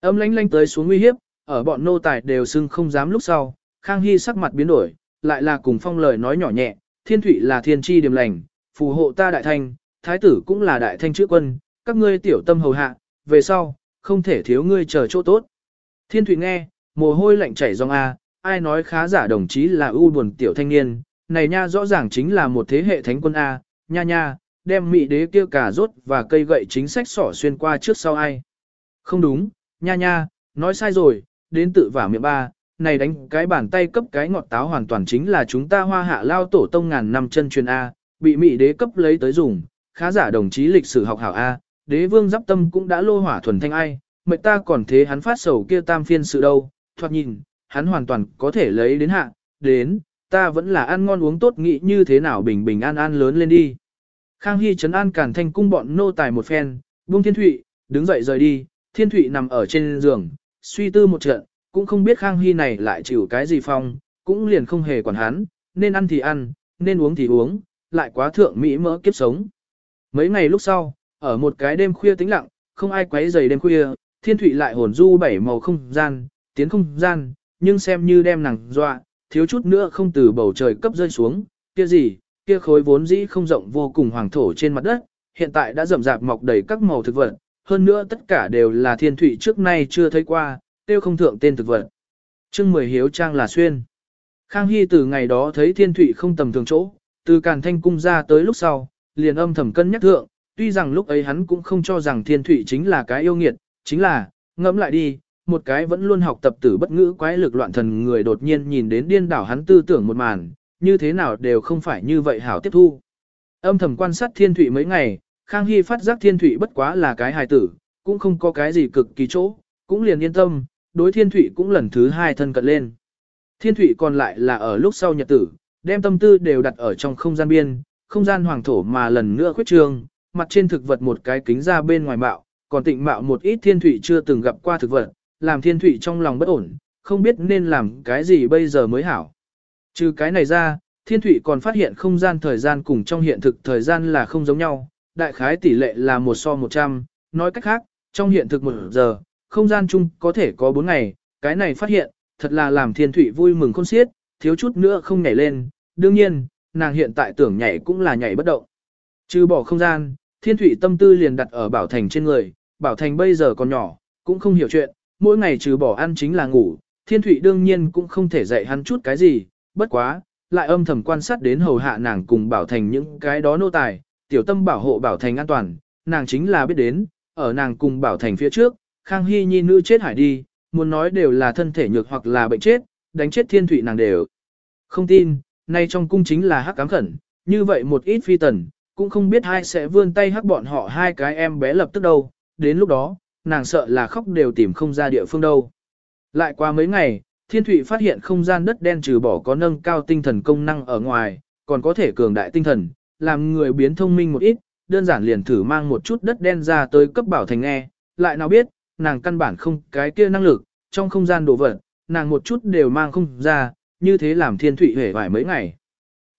Âm lánh lánh tới xuống uy hiếp, ở bọn nô tài đều xưng không dám lúc sau, Khang Hy sắc mặt biến đổi, lại là cùng phong lời nói nhỏ nhẹ, thiên thủy là thiên tri điểm lành, phù hộ ta đại thanh, thái tử cũng là đại thanh chữ quân, các ngươi tiểu tâm hầu hạ, về sau, không thể thiếu ngươi chờ chỗ tốt. Thiên thủy nghe, mồ hôi lạnh chảy ròng A, ai nói khá giả đồng chí là ưu buồn tiểu thanh niên, này nha rõ ràng chính là một thế hệ thánh quân A, nha nha, đem mị đế kia cả rốt và cây gậy chính sách sỏ xuyên qua trước sau ai. Không đúng, nha nha, nói sai rồi, đến tự vả miệng ba, này đánh cái bàn tay cấp cái ngọt táo hoàn toàn chính là chúng ta hoa hạ lao tổ tông ngàn năm chân truyền A, bị mỹ đế cấp lấy tới dùng, khá giả đồng chí lịch sử học hảo A, đế vương giáp tâm cũng đã lô hỏa thuần thanh ai, mệt ta còn thế hắn phát sầu kia tam phiên sự đâu, thoạt nhìn, hắn hoàn toàn có thể lấy đến hạ, đến, ta vẫn là ăn ngon uống tốt nghĩ như thế nào bình bình an an lớn lên đi. Khang Hy trấn an cản thanh cung bọn nô tài một phen, buông thiên thụy, đứng dậy rời đi, thiên thụy nằm ở trên giường, suy tư một trận, cũng không biết Khang Hy này lại chịu cái gì phong, cũng liền không hề quản hắn, nên ăn thì ăn, nên uống thì uống, lại quá thượng mỹ mỡ kiếp sống. Mấy ngày lúc sau, ở một cái đêm khuya tĩnh lặng, không ai quấy rầy đêm khuya, thiên thụy lại hồn du bảy màu không gian, tiến không gian, nhưng xem như đem nàng dọa, thiếu chút nữa không từ bầu trời cấp rơi xuống, kia gì, kia khối vốn dĩ không rộng vô cùng hoàng thổ trên mặt đất, hiện tại đã rậm rạp mọc đầy các màu thực vật, hơn nữa tất cả đều là thiên thụy trước nay chưa thấy qua, tiêu không thượng tên thực vật. trương mười hiếu trang là xuyên. Khang Hy từ ngày đó thấy thiên thụy không tầm thường chỗ, từ càn thanh cung ra tới lúc sau, liền âm thầm cân nhắc thượng, tuy rằng lúc ấy hắn cũng không cho rằng thiên thụy chính là cái yêu nghiệt, chính là, ngẫm lại đi, một cái vẫn luôn học tập tử bất ngữ quái lực loạn thần người đột nhiên nhìn đến điên đảo hắn tư tưởng một màn, như thế nào đều không phải như vậy hảo tiếp thu. Âm thầm quan sát thiên thụy mấy ngày, Khang Hy phát giác thiên thụy bất quá là cái hài tử, cũng không có cái gì cực kỳ chỗ, cũng liền yên tâm, đối thiên thụy cũng lần thứ hai thân cận lên. Thiên thụy còn lại là ở lúc sau nhật tử, đem tâm tư đều đặt ở trong không gian biên, không gian hoàng thổ mà lần nữa khuyết trương, mặt trên thực vật một cái kính ra bên ngoài mạo, còn tịnh mạo một ít thiên thụy chưa từng gặp qua thực vật, làm thiên thụy trong lòng bất ổn, không biết nên làm cái gì bây giờ mới hảo. Trừ cái này ra, thiên thụy còn phát hiện không gian thời gian cùng trong hiện thực thời gian là không giống nhau, đại khái tỷ lệ là một so 100, nói cách khác, trong hiện thực một giờ, không gian chung có thể có 4 ngày, cái này phát hiện, thật là làm thiên thủy vui mừng khôn xiết, thiếu chút nữa không nhảy lên, đương nhiên, nàng hiện tại tưởng nhảy cũng là nhảy bất động. Trừ bỏ không gian, thiên thủy tâm tư liền đặt ở bảo thành trên người, bảo thành bây giờ còn nhỏ, cũng không hiểu chuyện, mỗi ngày trừ bỏ ăn chính là ngủ, thiên thủy đương nhiên cũng không thể dạy hắn chút cái gì, bất quá, lại âm thầm quan sát đến hầu hạ nàng cùng bảo thành những cái đó nô tài, tiểu tâm bảo hộ bảo thành an toàn, nàng chính là biết đến, ở nàng cùng bảo thành phía trước, Khang Hy Nhi nữ chết hải đi, muốn nói đều là thân thể nhược hoặc là bệnh chết, đánh chết thiên thụy nàng đều. Không tin, nay trong cung chính là hắc cám khẩn, như vậy một ít phi tần, cũng không biết ai sẽ vươn tay hắc bọn họ hai cái em bé lập tức đâu, đến lúc đó, nàng sợ là khóc đều tìm không ra địa phương đâu. Lại qua mấy ngày, Thiên Thụy phát hiện không gian đất đen trừ bỏ có nâng cao tinh thần công năng ở ngoài, còn có thể cường đại tinh thần, làm người biến thông minh một ít, đơn giản liền thử mang một chút đất đen ra tới cấp bảo thành nghe, lại nào biết, nàng căn bản không cái kia năng lực, trong không gian đồ vật, nàng một chút đều mang không ra, như thế làm Thiên Thụy hề vài mấy ngày.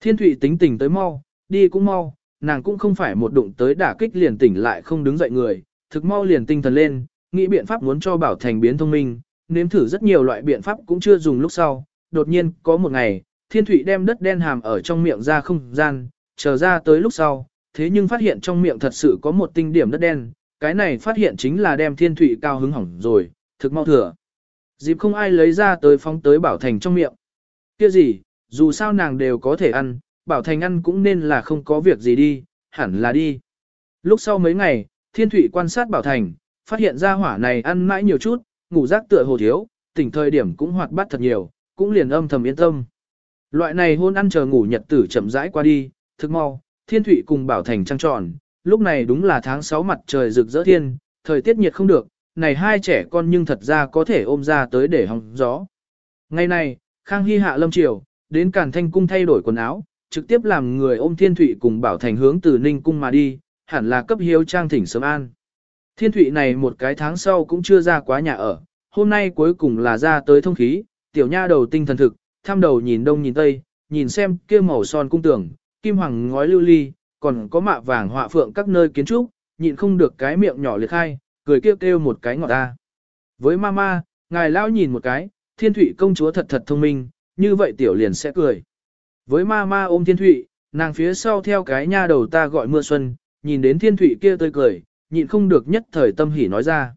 Thiên Thụy tính tình tới mau, đi cũng mau, nàng cũng không phải một đụng tới đả kích liền tỉnh lại không đứng dậy người, thực mau liền tinh thần lên, nghĩ biện pháp muốn cho bảo thành biến thông minh, nếm thử rất nhiều loại biện pháp cũng chưa dùng lúc sau, đột nhiên có một ngày, thiên thủy đem đất đen hàm ở trong miệng ra không gian, chờ ra tới lúc sau, thế nhưng phát hiện trong miệng thật sự có một tinh điểm đất đen, cái này phát hiện chính là đem thiên thủy cao hứng hỏng rồi, thực mau thừa. Dịp không ai lấy ra tới phóng tới bảo thành trong miệng. kia gì, dù sao nàng đều có thể ăn, bảo thành ăn cũng nên là không có việc gì đi, hẳn là đi. Lúc sau mấy ngày, Thiên Thụy quan sát Bảo Thành, phát hiện ra hỏa này ăn mãi nhiều chút, ngủ rác tựa hồ thiếu, tỉnh thời điểm cũng hoạt bát thật nhiều, cũng liền âm thầm yên tâm. Loại này hôn ăn chờ ngủ nhật tử chậm rãi qua đi, thực mau, Thiên Thụy cùng Bảo Thành trăng tròn, lúc này đúng là tháng 6 mặt trời rực rỡ thiên, thời tiết nhiệt không được, này hai trẻ con nhưng thật ra có thể ôm ra tới để hóng gió. Ngày này, Khang Hy hạ lâm triều, đến Càn Thanh cung thay đổi quần áo, trực tiếp làm người ôm Thiên Thụy cùng Bảo Thành hướng từ Ninh cung mà đi, hẳn là cấp hiếu trang thỉnh sớm an. Thiên Thụy này một cái tháng sau cũng chưa ra quá nhà ở, hôm nay cuối cùng là ra tới thông khí, tiểu nha đầu tinh thần thực, tham đầu nhìn đông nhìn tây, nhìn xem kia màu son cung tưởng kim hoàng ngói lưu ly, còn có mạ vàng họa phượng các nơi kiến trúc, nhịn không được cái miệng nhỏ liệt khai, cười kêu kêu một cái ngọt ta. Với mama, ngài lão nhìn một cái, thiên thủy công chúa thật thật thông minh, như vậy tiểu liền sẽ cười. Với mama ôm thiên thủy, nàng phía sau theo cái nha đầu ta gọi mưa xuân, nhìn đến thiên thủy kia tươi cười, nhịn không được nhất thời tâm hỉ nói ra.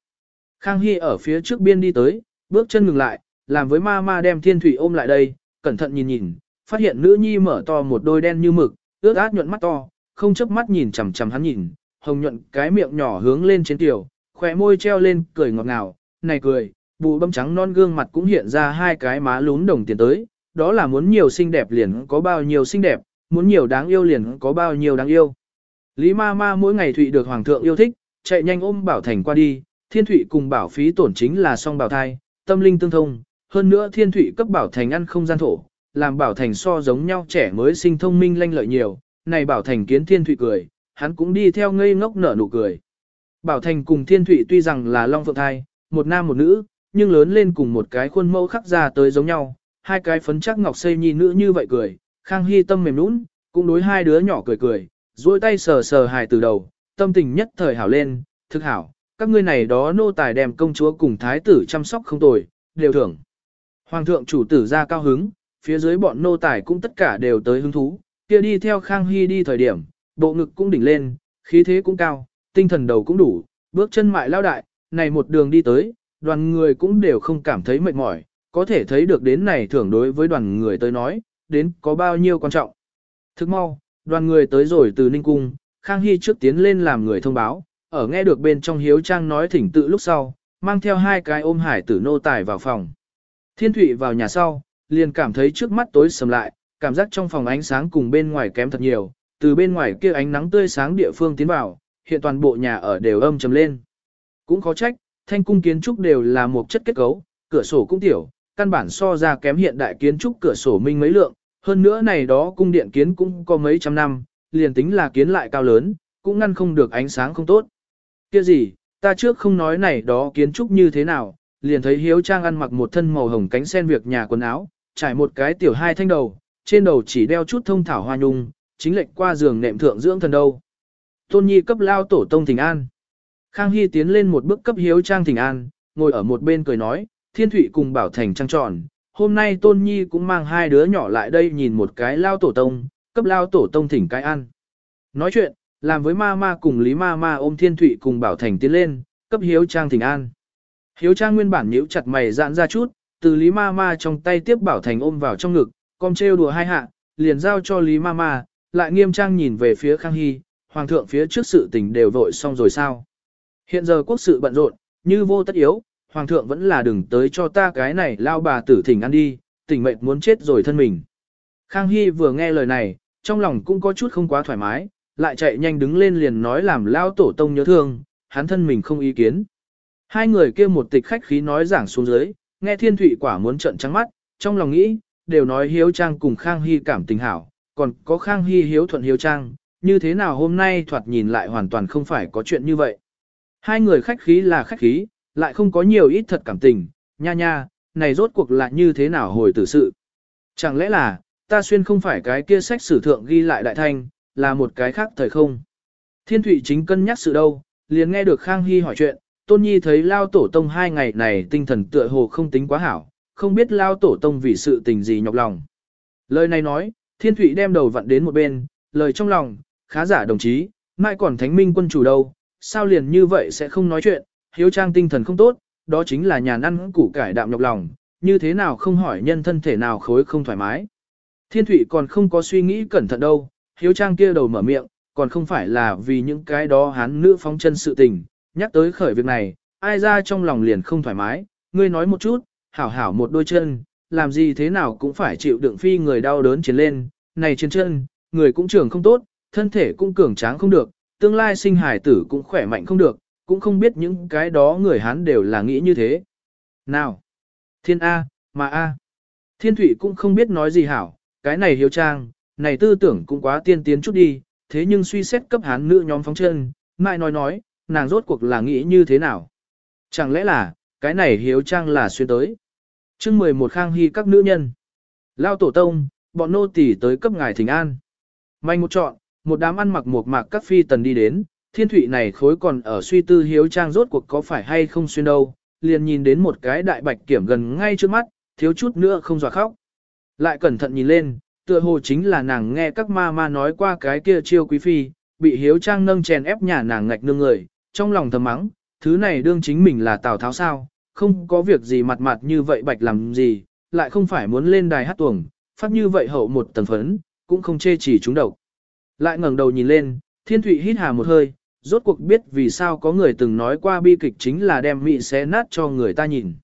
Khang Hy ở phía trước biên đi tới, bước chân ngừng lại, làm với mama đem thiên thủy ôm lại đây, cẩn thận nhìn nhìn, phát hiện nữ nhi mở to một đôi đen như mực, ướt át nhuận mắt to, không chớp mắt nhìn chằm chằm hắn nhìn, hồng nhuận cái miệng nhỏ hướng lên trên tiểu, khỏe môi treo lên, cười ngọt ngào, này cười, bù bấm trắng non gương mặt cũng hiện ra hai cái má lún đồng tiền tới, đó là muốn nhiều xinh đẹp liền có bao nhiêu xinh đẹp, muốn nhiều đáng yêu liền có bao nhiêu đáng yêu. Lý ma ma mỗi ngày Thụy được Hoàng thượng yêu thích, chạy nhanh ôm Bảo Thành qua đi, Thiên Thụy cùng Bảo Phí tổn chính là song bảo thai, tâm linh tương thông, hơn nữa Thiên Thụy cấp Bảo Thành ăn không gian thổ, làm Bảo Thành so giống nhau trẻ mới sinh thông minh lanh lợi nhiều, này Bảo Thành kiến Thiên Thụy cười, hắn cũng đi theo ngây ngốc nở nụ cười. Bảo Thành cùng Thiên Thụy tuy rằng là Long Phượng Thai, một nam một nữ, nhưng lớn lên cùng một cái khuôn mẫu khắc ra tới giống nhau, hai cái phấn chắc ngọc xây nhi nữ như vậy cười, Khang Hy tâm mềm nũng, cũng đối hai đứa nhỏ cười cười, duỗi tay sờ sờ hài từ đầu, tâm tình nhất thời hảo lên, thực hảo, các ngươi này đó nô tài đem công chúa cùng thái tử chăm sóc không tồi, đều thưởng. Hoàng thượng chủ tử ra cao hứng, phía dưới bọn nô tài cũng tất cả đều tới hứng thú, kia đi theo Khang Hy đi thời điểm, bộ ngực cũng đỉnh lên, khí thế cũng cao, tinh thần đầu cũng đủ, bước chân mại lao đại, này một đường đi tới, đoàn người cũng đều không cảm thấy mệt mỏi, có thể thấy được đến này thưởng đối với đoàn người tới nói, đến có bao nhiêu quan trọng. Thức mau, đoàn người tới rồi từ Ninh Cung, Khang Hy trước tiến lên làm người thông báo, ở nghe được bên trong hiếu trang nói thỉnh tự lúc sau, mang theo hai cái ôm hải tử nô tài vào phòng. Thiên Thụy vào nhà sau, liền cảm thấy trước mắt tối sầm lại, cảm giác trong phòng ánh sáng cùng bên ngoài kém thật nhiều, từ bên ngoài kia ánh nắng tươi sáng địa phương tiến vào, hiện toàn bộ nhà ở đều âm trầm lên. Cũng khó trách, thanh cung kiến trúc đều là một chất kết cấu, cửa sổ cũng tiểu, căn bản so ra kém hiện đại kiến trúc cửa sổ minh mấy lượng, hơn nữa này đó cung điện kiến cũng có mấy trăm năm, liền tính là kiến lại cao lớn, cũng ngăn không được ánh sáng không tốt. Kia gì, ta trước không nói này đó kiến trúc như thế nào, liền thấy Hiếu Trang ăn mặc một thân màu hồng cánh sen việc nhà quần áo, trải một cái tiểu hai thanh đầu, trên đầu chỉ đeo chút thông thảo hoa nhung, chính lệch qua giường nệm thượng dưỡng thần đâu. Tôn Nhi cấp lao tổ tông thỉnh an. Khang Hy tiến lên một bước cấp Hiếu Trang thỉnh an, ngồi ở một bên cười nói, Thiên Thụy cùng Bảo Thành trăng tròn. Hôm nay Tôn Nhi cũng mang hai đứa nhỏ lại đây nhìn một cái lao tổ tông, cấp lao tổ tông thỉnh cái ăn. Nói chuyện, làm với ma ma cùng Lý ma ma ôm Thiên Thụy cùng Bảo Thành tiến lên, cấp Hiếu Trang thỉnh an. Hiếu Trang nguyên bản nhíu chặt mày giãn ra chút, từ Lý ma ma trong tay tiếp Bảo Thành ôm vào trong ngực, con trêu đùa hai hạ, liền giao cho Lý mama, lại nghiêm trang nhìn về phía Khang Hy, Hoàng thượng phía trước sự tình đều vội xong rồi sao. Hiện giờ quốc sự bận rộn, như vô tất yếu, Hoàng thượng vẫn là đừng tới cho ta cái này lao bà tử thỉnh ăn đi, tỉnh mệnh muốn chết rồi thân mình. Khang Hy vừa nghe lời này, trong lòng cũng có chút không quá thoải mái, lại chạy nhanh đứng lên liền nói làm lao tổ tông nhớ thương, hắn thân mình không ý kiến. Hai người kia một tịch khách khí nói giảng xuống dưới, nghe thiên thụy quả muốn trận trắng mắt, trong lòng nghĩ, đều nói hiếu trang cùng Khang Hy cảm tình hảo, còn có Khang Hy hiếu thuận hiếu trang, như thế nào hôm nay thoạt nhìn lại hoàn toàn không phải có chuyện như vậy. Hai người khách khí là khách khí, lại không có nhiều ít thật cảm tình, nha nha, này rốt cuộc là như thế nào hồi tử sự. Chẳng lẽ là, ta xuyên không phải cái kia sách sử thượng ghi lại đại thanh, là một cái khác thời không. Thiên Thụy chính cân nhắc sự đâu, liền nghe được Khang Hy hỏi chuyện, Tôn Nhi thấy Lao Tổ Tông hai ngày này tinh thần tựa hồ không tính quá hảo, không biết Lao Tổ Tông vì sự tình gì nhọc lòng. Lời này nói, Thiên Thụy đem đầu vặn đến một bên, lời trong lòng, khá giả đồng chí, mai còn thánh minh quân chủ đâu, sao liền như vậy sẽ không nói chuyện, hiếu trang tinh thần không tốt, đó chính là nhà ăn củ cải đạm nhọc lòng, như thế nào không hỏi nhân thân thể nào khối không thoải mái. Thiên Thụy còn không có suy nghĩ cẩn thận đâu, hiếu trang kia đầu mở miệng, còn không phải là vì những cái đó hán nữ phóng chân sự tình, nhắc tới khởi việc này, ai ra trong lòng liền không thoải mái, ngươi nói một chút, hảo hảo một đôi chân, làm gì thế nào cũng phải chịu đựng phi người đau đớn chiến lên, này chiến chân, người cũng trưởng không tốt, thân thể cũng cường tráng không được, tương lai sinh hải tử cũng khỏe mạnh không được, cũng không biết những cái đó người Hán đều là nghĩ như thế. Nào! Thiên A, mà A. Thiên Thụy cũng không biết nói gì hảo, cái này hiếu trang, này tư tưởng cũng quá tiên tiến chút đi, thế nhưng suy xét cấp Hán nữ nhóm phóng chân, mãi nói nói, nàng rốt cuộc là nghĩ như thế nào. Chẳng lẽ là, cái này hiếu trang là xuyên tới chương 11 khang hy các nữ nhân. Lao tổ tông, bọn nô tỳ tới cấp ngài thỉnh an. May một chọn, một đám ăn mặc một mạc các phi tần đi đến, thiên thụy này khối còn ở suy tư hiếu trang rốt cuộc có phải hay không xuyên đâu, liền nhìn đến một cái đại bạch kiểm gần ngay trước mắt, thiếu chút nữa không dọa khóc. Lại cẩn thận nhìn lên, tựa hồ chính là nàng nghe các ma ma nói qua cái kia chiêu quý phi, bị hiếu trang nâng chèn ép nhà nàng ngạch nương người, trong lòng thầm mắng, thứ này đương chính mình là Tào Tháo sao, không có việc gì mặt mặt như vậy bạch làm gì, lại không phải muốn lên đài hát tuồng, phát như vậy hậu một tầng phấn, cũng không chê chỉ chúng độc. Lại ngẩng đầu nhìn lên, thiên thụy hít hà một hơi, rốt cuộc biết vì sao có người từng nói qua bi kịch chính là đem mị xé nát cho người ta nhìn.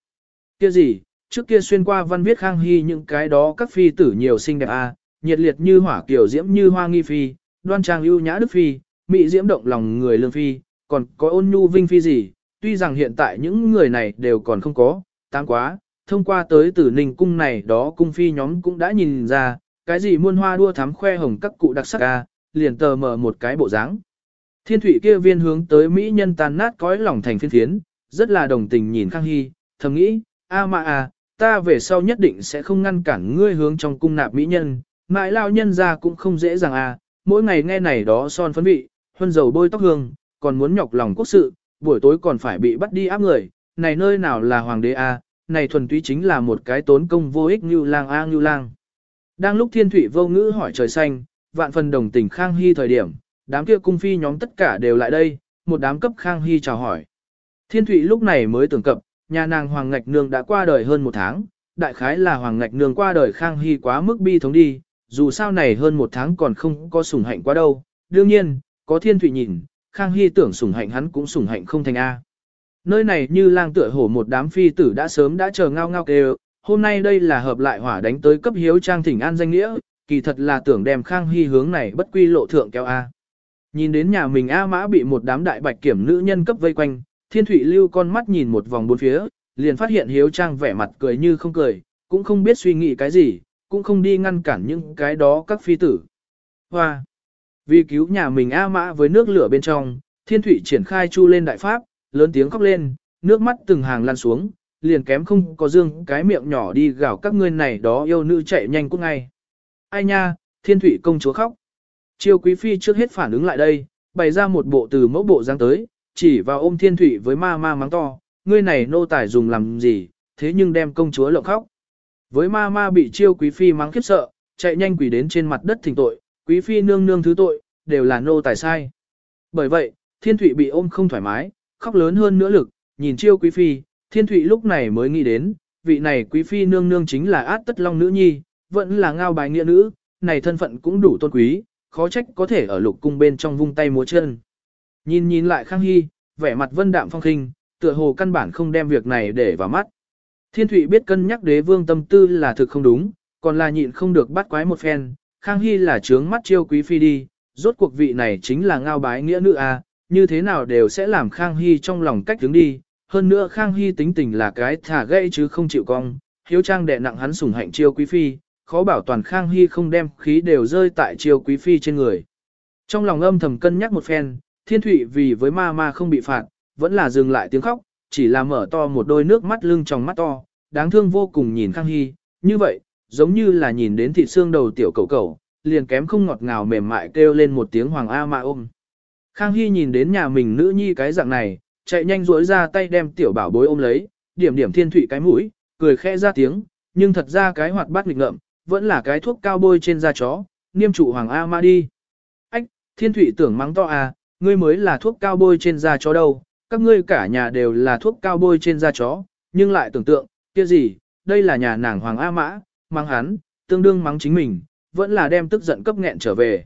Kia gì, trước kia xuyên qua văn viết khang hy những cái đó các phi tử nhiều xinh đẹp a, à, nhiệt liệt như hỏa kiểu diễm như hoa nghi phi, đoan trang ưu nhã đức phi, mị diễm động lòng người lương phi, còn có ôn nhu vinh phi gì, tuy rằng hiện tại những người này đều còn không có, tăng quá, thông qua tới từ ninh cung này đó cung phi nhóm cũng đã nhìn ra, cái gì muôn hoa đua thắm khoe hồng các cụ đặc sắc a, liền tờ mở một cái bộ dáng. Thiên thủy kia viên hướng tới Mỹ nhân tan nát cõi lòng thành phiên thiến, rất là đồng tình nhìn Khang Hy, thầm nghĩ, a mà à, ta về sau nhất định sẽ không ngăn cản ngươi hướng trong cung nạp Mỹ nhân, mãi lao nhân ra cũng không dễ dàng à, mỗi ngày nghe này đó son phấn vị, huân dầu bôi tóc hương, còn muốn nhọc lòng quốc sự, buổi tối còn phải bị bắt đi áp người, này nơi nào là hoàng đế a, này thuần túy chính là một cái tốn công vô ích như lang a như lang. Đang lúc thiên thủy vô ngữ hỏi trời xanh, vạn phần đồng tình Khang Hy thời điểm, đám kia cung phi nhóm tất cả đều lại đây, một đám cấp Khang Hy chào hỏi. Thiên Thụy lúc này mới tưởng cập, nhà nàng Hoàng Ngạch Nương đã qua đời hơn một tháng, đại khái là Hoàng Ngạch Nương qua đời Khang Hy quá mức bi thống đi, dù sao này hơn một tháng còn không có sủng hạnh quá đâu. Đương nhiên, có Thiên Thụy nhìn, Khang Hy tưởng sủng hạnh hắn cũng sủng hạnh không thành A. Nơi này như lang tựa hổ một đám phi tử đã sớm đã chờ ngao ngao kêu, hôm nay đây là hợp lại hỏa đánh tới cấp hiếu trang thỉnh an danh nghĩa, kỳ thật là tưởng đem Khang Hy hướng này bất quy lộ thượng kéo A. Nhìn đến nhà mình A Mã bị một đám đại bạch kiểm nữ nhân cấp vây quanh, Thiên thủy lưu con mắt nhìn một vòng bốn phía, liền phát hiện Hiếu Trang vẻ mặt cười như không cười, cũng không biết suy nghĩ cái gì, cũng không đi ngăn cản những cái đó các phi tử. Hoa! Vì cứu nhà mình A Mã với nước lửa bên trong, Thiên Thụy triển khai chu lên đại pháp, lớn tiếng khóc lên, nước mắt từng hàng lan xuống, liền kém không có dương cái miệng nhỏ đi gào các ngươi này đó yêu nữ chạy nhanh cũng ngay. Ai nha, Thiên Thụy công chúa khóc. Chiêu quý phi trước hết phản ứng lại đây, bày ra một bộ từ mẫu bộ dáng tới, chỉ vào ôm thiên thủy với ma ma mắng to, ngươi này nô tài dùng làm gì, thế nhưng đem công chúa lộng khóc. Với ma ma bị chiêu quý phi mắng khiếp sợ, chạy nhanh quỳ đến trên mặt đất thỉnh tội, quý phi nương nương thứ tội, đều là nô tài sai. Bởi vậy, thiên thủy bị ôm không thoải mái, khóc lớn hơn nữa lực, nhìn chiêu quý phi, thiên thủy lúc này mới nghĩ đến, vị này quý phi nương nương chính là át tất long nữ nhi, vẫn là ngao bài nghĩa nữ, này thân phận cũng đủ tôn quý, khó trách có thể ở lục cung bên trong vung tay múa chân. Nhìn nhìn lại Khang Hy, vẻ mặt vân đạm phong khinh, tựa hồ căn bản không đem việc này để vào mắt. Thiên Thụy biết cân nhắc đế vương tâm tư là thực không đúng, còn là nhịn không được bắt quái một phen, Khang Hy là trướng mắt chiêu quý phi đi, rốt cuộc vị này chính là ngao bái nghĩa nữ a, à, như thế nào đều sẽ làm Khang Hy trong lòng cách đứng đi, hơn nữa Khang Hy tính tình là cái thả gây chứ không chịu cong, hiếu trang đệ nặng hắn sủng hạnh chiêu quý phi, khó bảo toàn Khang Hy không đem khí đều rơi tại chiêu quý phi trên người. Trong lòng âm thầm cân nhắc một phen, thiên thụy vì với ma ma không bị phạt, vẫn là dừng lại tiếng khóc, chỉ là mở to một đôi nước mắt lưng trong mắt to, đáng thương vô cùng nhìn Khang Hy, như vậy, giống như là nhìn đến thịt xương đầu tiểu cầu cầu, liền kém không ngọt ngào mềm mại kêu lên một tiếng hoàng A ma ôm. Khang Hy nhìn đến nhà mình nữ nhi cái dạng này, chạy nhanh duỗi ra tay đem tiểu bảo bối ôm lấy, điểm điểm thiên thủy cái mũi, cười khẽ ra tiếng, nhưng thật ra cái hoạt bát nghịch ngợm, vẫn là cái thuốc cao bôi trên da chó, niêm trụ hoàng A ma đi. Ách, thiên thủy tưởng mắng to à, ngươi mới là thuốc cao bôi trên da chó đâu, các ngươi cả nhà đều là thuốc cao bôi trên da chó, nhưng lại tưởng tượng, kia gì, đây là nhà nàng hoàng A mã, mang hắn, tương đương mắng chính mình, vẫn là đem tức giận cấp nghẹn trở về.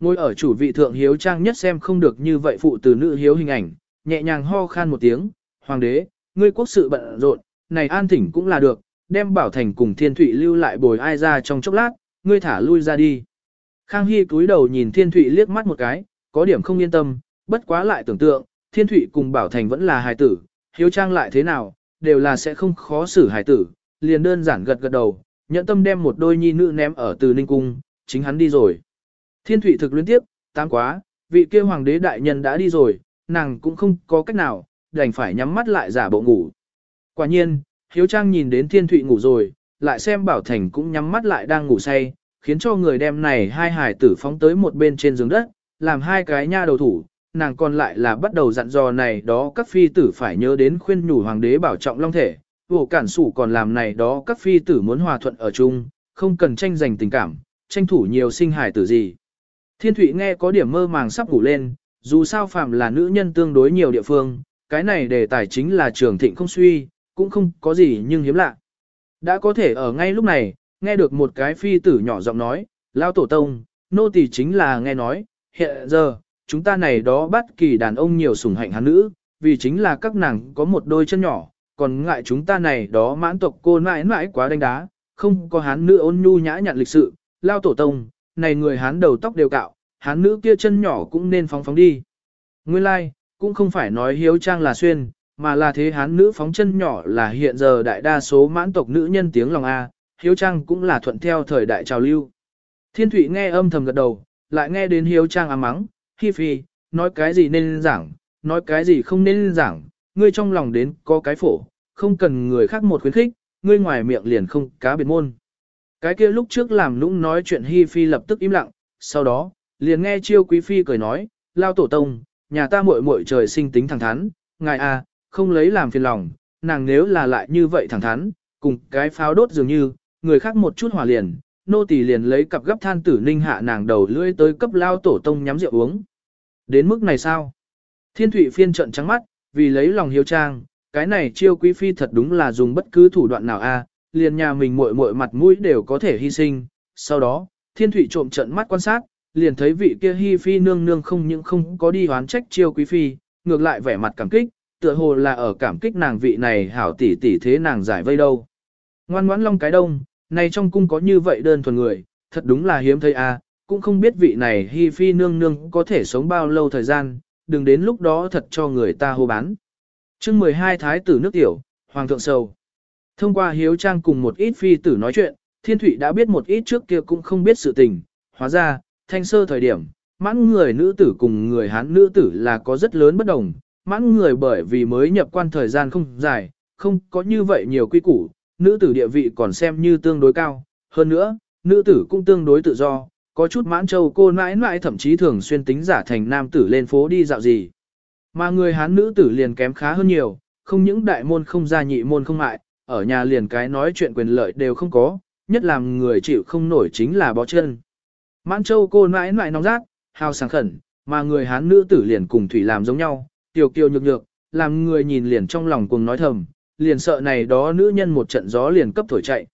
Ngồi ở chủ vị thượng hiếu trang nhất xem không được như vậy phụ từ nữ hiếu hình ảnh, nhẹ nhàng ho khan một tiếng, hoàng đế, ngươi quốc sự bận rộn, này an thỉnh cũng là được, đem bảo thành cùng thiên thụy lưu lại bồi ai ra trong chốc lát, ngươi thả lui ra đi. Khang Hy cúi đầu nhìn thiên thụy liếc mắt một cái, có điểm không yên tâm, bất quá lại tưởng tượng, thiên thụy cùng bảo thành vẫn là hài tử, hiếu trang lại thế nào, đều là sẽ không khó xử hài tử, liền đơn giản gật gật đầu, nhẫn tâm đem một đôi nhi nữ ném ở từ ninh cung, chính hắn đi rồi. Thiên thụy thực luyến tiếp, tám quá, vị kia hoàng đế đại nhân đã đi rồi, nàng cũng không có cách nào, đành phải nhắm mắt lại giả bộ ngủ. Quả nhiên, hiếu trang nhìn đến thiên thụy ngủ rồi, lại xem bảo thành cũng nhắm mắt lại đang ngủ say, khiến cho người đem này hai hải tử phóng tới một bên trên giường đất, làm hai cái nha đầu thủ, nàng còn lại là bắt đầu dặn dò này đó các phi tử phải nhớ đến khuyên nhủ hoàng đế bảo trọng long thể, vô cản sủ còn làm này đó các phi tử muốn hòa thuận ở chung, không cần tranh giành tình cảm, tranh thủ nhiều sinh hải tử gì. Thiên Thụy nghe có điểm mơ màng sắp ngủ lên, dù sao phạm là nữ nhân tương đối nhiều địa phương, cái này đề tài chính là trường thịnh không suy, cũng không có gì nhưng hiếm lạ. Đã có thể ở ngay lúc này, nghe được một cái phi tử nhỏ giọng nói, lao tổ tông, nô tỳ chính là nghe nói, hiện giờ, chúng ta này đó bắt kỳ đàn ông nhiều sủng hạnh hắn nữ, vì chính là các nàng có một đôi chân nhỏ, còn ngại chúng ta này đó mãn tộc cô mãi mãi quá đánh đá, không có hán nữ ôn nhu nhã nhặn lịch sự, lao tổ tông, này người hán đầu tóc đều cạo, hán nữ kia chân nhỏ cũng nên phóng phóng đi. Nguyên lai, like, cũng không phải nói hiếu trang là xuyên, mà là thế hán nữ phóng chân nhỏ là hiện giờ đại đa số mãn tộc nữ nhân tiếng lòng A, hiếu trang cũng là thuận theo thời đại trào lưu. Thiên thủy nghe âm thầm gật đầu, lại nghe đến hiếu trang ám mắng, hi phi, nói cái gì nên giảng, nói cái gì không nên giảng, ngươi trong lòng đến có cái phổ, không cần người khác một khuyến khích, ngươi ngoài miệng liền không cá biệt môn. Cái kia lúc trước làm lũng nói chuyện hi phi lập tức im lặng, sau đó, liền nghe chiêu quý phi cười nói, lao tổ tông, nhà ta muội muội trời sinh tính thẳng thắn, ngài a, à, không lấy làm phiền lòng, nàng nếu là lại như vậy thẳng thắn, cùng cái pháo đốt dường như, người khác một chút hỏa liền, nô tỳ liền lấy cặp gấp than tử ninh hạ nàng đầu lưỡi tới cấp lao tổ tông nhắm rượu uống. Đến mức này sao? Thiên thủy phiên trận trắng mắt, vì lấy lòng hiếu trang, cái này chiêu quý phi thật đúng là dùng bất cứ thủ đoạn nào a, liền nhà mình muội muội mặt mũi đều có thể hy sinh. Sau đó, thiên thủy trộm trận mắt quan sát, liền thấy vị kia hi phi nương nương không những không có đi hoán trách chiêu quý phi, ngược lại vẻ mặt cảm kích, tựa hồ là ở cảm kích nàng vị này hảo tỷ tỷ thế nàng giải vây đâu. Ngoan ngoãn long cái đông, này trong cung có như vậy đơn thuần người, thật đúng là hiếm thấy a, cũng không biết vị này hi phi nương nương có thể sống bao lâu thời gian, đừng đến lúc đó thật cho người ta hô bán. chương 12 Thái tử nước tiểu, Hoàng thượng sầu. Thông qua hiếu trang cùng một ít phi tử nói chuyện, thiên thụy đã biết một ít trước kia cũng không biết sự tình, hóa ra, thanh sơ thời điểm, mãn người nữ tử cùng người hán nữ tử là có rất lớn bất đồng, mãn người bởi vì mới nhập quan thời gian không dài, không có như vậy nhiều quy củ, nữ tử địa vị còn xem như tương đối cao, hơn nữa, nữ tử cũng tương đối tự do, có chút mãn châu cô mãi mãi thậm chí thường xuyên tính giả thành nam tử lên phố đi dạo gì. Mà người hán nữ tử liền kém khá hơn nhiều, không những đại môn không gia nhị môn không mại, ở nhà liền cái nói chuyện quyền lợi đều không có, nhất làm người chịu không nổi chính là bó chân. Mãn châu cô mãi mãi nóng rát, hào sáng khẩn, mà người hán nữ tử liền cùng thủy làm giống nhau, tiểu kiều nhược nhược, làm người nhìn liền trong lòng cùng nói thầm, liền sợ này đó nữ nhân một trận gió liền cấp thổi chạy.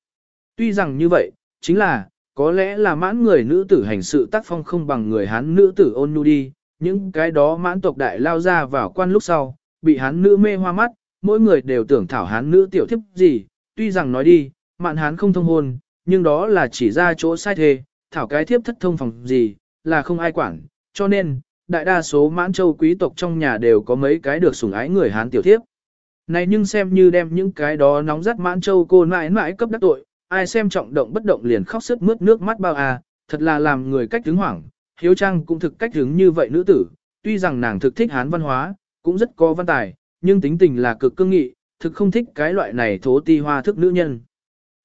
Tuy rằng như vậy, chính là, có lẽ là mãn người nữ tử hành sự tác phong không bằng người hán nữ tử ôn nhu đi, những cái đó mãn tộc đại lao ra vào quan lúc sau, bị hán nữ mê hoa mắt, mỗi người đều tưởng thảo hán nữ tiểu thiếp gì, tuy rằng nói đi, mạn hán không thông hôn, nhưng đó là chỉ ra chỗ sai thề, thảo cái thiếp thất thông phòng gì, là không ai quản, cho nên, đại đa số mãn châu quý tộc trong nhà đều có mấy cái được sủng ái người hán tiểu thiếp. Này nhưng xem như đem những cái đó nóng rất mãn châu cô mãi mãi cấp đắc tội, ai xem trọng động bất động liền khóc sức mướt nước mắt bao à, thật là làm người cách hứng hoảng, hiếu trang cũng thực cách hứng như vậy nữ tử, tuy rằng nàng thực thích hán văn hóa, cũng rất có văn tài, nhưng tính tình là cực cương nghị, thực không thích cái loại này thố ti hoa thức nữ nhân.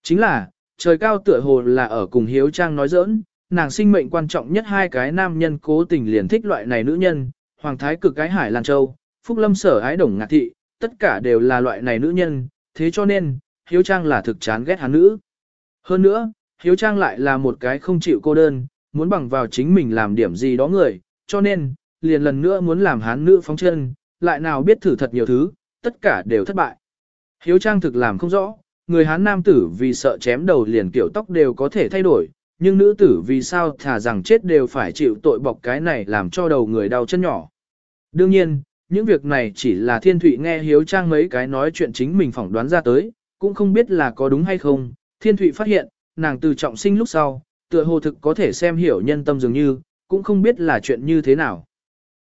Chính là, trời cao tựa hồ là ở cùng hiếu trang nói giỡn, nàng sinh mệnh quan trọng nhất hai cái nam nhân cố tình liền thích loại này nữ nhân, hoàng thái cực cái hải lan châu, phúc lâm sở ái đồng ngạc thị, tất cả đều là loại này nữ nhân, thế cho nên, hiếu trang là thực chán ghét hắn nữ. Hơn nữa, hiếu trang lại là một cái không chịu cô đơn, muốn bằng vào chính mình làm điểm gì đó người, cho nên, liền lần nữa muốn làm hán nữ phóng chân, lại nào biết thử thật nhiều thứ, tất cả đều thất bại. Hiếu trang thực làm không rõ, người hán nam tử vì sợ chém đầu liền kiểu tóc đều có thể thay đổi, nhưng nữ tử vì sao thả rằng chết đều phải chịu tội bọc cái này làm cho đầu người đau chân nhỏ. Đương nhiên, những việc này chỉ là thiên thụy nghe hiếu trang mấy cái nói chuyện chính mình phỏng đoán ra tới, cũng không biết là có đúng hay không. Thiên thụy phát hiện, nàng từ trọng sinh lúc sau, tựa hồ thực có thể xem hiểu nhân tâm dường như, cũng không biết là chuyện như thế nào.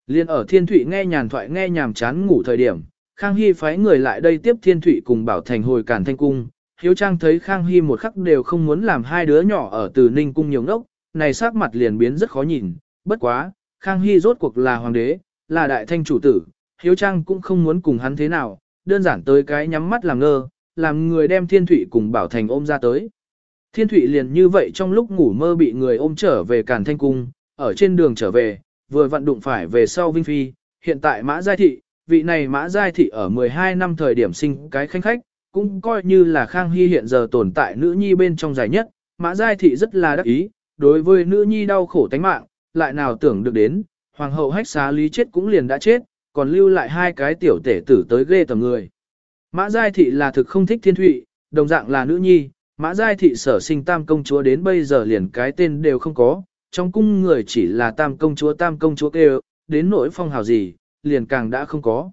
Liên ở thiên thụy nghe nhàn thoại nghe nhàm chán ngủ thời điểm, Khang Hy phái người lại đây tiếp thiên thụy cùng bảo thành hồi cản thanh cung. Hiếu Trang thấy Khang Hy một khắc đều không muốn làm hai đứa nhỏ ở từ Ninh Cung nhiều ngốc, này sắc mặt liền biến rất khó nhìn, bất quá, Khang Hy rốt cuộc là hoàng đế, là đại thanh chủ tử, Hiếu Trang cũng không muốn cùng hắn thế nào, đơn giản tới cái nhắm mắt làm ngơ, làm người đem Thiên Thụy cùng Bảo Thành ôm ra tới. Thiên Thụy liền như vậy trong lúc ngủ mơ bị người ôm trở về Càn Thanh Cung, ở trên đường trở về, vừa vận đụng phải về sau Vinh Phi, hiện tại Mã Giai Thị, vị này Mã Giai Thị ở 12 năm thời điểm sinh cái khanh khách, cũng coi như là Khang Hy hiện giờ tồn tại nữ nhi bên trong dài nhất, Mã Giai Thị rất là đắc ý, đối với nữ nhi đau khổ tánh mạng, lại nào tưởng được đến, Hoàng hậu hách xá lý chết cũng liền đã chết, còn lưu lại hai cái tiểu tể tử tới ghê tầm người. Mã Giai Thị là thực không thích thiên thụy, đồng dạng là nữ nhi, Mã Giai Thị sở sinh tam công chúa đến bây giờ liền cái tên đều không có, trong cung người chỉ là tam công chúa tam công chúa kêu, đến nỗi phong hào gì, liền càng đã không có.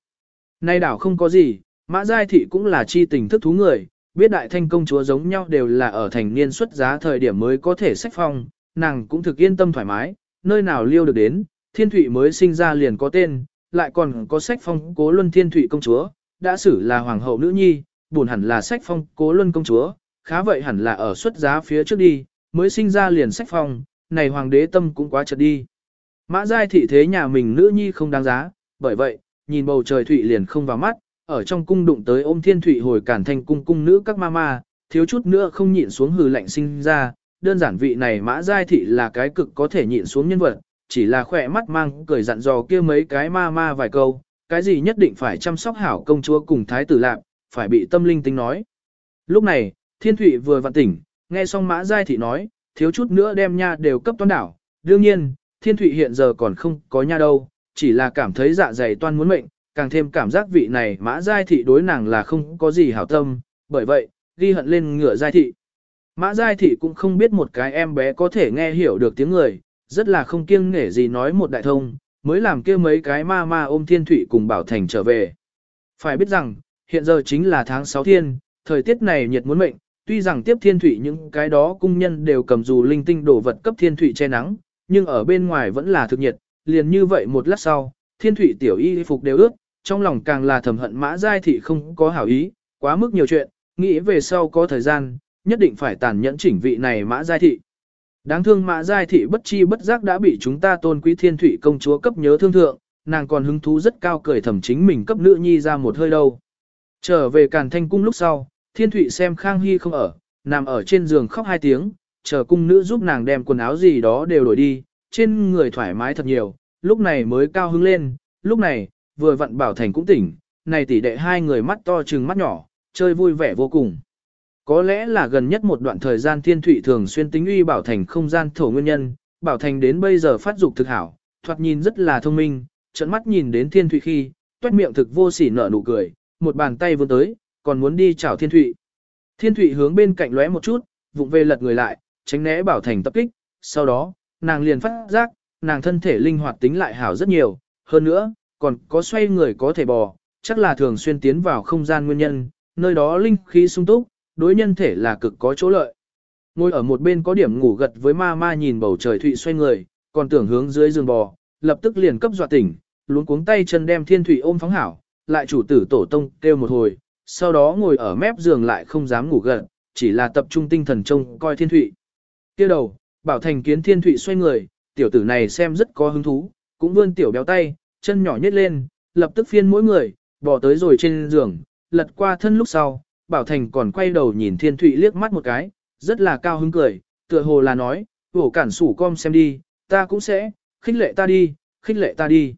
Nay đảo không có gì, Mã Giai Thị cũng là chi tình thức thú người, biết đại thanh công chúa giống nhau đều là ở thành niên xuất giá thời điểm mới có thể sách phong, nàng cũng thực yên tâm thoải mái, nơi nào liêu được đến, thiên thụy mới sinh ra liền có tên, lại còn có sách phong cố luân thiên thụy công chúa, đã xử là hoàng hậu nữ nhi, buồn hẳn là sách phong cố luân công chúa, khá vậy hẳn là ở xuất giá phía trước đi, mới sinh ra liền sách phong, này hoàng đế tâm cũng quá chật đi. Mã giai thị thế nhà mình nữ nhi không đáng giá, bởi vậy, nhìn bầu trời thụy liền không vào mắt, ở trong cung đụng tới ôm thiên thụy hồi cản thành cung cung nữ các ma ma, thiếu chút nữa không nhịn xuống hừ lạnh sinh ra, đơn giản vị này mã giai thị là cái cực có thể nhịn xuống nhân vật, chỉ là khỏe mắt mang cười dặn dò kia mấy cái ma ma vài câu, cái gì nhất định phải chăm sóc hảo công chúa cùng thái tử lạp, phải bị tâm linh tính nói. Lúc này, thiên thụy vừa vặn tỉnh, nghe xong mã giai thị nói, thiếu chút nữa đem nha đều cấp toan đảo, đương nhiên, thiên thụy hiện giờ còn không có nha đâu, chỉ là cảm thấy dạ dày toan muốn mệnh, càng thêm cảm giác vị này mã giai thị đối nàng là không có gì hảo tâm, bởi vậy, ghi hận lên ngựa giai thị. Mã giai thị cũng không biết một cái em bé có thể nghe hiểu được tiếng người, rất là không kiêng nể gì nói một đại thông, mới làm kia mấy cái ma ma ôm thiên thủy cùng bảo thành trở về. Phải biết rằng, hiện giờ chính là tháng 6 thiên, thời tiết này nhiệt muốn mệnh, tuy rằng tiếp thiên thủy những cái đó cung nhân đều cầm dù linh tinh đổ vật cấp thiên thủy che nắng, nhưng ở bên ngoài vẫn là thực nhiệt, liền như vậy một lát sau, thiên thủy tiểu y phục đều ướt, trong lòng càng là thầm hận mã giai thị không có hảo ý, quá mức nhiều chuyện, nghĩ về sau có thời gian, nhất định phải tàn nhẫn chỉnh vị này mã giai thị. Đáng thương mã giai thị bất chi bất giác đã bị chúng ta tôn quý thiên thủy công chúa cấp nhớ thương thượng, nàng còn hứng thú rất cao cười thầm chính mình cấp nữ nhi ra một hơi đâu. Trở về càn thanh cung lúc sau, thiên thủy xem Khang Hy không ở, nằm ở trên giường khóc hai tiếng, chờ cung nữ giúp nàng đem quần áo gì đó đều đổi đi, trên người thoải mái thật nhiều, lúc này mới cao hứng lên, lúc này, vừa vặn bảo thành cũng tỉnh, này tỷ đệ hai người mắt to trừng mắt nhỏ, chơi vui vẻ vô cùng. Có lẽ là gần nhất một đoạn thời gian thiên thụy thường xuyên tính uy bảo thành không gian thổ nguyên nhân, bảo thành đến bây giờ phát dục thực hảo, thoạt nhìn rất là thông minh, trận mắt nhìn đến thiên thụy khi, tuét miệng thực vô sỉ nở nụ cười, một bàn tay vươn tới, còn muốn đi chào thiên thụy. Thiên thụy hướng bên cạnh lóe một chút, vụng về lật người lại, tránh né bảo thành tập kích, sau đó, nàng liền phát giác, nàng thân thể linh hoạt tính lại hảo rất nhiều, hơn nữa, còn có xoay người có thể bò, chắc là thường xuyên tiến vào không gian nguyên nhân, nơi đó linh khí sung túc, đối nhân thể là cực có chỗ lợi. Ngồi ở một bên có điểm ngủ gật với ma ma nhìn bầu trời thụy xoay người, còn tưởng hướng dưới giường bò, lập tức liền cấp dọa tỉnh, luống cuống tay chân đem thiên thụy ôm phóng hảo, lại chủ tử tổ tông kêu một hồi, sau đó ngồi ở mép giường lại không dám ngủ gật, chỉ là tập trung tinh thần trông coi thiên thụy. Kia đầu, bảo thành kiến thiên thụy xoay người, tiểu tử này xem rất có hứng thú, cũng vươn tiểu béo tay, chân nhỏ nhét lên, lập tức phiên mỗi người, bò tới rồi trên giường, lật qua thân lúc sau, Bảo Thành còn quay đầu nhìn Thiên Thụy liếc mắt một cái, rất là cao hứng cười, tựa hồ là nói, vổ cản sủ com xem đi, ta cũng sẽ, khích lệ ta đi, khích lệ ta đi.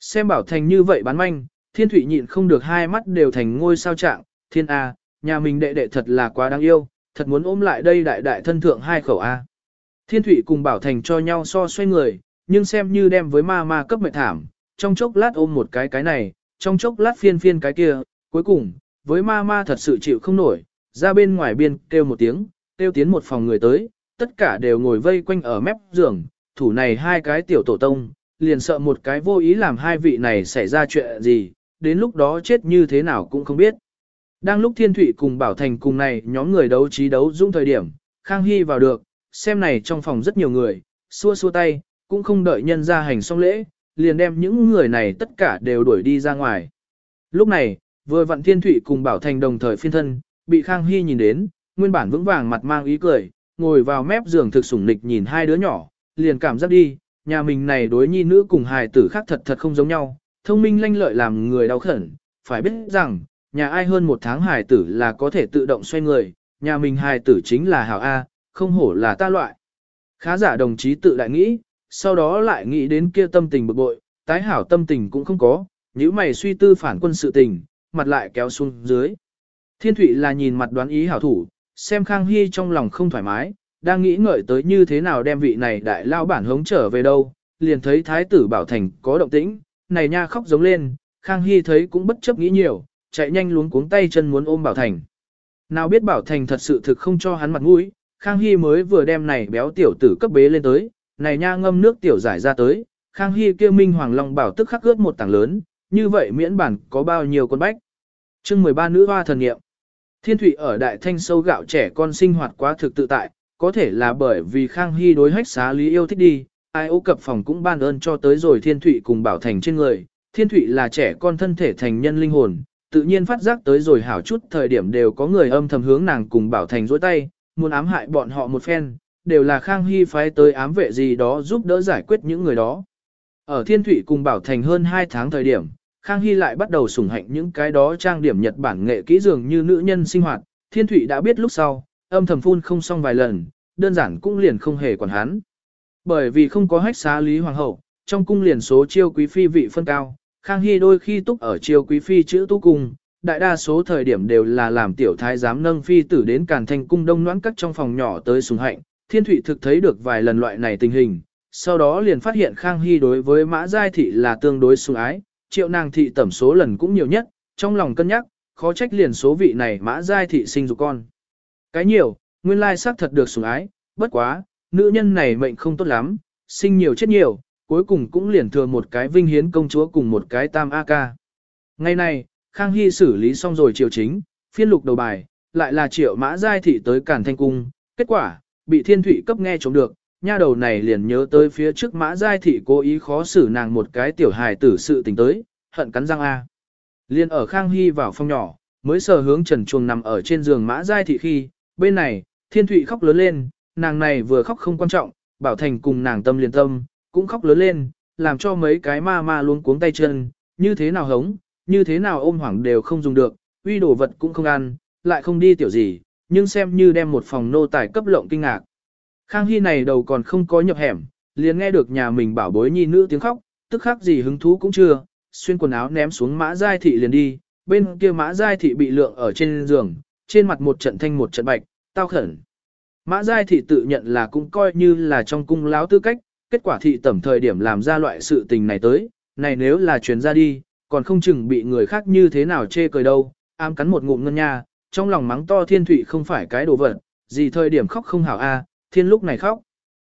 Xem Bảo Thành như vậy bán manh, Thiên Thụy nhịn không được hai mắt đều thành ngôi sao trạng, Thiên A, nhà mình đệ đệ thật là quá đáng yêu, thật muốn ôm lại đây đại đại thân thượng hai khẩu A. Thiên Thụy cùng Bảo Thành cho nhau so xoay người, nhưng xem như đem với ma ma cấp mệt thảm, trong chốc lát ôm một cái cái này, trong chốc lát phiên phiên cái kia, cuối cùng, với ma ma thật sự chịu không nổi, ra bên ngoài biên kêu một tiếng, kêu tiến một phòng người tới, tất cả đều ngồi vây quanh ở mép giường, thủ này hai cái tiểu tổ tông, liền sợ một cái vô ý làm hai vị này xảy ra chuyện gì, đến lúc đó chết như thế nào cũng không biết. Đang lúc Thiên Thụy cùng Bảo Thành cùng này nhóm người đấu trí đấu dũng thời điểm, Khang Hy vào được, xem này trong phòng rất nhiều người, xua xua tay, cũng không đợi nhân ra hành xong lễ, liền đem những người này tất cả đều đuổi đi ra ngoài. Lúc này, vừa vặn Thiên Thủy cùng Bảo Thành đồng thời phiên thân, bị Khang Hy nhìn đến, nguyên bản vững vàng mặt mang ý cười, ngồi vào mép giường thực sủng nịch nhìn hai đứa nhỏ, liền cảm giác đi, nhà mình này đối nhi nữ cùng hài tử khác thật thật không giống nhau, thông minh lanh lợi làm người đau khẩn, phải biết rằng, nhà ai hơn một tháng hài tử là có thể tự động xoay người, nhà mình hài tử chính là hảo A, không hổ là ta loại. Khá giả đồng chí tự lại nghĩ, sau đó lại nghĩ đến kia tâm tình bực bội, tái hảo tâm tình cũng không có, nếu mày suy tư phản quân sự tình, mặt lại kéo xuống dưới. Thiên Thụy là nhìn mặt đoán ý hảo thủ, xem Khang Hy trong lòng không thoải mái, đang nghĩ ngợi tới như thế nào đem vị này đại lao bản hống trở về đâu, liền thấy thái tử Bảo Thành có động tĩnh, này nha khóc giống lên, Khang Hy thấy cũng bất chấp nghĩ nhiều, chạy nhanh luống cuống tay chân muốn ôm Bảo Thành. Nào biết Bảo Thành thật sự thực không cho hắn mặt mũi, Khang Hy mới vừa đem này béo tiểu tử cấp bế lên tới, này nha ngâm nước tiểu giải ra tới, Khang Hy kêu Minh Hoàng Long bảo tức khắc ướt một tảng lớn, như vậy miễn bản có bao nhiêu con bách. chương 13 nữ hoa thần nghiệm. Thiên Thụy ở đại thanh sâu gạo trẻ con sinh hoạt quá thực tự tại, có thể là bởi vì Khang Hy đối hách xá lý yêu thích đi, ai ô cập phòng cũng ban ơn cho tới rồi Thiên Thụy cùng Bảo Thành trên người. Thiên Thụy là trẻ con thân thể thành nhân linh hồn, tự nhiên phát giác tới rồi hảo chút thời điểm đều có người âm thầm hướng nàng cùng Bảo Thành dối tay, muốn ám hại bọn họ một phen, đều là Khang Hy phái tới ám vệ gì đó giúp đỡ giải quyết những người đó. Ở Thiên Thụy cùng Bảo Thành hơn 2 tháng thời điểm, Khang Hy lại bắt đầu sủng hạnh những cái đó trang điểm Nhật Bản nghệ kỹ dường như nữ nhân sinh hoạt, Thiên Thụy đã biết lúc sau, âm thầm phun không xong vài lần, đơn giản cũng liền không hề quản hắn. Bởi vì không có hách xá lý hoàng hậu, trong cung liền số chiêu quý phi vị phân cao, Khang Hy đôi khi túc ở chiêu quý phi chữ tu cung, đại đa số thời điểm đều là làm tiểu thái giám nâng phi tử đến càn thành cung đông noãn các trong phòng nhỏ tới sùng hạnh, thiên thụy thực thấy được vài lần loại này tình hình, sau đó liền phát hiện Khang Hy đối với mã giai thị là tương đối sùng ái, triệu nàng thị tẩm số lần cũng nhiều nhất, trong lòng cân nhắc, khó trách liền số vị này mã giai thị sinh dục con. Cái nhiều, nguyên lai xác thật được sủng ái, bất quá, nữ nhân này mệnh không tốt lắm, sinh nhiều chết nhiều, cuối cùng cũng liền thừa một cái vinh hiến công chúa cùng một cái tam A ca. Ngày này, Khang Hy xử lý xong rồi triều chính, phiên lục đầu bài, lại là triệu mã giai thị tới Cản Thanh Cung, kết quả, bị thiên thủy cấp nghe chống được, nha đầu này liền nhớ tới phía trước mã giai thị cố ý khó xử nàng một cái tiểu hài tử sự tình tới, hận cắn răng A. Liên ở Khang Hy vào phòng nhỏ, mới sờ hướng trần chuồng nằm ở trên giường mã giai thị khi, bên này, thiên thụy khóc lớn lên, nàng này vừa khóc không quan trọng, bảo thành cùng nàng tâm liền tâm, cũng khóc lớn lên, làm cho mấy cái ma ma luôn cuống tay chân, như thế nào hống, như thế nào ôm hoảng đều không dùng được, uy đồ vật cũng không ăn, lại không đi tiểu gì, nhưng xem như đem một phòng nô tài cấp lộng kinh ngạc. Khang Hy này đầu còn không có nhập hẻm, liền nghe được nhà mình bảo bối nhi nữ tiếng khóc, tức khắc gì hứng thú cũng chưa, xuyên quần áo ném xuống mã giai thị liền đi, bên kia mã giai thị bị lượng ở trên giường, trên mặt một trận thanh một trận bạch, tao khẩn. Mã giai thị tự nhận là cũng coi như là trong cung láo tư cách, kết quả thị tẩm thời điểm làm ra loại sự tình này tới, này nếu là truyền ra đi, còn không chừng bị người khác như thế nào chê cười đâu, ám cắn một ngụm ngân nha, trong lòng mắng to thiên thủy không phải cái đồ vật, gì thời điểm khóc không hảo a, thiên lúc này khóc.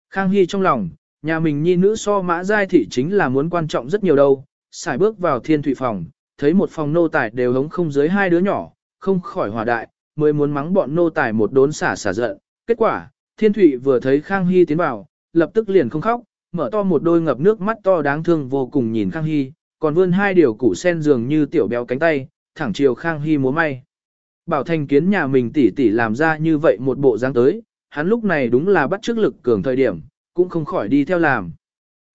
Khang Hy trong lòng, nhà mình nhi nữ so mã giai thị chính là muốn quan trọng rất nhiều đâu, xài bước vào thiên thủy phòng, thấy một phòng nô tài đều hống không dưới hai đứa nhỏ, không khỏi hòa đại, mới muốn mắng bọn nô tài một đốn xả xả giận. Kết quả, thiên thủy vừa thấy Khang Hy tiến vào, lập tức liền không khóc, mở to một đôi ngập nước mắt to đáng thương vô cùng nhìn Khang Hy, còn vươn hai điều củ sen dường như tiểu béo cánh tay, thẳng chiều Khang Hy múa may. Bảo Thành kiến nhà mình tỉ tỉ làm ra như vậy một bộ dáng tới, hắn lúc này đúng là bắt trước lực cường thời điểm, cũng không khỏi đi theo làm.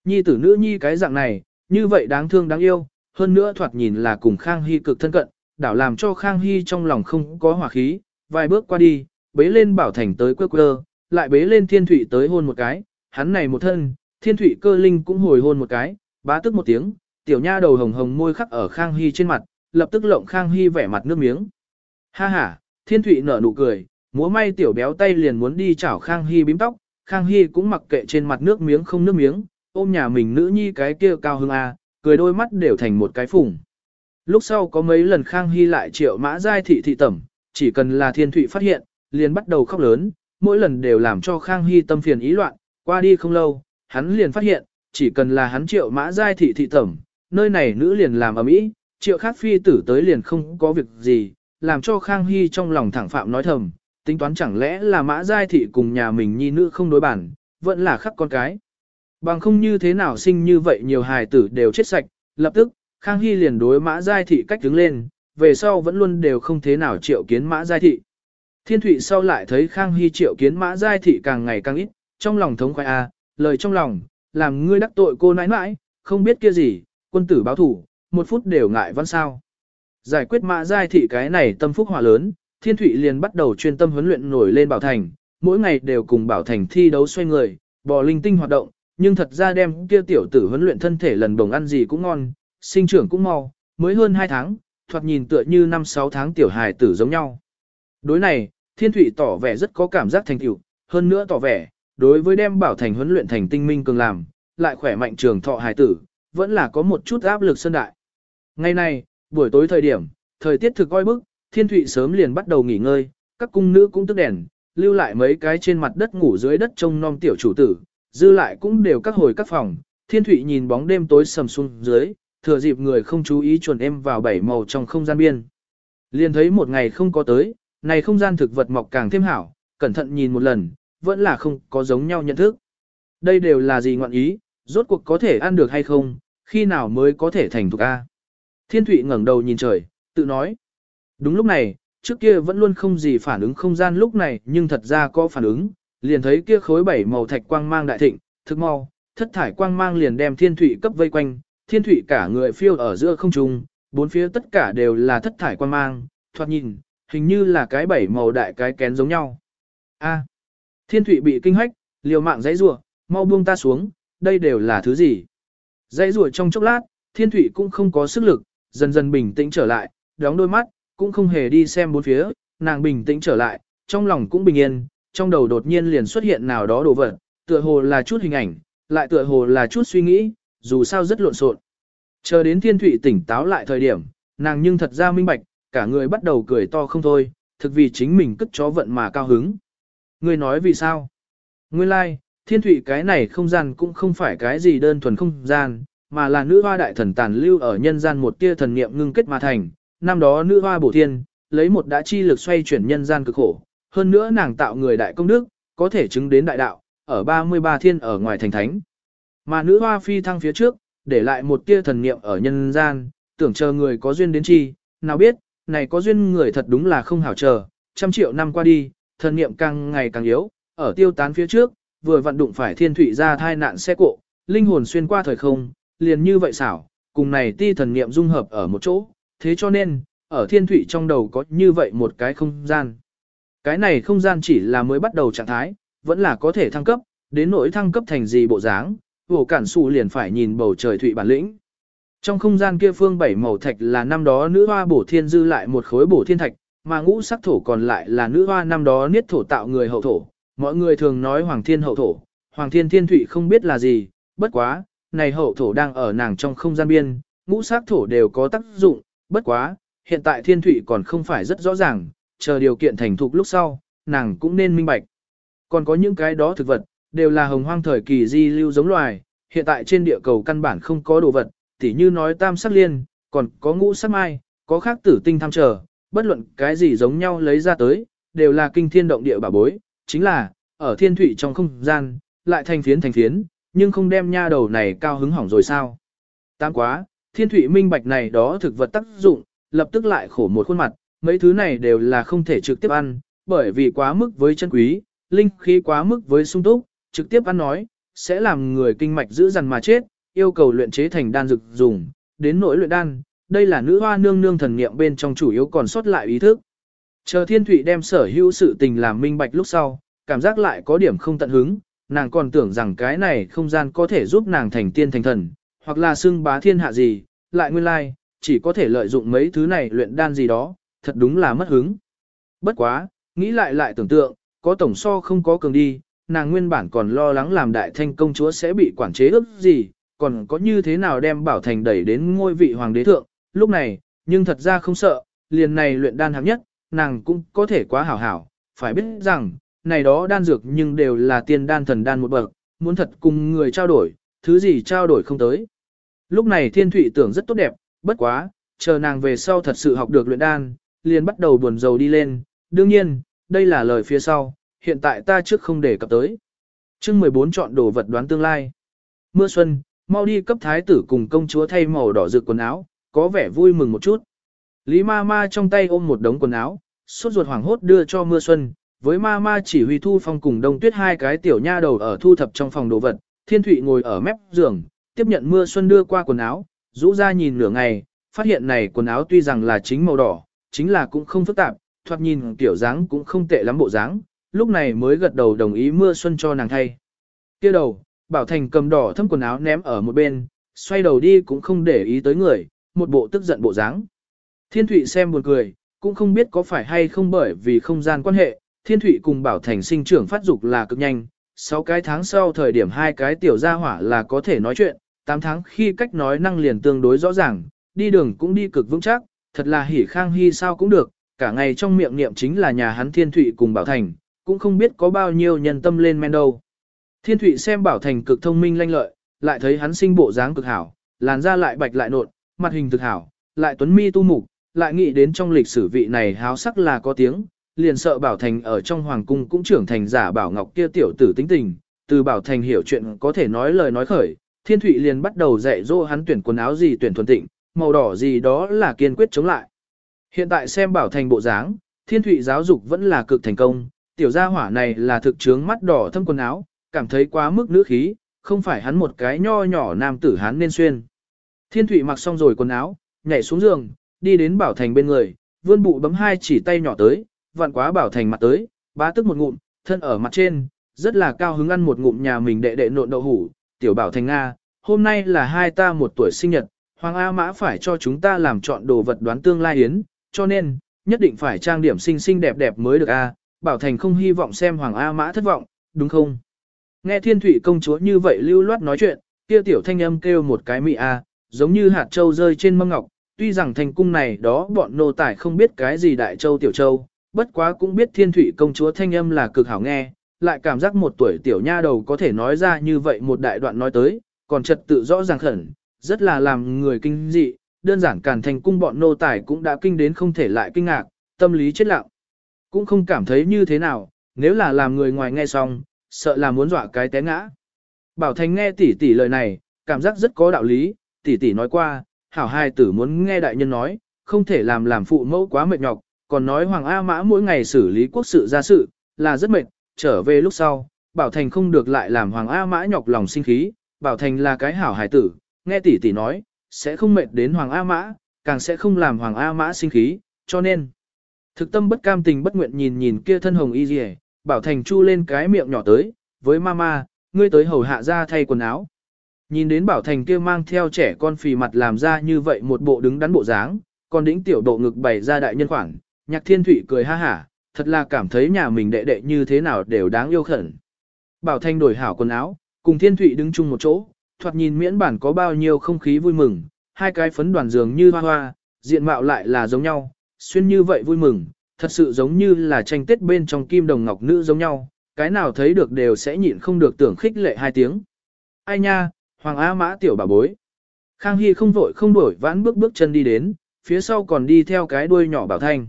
Nhi tử nữ nhi cái dạng này, như vậy đáng thương đáng yêu, hơn nữa thoạt nhìn là cùng Khang Hy cực thân cận, đảo làm cho Khang Hy trong lòng không có hỏa khí, vài bước qua đi, bế lên Bảo Thành tới quê quơ, lại bế lên Thiên Thụy tới hôn một cái, hắn này một thân, Thiên Thụy cơ linh cũng hồi hôn một cái, bá tức một tiếng, tiểu nha đầu hồng hồng môi khắc ở Khang Hy trên mặt, lập tức lộng Khang Hy vẻ mặt nước miếng. Ha ha, Thiên Thụy nở nụ cười, múa may tiểu béo tay liền muốn đi chảo Khang Hy bím tóc, Khang Hy cũng mặc kệ trên mặt nước miếng không nước miếng, ôm nhà mình nữ nhi cái kia cao hưng a, à, cười đôi mắt đều thành một cái phùng. Lúc sau có mấy lần Khang Hy lại triệu mã giai thị thị tẩm, chỉ cần là thiên thụy phát hiện, liền bắt đầu khóc lớn, mỗi lần đều làm cho Khang Hy tâm phiền ý loạn, qua đi không lâu, hắn liền phát hiện, chỉ cần là hắn triệu mã giai thị thị tẩm, nơi này nữ liền làm ở mỹ, triệu khác phi tử tới liền không có việc gì, làm cho Khang Hy trong lòng thẳng phạm nói thầm, tính toán chẳng lẽ là mã giai thị cùng nhà mình nhi nữ không đối bản, vẫn là khắc con cái. Bằng không như thế nào sinh như vậy nhiều hài tử đều chết sạch, lập tức, Khang Hy liền đối mã giai thị cách đứng lên, về sau vẫn luôn đều không thế nào triệu kiến mã giai thị. Thiên Thụy sau lại thấy Khang Hy triệu kiến mã giai thị càng ngày càng ít, trong lòng thống khoái a, lời trong lòng, làm ngươi đắc tội cô nãi nãi, không biết kia gì, quân tử báo thủ, một phút đều ngại văn sao. Giải quyết mã giai thị cái này tâm phúc hòa lớn, Thiên Thụy liền bắt đầu chuyên tâm huấn luyện nổi lên Bảo Thành, mỗi ngày đều cùng Bảo Thành thi đấu xoay người, bò linh tinh hoạt động, nhưng thật ra đem kia tiểu tử huấn luyện thân thể lần đồng ăn gì cũng ngon, sinh trưởng cũng mau, mới hơn 2 tháng, thoạt nhìn tựa như 5-6 tháng tiểu hài tử giống nhau. Đối này, Thiên Thụy tỏ vẻ rất có cảm giác thành tựu, hơn nữa tỏ vẻ, đối với đem Bảo Thành huấn luyện thành tinh minh cường làm, lại khỏe mạnh trường thọ hài tử, vẫn là có một chút áp lực sơn đại. Ngày nay, buổi tối thời điểm, thời tiết thực oi bức, Thiên Thụy sớm liền bắt đầu nghỉ ngơi, các cung nữ cũng tức đèn, lưu lại mấy cái trên mặt đất ngủ dưới đất trông non tiểu chủ tử, dư lại cũng đều các hồi các phòng. Thiên Thụy nhìn bóng đêm tối sầm xuống dưới, thừa dịp người không chú ý chuẩn em vào bảy màu trong không gian biên. Liền thấy một ngày không có tới, này không gian thực vật mọc càng thêm hảo, cẩn thận nhìn một lần, vẫn là không có giống nhau nhận thức. Đây đều là gì ngọn ý, rốt cuộc có thể ăn được hay không, khi nào mới có thể thành thục A. Thiên Thụy ngẩng đầu nhìn trời, tự nói. Đúng lúc này, trước kia vẫn luôn không gì phản ứng không gian lúc này nhưng thật ra có phản ứng, liền thấy kia khối bảy màu thạch quang mang đại thịnh, thực mau, thất thải quang mang liền đem thiên thủy cấp vây quanh, thiên thủy cả người phiêu ở giữa không trung, bốn phía tất cả đều là thất thải quang mang, thoạt nhìn, hình như là cái bảy màu đại cái kén giống nhau. A. thiên thủy bị kinh hách, liều mạng dãy rủa, mau buông ta xuống, đây đều là thứ gì? Dãy rủa trong chốc lát, thiên thủy cũng không có sức lực, dần dần bình tĩnh trở lại, đóng đôi mắt, cũng không hề đi xem bốn phía, nàng bình tĩnh trở lại, trong lòng cũng bình yên, trong đầu đột nhiên liền xuất hiện nào đó đồ vật, tựa hồ là chút hình ảnh, lại tựa hồ là chút suy nghĩ, dù sao rất lộn xộn. Chờ đến thiên thủy tỉnh táo lại thời điểm, nàng nhưng thật ra minh bạch, cả người bắt đầu cười to không thôi, thực vì chính mình cất chó vận mà cao hứng. Người nói vì sao? Nguyên lai, like, thiên thủy cái này không gian cũng không phải cái gì đơn thuần không gian, mà là nữ hoa đại thần tàn lưu ở nhân gian một tia thần niệm ngưng kết mà thành, năm đó nữ hoa bổ thiên, lấy một đã chi lực xoay chuyển nhân gian cực khổ, hơn nữa nàng tạo người đại công đức, có thể chứng đến đại đạo, ở 33 thiên ở ngoài thành thánh. Mà nữ hoa phi thăng phía trước, để lại một tia thần niệm ở nhân gian, tưởng chờ người có duyên đến chi, nào biết, này có duyên người thật đúng là không hảo chờ, trăm triệu năm qua đi, thần niệm càng ngày càng yếu, ở tiêu tán phía trước, vừa vận đụng phải thiên thủy ra thai nạn xe cộ, linh hồn xuyên qua thời không, liền như vậy xảo, cùng này ti thần niệm dung hợp ở một chỗ, thế cho nên, ở thiên thủy trong đầu có như vậy một cái không gian. Cái này không gian chỉ là mới bắt đầu trạng thái, vẫn là có thể thăng cấp, đến nỗi thăng cấp thành gì bộ dáng, vổ cản sụ liền phải nhìn bầu trời thủy bản lĩnh. Trong không gian kia phương bảy màu thạch là năm đó nữ hoa bổ thiên dư lại một khối bổ thiên thạch, mà ngũ sắc thổ còn lại là nữ hoa năm đó niết thổ tạo người hậu thổ. Mọi người thường nói hoàng thiên hậu thổ, hoàng thiên thiên thủy không biết là gì, bất quá, này hậu thổ đang ở nàng trong không gian biên, ngũ sắc thổ đều có tác dụng, bất quá, hiện tại thiên thủy còn không phải rất rõ ràng, chờ điều kiện thành thục lúc sau, nàng cũng nên minh bạch. Còn có những cái đó thực vật, đều là hồng hoang thời kỳ di lưu giống loài, hiện tại trên địa cầu căn bản không có đồ vật, tỉ như nói tam sắc liên, còn có ngũ sắc mai, có khác tử tinh tham trở, bất luận cái gì giống nhau lấy ra tới, đều là kinh thiên động địa bà bối, chính là, ở thiên thủy trong không gian, lại thành phiến thành phiến, nhưng không đem nha đầu này cao hứng hỏng rồi sao. Tam quá, thiên thủy minh bạch này đó thực vật tác dụng, lập tức lại khổ một khuôn mặt, mấy thứ này đều là không thể trực tiếp ăn, bởi vì quá mức với chân quý, linh khí quá mức với sung túc, trực tiếp ăn nói, sẽ làm người kinh mạch giữ dằn mà chết, yêu cầu luyện chế thành đan dược dùng, đến nỗi luyện đan, đây là nữ hoa nương nương thần niệm bên trong chủ yếu còn sót lại ý thức. Chờ thiên thủy đem sở hữu sự tình làm minh bạch lúc sau, cảm giác lại có điểm không tận hứng, nàng còn tưởng rằng cái này không gian có thể giúp nàng thành tiên thành thần, hoặc là xưng bá thiên hạ gì, lại nguyên lai, chỉ có thể lợi dụng mấy thứ này luyện đan gì đó, thật đúng là mất hứng. Bất quá, nghĩ lại lại tưởng tượng, có tổng so không có cường đi, nàng nguyên bản còn lo lắng làm đại thanh công chúa sẽ bị quản chế ước gì, còn có như thế nào đem bảo thành đẩy đến ngôi vị hoàng đế thượng, lúc này, nhưng thật ra không sợ, liền này luyện đan hạng nhất, nàng cũng có thể quá hảo hảo, phải biết rằng, này đó đan dược nhưng đều là tiên đan thần đan một bậc, muốn thật cùng người trao đổi, thứ gì trao đổi không tới. Lúc này thiên thụy tưởng rất tốt đẹp, bất quá, chờ nàng về sau thật sự học được luyện đan, liền bắt đầu buồn rầu đi lên, đương nhiên, đây là lời phía sau, hiện tại ta trước không để cập tới. chương 14 chọn đồ vật đoán tương lai. Mưa xuân, mau đi cấp thái tử cùng công chúa thay màu đỏ rực quần áo, có vẻ vui mừng một chút. Lý ma ma trong tay ôm một đống quần áo, suốt ruột hoảng hốt đưa cho mưa xuân, với ma ma chỉ huy thu phong cùng đông tuyết hai cái tiểu nha đầu ở thu thập trong phòng đồ vật, thiên thụy ngồi ở mép giường, tiếp nhận mưa xuân đưa qua quần áo, rũ ra nhìn nửa ngày, phát hiện này quần áo tuy rằng là chính màu đỏ, chính là cũng không phức tạp, thoạt nhìn tiểu dáng cũng không tệ lắm bộ dáng, lúc này mới gật đầu đồng ý mưa xuân cho nàng thay. Kia đầu, Bảo Thành cầm đỏ thâm quần áo ném ở một bên, xoay đầu đi cũng không để ý tới người, một bộ tức giận bộ dáng. Thiên Thụy xem buồn cười, cũng không biết có phải hay không bởi vì không gian quan hệ, Thiên Thụy cùng Bảo Thành sinh trưởng phát dục là cực nhanh, 6 cái tháng sau thời điểm hai cái tiểu gia hỏa là có thể nói chuyện, 8 tháng khi cách nói năng liền tương đối rõ ràng, đi đường cũng đi cực vững chắc, thật là hỉ khang hy sao cũng được, cả ngày trong miệng niệm chính là nhà hắn Thiên Thụy cùng Bảo Thành, cũng không biết có bao nhiêu nhân tâm lên men đâu. Thiên Thụy xem Bảo Thành cực thông minh lanh lợi, lại thấy hắn sinh bộ dáng cực hảo, làn da lại bạch lại nộn, mặt hình thực hảo, lại tuấn mi tu mục, lại nghĩ đến trong lịch sử vị này háo sắc là có tiếng, liền sợ Bảo Thành ở trong hoàng cung cũng trưởng thành giả Bảo Ngọc kia tiểu tử tính tình, từ Bảo Thành hiểu chuyện có thể nói lời nói khởi, Thiên Thụy liền bắt đầu dạy dỗ hắn tuyển quần áo gì tuyển thuần tịnh, màu đỏ gì đó là kiên quyết chống lại. Hiện tại xem Bảo Thành bộ dáng, Thiên Thụy giáo dục vẫn là cực thành công, tiểu gia hỏa này là thực chứng mắt đỏ thâm quần áo, cảm thấy quá mức nữ khí, không phải hắn một cái nho nhỏ nam tử hắn nên xuyên. Thiên Thụy mặc xong rồi quần áo, nhảy xuống giường, đi đến Bảo Thành bên người, vươn bụ bấm hai chỉ tay nhỏ tới, vặn quá Bảo Thành mặt tới, bá tức một ngụm, thân ở mặt trên, rất là cao hứng ăn một ngụm nhà mình đệ đệ nộn đậu hủ, tiểu Bảo Thành Nga, hôm nay là hai ta một tuổi sinh nhật, Hoàng A Mã phải cho chúng ta làm chọn đồ vật đoán tương lai yến, cho nên, nhất định phải trang điểm xinh xinh đẹp đẹp mới được a. Bảo Thành không hy vọng xem Hoàng A Mã thất vọng, đúng không? Nghe Thiên Thụy công chúa như vậy lưu loát nói chuyện, kia tiểu thanh âm kêu một cái mị a, giống như hạt châu rơi trên mâm ngọc, tuy rằng thành cung này đó bọn nô tài không biết cái gì đại châu tiểu châu, bất quá cũng biết Thiên Thụy công chúa thanh âm là cực hảo nghe, lại cảm giác một tuổi tiểu nha đầu có thể nói ra như vậy một đại đoạn nói tới, còn trật tự rõ ràng khẩn, rất là làm người kinh dị, đơn giản càn thành cung bọn nô tài cũng đã kinh đến không thể lại kinh ngạc, tâm lý chết lặng. Cũng không cảm thấy như thế nào, nếu là làm người ngoài nghe xong, sợ là muốn dọa cái té ngã. Bảo Thành nghe tỷ tỷ lời này, cảm giác rất có đạo lý, tỷ tỷ nói qua, hảo hai tử muốn nghe đại nhân nói, không thể làm làm phụ mẫu quá mệt nhọc, còn nói Hoàng A Mã mỗi ngày xử lý quốc sự gia sự, là rất mệt, trở về lúc sau, Bảo Thành không được lại làm Hoàng A Mã nhọc lòng sinh khí, Bảo Thành là cái hảo hài tử, nghe tỷ tỷ nói, sẽ không mệt đến Hoàng A Mã, càng sẽ không làm Hoàng A Mã sinh khí, cho nên, thực tâm bất cam tình bất nguyện nhìn nhìn kia thân hồng y dì Bảo Thành chu lên cái miệng nhỏ tới, với mama, ngươi tới hầu hạ ra thay quần áo. Nhìn đến Bảo Thành kia mang theo trẻ con phì mặt làm ra như vậy một bộ đứng đắn bộ dáng, còn đĩnh tiểu độ ngực bày ra đại nhân khoảng, nhạc thiên thủy cười ha hả, thật là cảm thấy nhà mình đệ đệ như thế nào đều đáng yêu khẩn. Bảo Thanh đổi hảo quần áo, cùng thiên Thụy đứng chung một chỗ, thoạt nhìn miễn bản có bao nhiêu không khí vui mừng, hai cái phấn đoàn dường như hoa hoa, diện mạo lại là giống nhau, xuyên như vậy vui mừng, thật sự giống như là tranh tết bên trong kim đồng ngọc nữ giống nhau, cái nào thấy được đều sẽ nhịn không được tưởng khích lệ hai tiếng. Ai nha, Hoàng Á Mã tiểu bà bối. Khang Hy không vội không đổi vãn bước bước chân đi đến, phía sau còn đi theo cái đuôi nhỏ bảo thanh.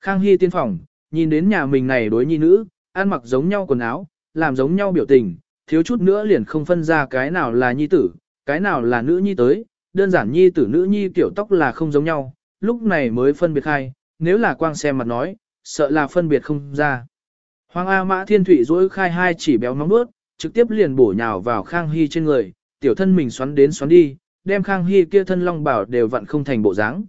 Khang Hy tiên phòng, nhìn đến nhà mình này đối nhi nữ, ăn mặc giống nhau quần áo, làm giống nhau biểu tình, thiếu chút nữa liền không phân ra cái nào là nhi tử, cái nào là nữ nhi tới, đơn giản nhi tử nữ nhi tiểu tóc là không giống nhau, lúc này mới phân biệt hai, nếu là quang xem mặt nói, sợ là phân biệt không ra. Hoàng A Mã Thiên Thụy rỗi khai hai chỉ béo nóng bước, trực tiếp liền bổ nhào vào Khang Hy trên người, tiểu thân mình xoắn đến xoắn đi, đem Khang Hy kia thân long bảo đều vặn không thành bộ dáng.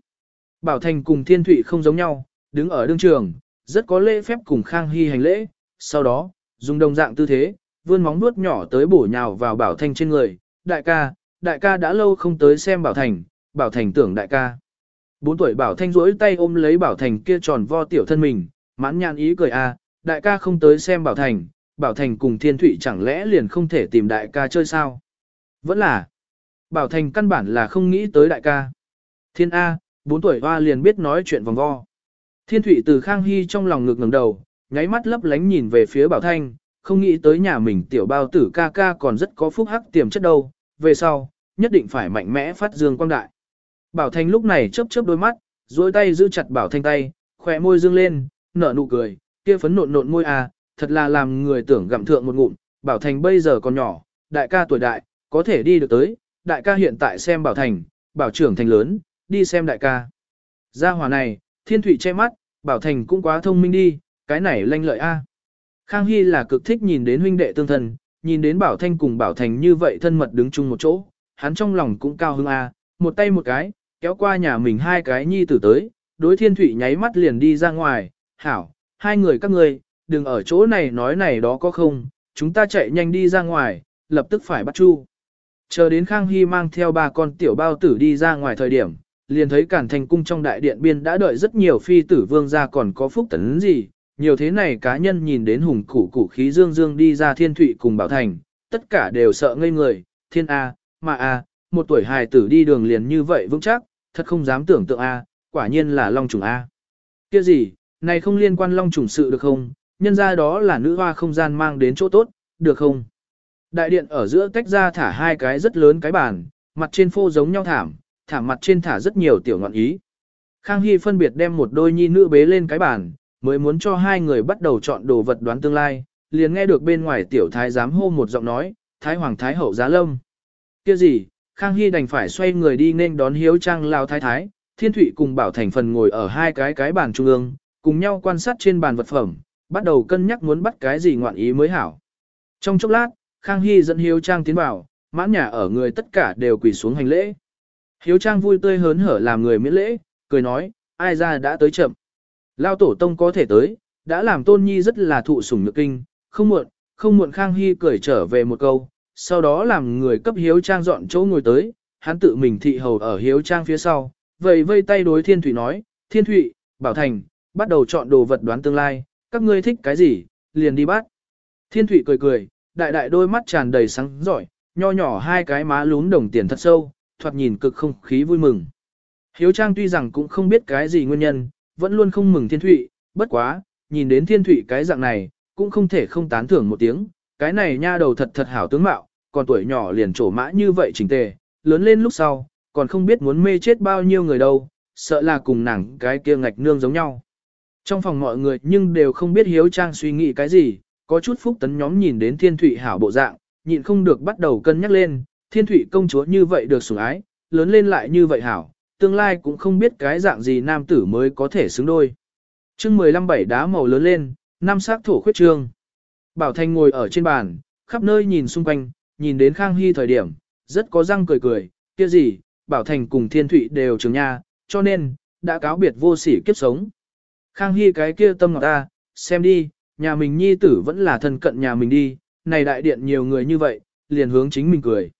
Bảo Thành cùng Thiên Thụy không giống nhau, đứng ở đương trường, rất có lễ phép cùng Khang Hy hành lễ, sau đó, dùng đồng dạng tư thế, vươn móng nuốt nhỏ tới bổ nhào vào Bảo Thành trên người, đại ca, đại ca đã lâu không tới xem Bảo Thành, Bảo Thành tưởng đại ca. Bốn tuổi Bảo Thanh duỗi tay ôm lấy Bảo Thành kia tròn vo tiểu thân mình, mãn nhãn ý cười a, à, đại ca không tới xem Bảo Thành, Bảo Thành cùng Thiên Thụy chẳng lẽ liền không thể tìm đại ca chơi sao? Vẫn là, Bảo Thành căn bản là không nghĩ tới đại ca. Thiên A, bốn tuổi hoa liền biết nói chuyện vòng vo. Thiên Thụy từ Khang Hy trong lòng ngực ngẩng đầu, nháy mắt lấp lánh nhìn về phía Bảo Thanh, không nghĩ tới nhà mình tiểu bao tử ca ca còn rất có phúc hắc tiềm chất đâu, về sau, nhất định phải mạnh mẽ phát dương quang đại. Bảo Thanh lúc này chớp chớp đôi mắt, duỗi tay giữ chặt Bảo Thanh tay, khỏe môi dương lên, nở nụ cười, kia phấn nộn nộn môi à, thật là làm người tưởng gặm thượng một ngụm, Bảo Thanh bây giờ còn nhỏ, đại ca tuổi đại, có thể đi được tới, đại ca hiện tại xem Bảo Thành, Bảo trưởng thành lớn, đi xem đại ca. Gia hòa này, thiên Thụy che mắt, Bảo Thành cũng quá thông minh đi, cái này lanh lợi a. Khang Hy là cực thích nhìn đến huynh đệ tương thân, nhìn đến Bảo Thanh cùng Bảo Thành như vậy thân mật đứng chung một chỗ, hắn trong lòng cũng cao hứng a, một tay một cái, kéo qua nhà mình hai cái nhi tử tới, đối thiên thủy nháy mắt liền đi ra ngoài, hảo, hai người các ngươi, đừng ở chỗ này nói này đó có không, chúng ta chạy nhanh đi ra ngoài, lập tức phải bắt chu. Chờ đến Khang Hy mang theo ba con tiểu bao tử đi ra ngoài thời điểm, liền thấy cản thành cung trong đại điện biên đã đợi rất nhiều phi tử vương gia còn có phúc tấn gì, nhiều thế này cá nhân nhìn đến hùng củ củ khí dương dương đi ra thiên thụy cùng bảo thành, tất cả đều sợ ngây người, thiên A, mà A, một tuổi hài tử đi đường liền như vậy vững chắc, thật không dám tưởng tượng A, quả nhiên là long trùng A. kia gì, này không liên quan long trùng sự được không, nhân ra đó là nữ hoa không gian mang đến chỗ tốt, được không? Đại điện ở giữa tách ra thả hai cái rất lớn cái bàn, mặt trên phô giống nhau thảm, thả mặt trên thả rất nhiều tiểu ngọn ý. Khang Hy phân biệt đem một đôi nhi nữ bế lên cái bàn, mới muốn cho hai người bắt đầu chọn đồ vật đoán tương lai, liền nghe được bên ngoài tiểu thái giám hô một giọng nói, Thái Hoàng Thái Hậu Giá Lâm. kia gì, Khang Hy đành phải xoay người đi nên đón hiếu trang lao thái thái, thiên thụy cùng bảo thành phần ngồi ở hai cái cái bàn trung ương, cùng nhau quan sát trên bàn vật phẩm, bắt đầu cân nhắc muốn bắt cái gì ngoạn ý mới hảo. Trong chốc lát, Khang Hy dẫn hiếu trang tiến vào, mãn nhà ở người tất cả đều quỳ xuống hành lễ. Hiếu trang vui tươi hớn hở làm người miễn lễ, cười nói, ai ra đã tới chậm. Lao tổ tông có thể tới, đã làm tôn nhi rất là thụ sủng nhược kinh, không muộn, không muộn Khang Hy cười trở về một câu, sau đó làm người cấp hiếu trang dọn chỗ ngồi tới, hắn tự mình thị hầu ở hiếu trang phía sau, vậy vây tay đối thiên thủy nói, thiên thủy, bảo thành, bắt đầu chọn đồ vật đoán tương lai, các ngươi thích cái gì, liền đi bắt. Thiên thủy cười cười, đại đại đôi mắt tràn đầy sáng giỏi, nho nhỏ hai cái má lún đồng tiền thật sâu, thoạt nhìn cực không khí vui mừng. Hiếu Trang tuy rằng cũng không biết cái gì nguyên nhân, vẫn luôn không mừng Thiên Thụy, bất quá, nhìn đến Thiên Thụy cái dạng này, cũng không thể không tán thưởng một tiếng, cái này nha đầu thật thật hảo tướng mạo, còn tuổi nhỏ liền trổ mã như vậy chỉnh tề, lớn lên lúc sau, còn không biết muốn mê chết bao nhiêu người đâu, sợ là cùng nàng cái kia ngạch nương giống nhau. Trong phòng mọi người nhưng đều không biết Hiếu Trang suy nghĩ cái gì, có chút phúc tấn nhóm nhìn đến Thiên Thụy hảo bộ dạng, nhịn không được bắt đầu cân nhắc lên, Thiên Thụy công chúa như vậy được sủng ái, lớn lên lại như vậy hảo, tương lai cũng không biết cái dạng gì nam tử mới có thể xứng đôi. chương 15 bảy đá màu lớn lên, năm sắc thổ khuyết trương. Bảo Thanh ngồi ở trên bàn, khắp nơi nhìn xung quanh, nhìn đến Khang Hy thời điểm, rất có răng cười cười, kia gì, Bảo Thành cùng Thiên Thụy đều trường nha, cho nên, đã cáo biệt vô sỉ kiếp sống. Khang Hy cái kia tâm ngọt ta, xem đi, nhà mình nhi tử vẫn là thân cận nhà mình đi, này đại điện nhiều người như vậy, liền hướng chính mình cười.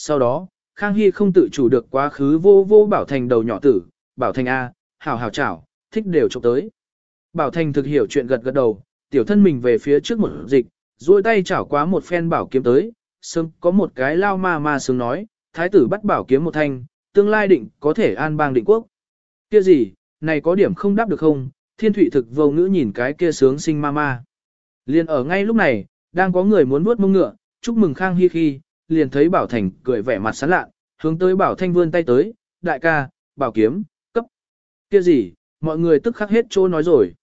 Sau đó, Khang Hy không tự chủ được quá khứ vô vô Bảo Thành đầu nhỏ tử, Bảo Thành A, hào hào chảo, thích đều chụp tới. Bảo Thành thực hiểu chuyện gật gật đầu, tiểu thân mình về phía trước một dịch, duỗi tay chảo quá một phen bảo kiếm tới, sưng có một cái lao ma ma sướng nói, thái tử bắt bảo kiếm một thanh, tương lai định có thể an bang định quốc. Kia gì, này có điểm không đáp được không, thiên thụy thực vô ngữ nhìn cái kia sướng sinh ma ma. Liên ở ngay lúc này, đang có người muốn vuốt mông ngựa, chúc mừng Khang Hy khi, liền thấy Bảo Thành cười vẻ mặt sán lạ, hướng tới Bảo Thanh vươn tay tới, đại ca, bảo kiếm, cấp. kia gì, mọi người tức khắc hết chỗ nói rồi.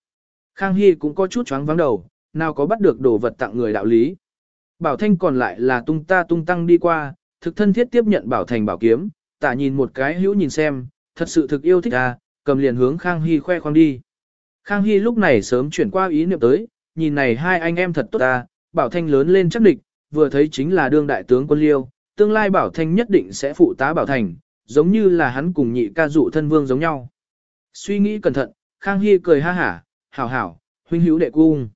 Khang Hy cũng có chút choáng vắng đầu, nào có bắt được đồ vật tặng người đạo lý. Bảo Thanh còn lại là tung ta tung tăng đi qua, thực thân thiết tiếp nhận Bảo Thành bảo kiếm, tả nhìn một cái hữu nhìn xem, thật sự thực yêu thích à, cầm liền hướng Khang Hy khoe khoang đi. Khang Hy lúc này sớm chuyển qua ý niệm tới, nhìn này hai anh em thật tốt ta, Bảo Thanh lớn lên chắc địch, vừa thấy chính là đương đại tướng quân liêu, tương lai Bảo Thanh nhất định sẽ phụ tá Bảo Thành, giống như là hắn cùng nhị ca dụ thân vương giống nhau. Suy nghĩ cẩn thận, Khang Hy cười ha hả, hảo hảo, huynh hữu đệ cung.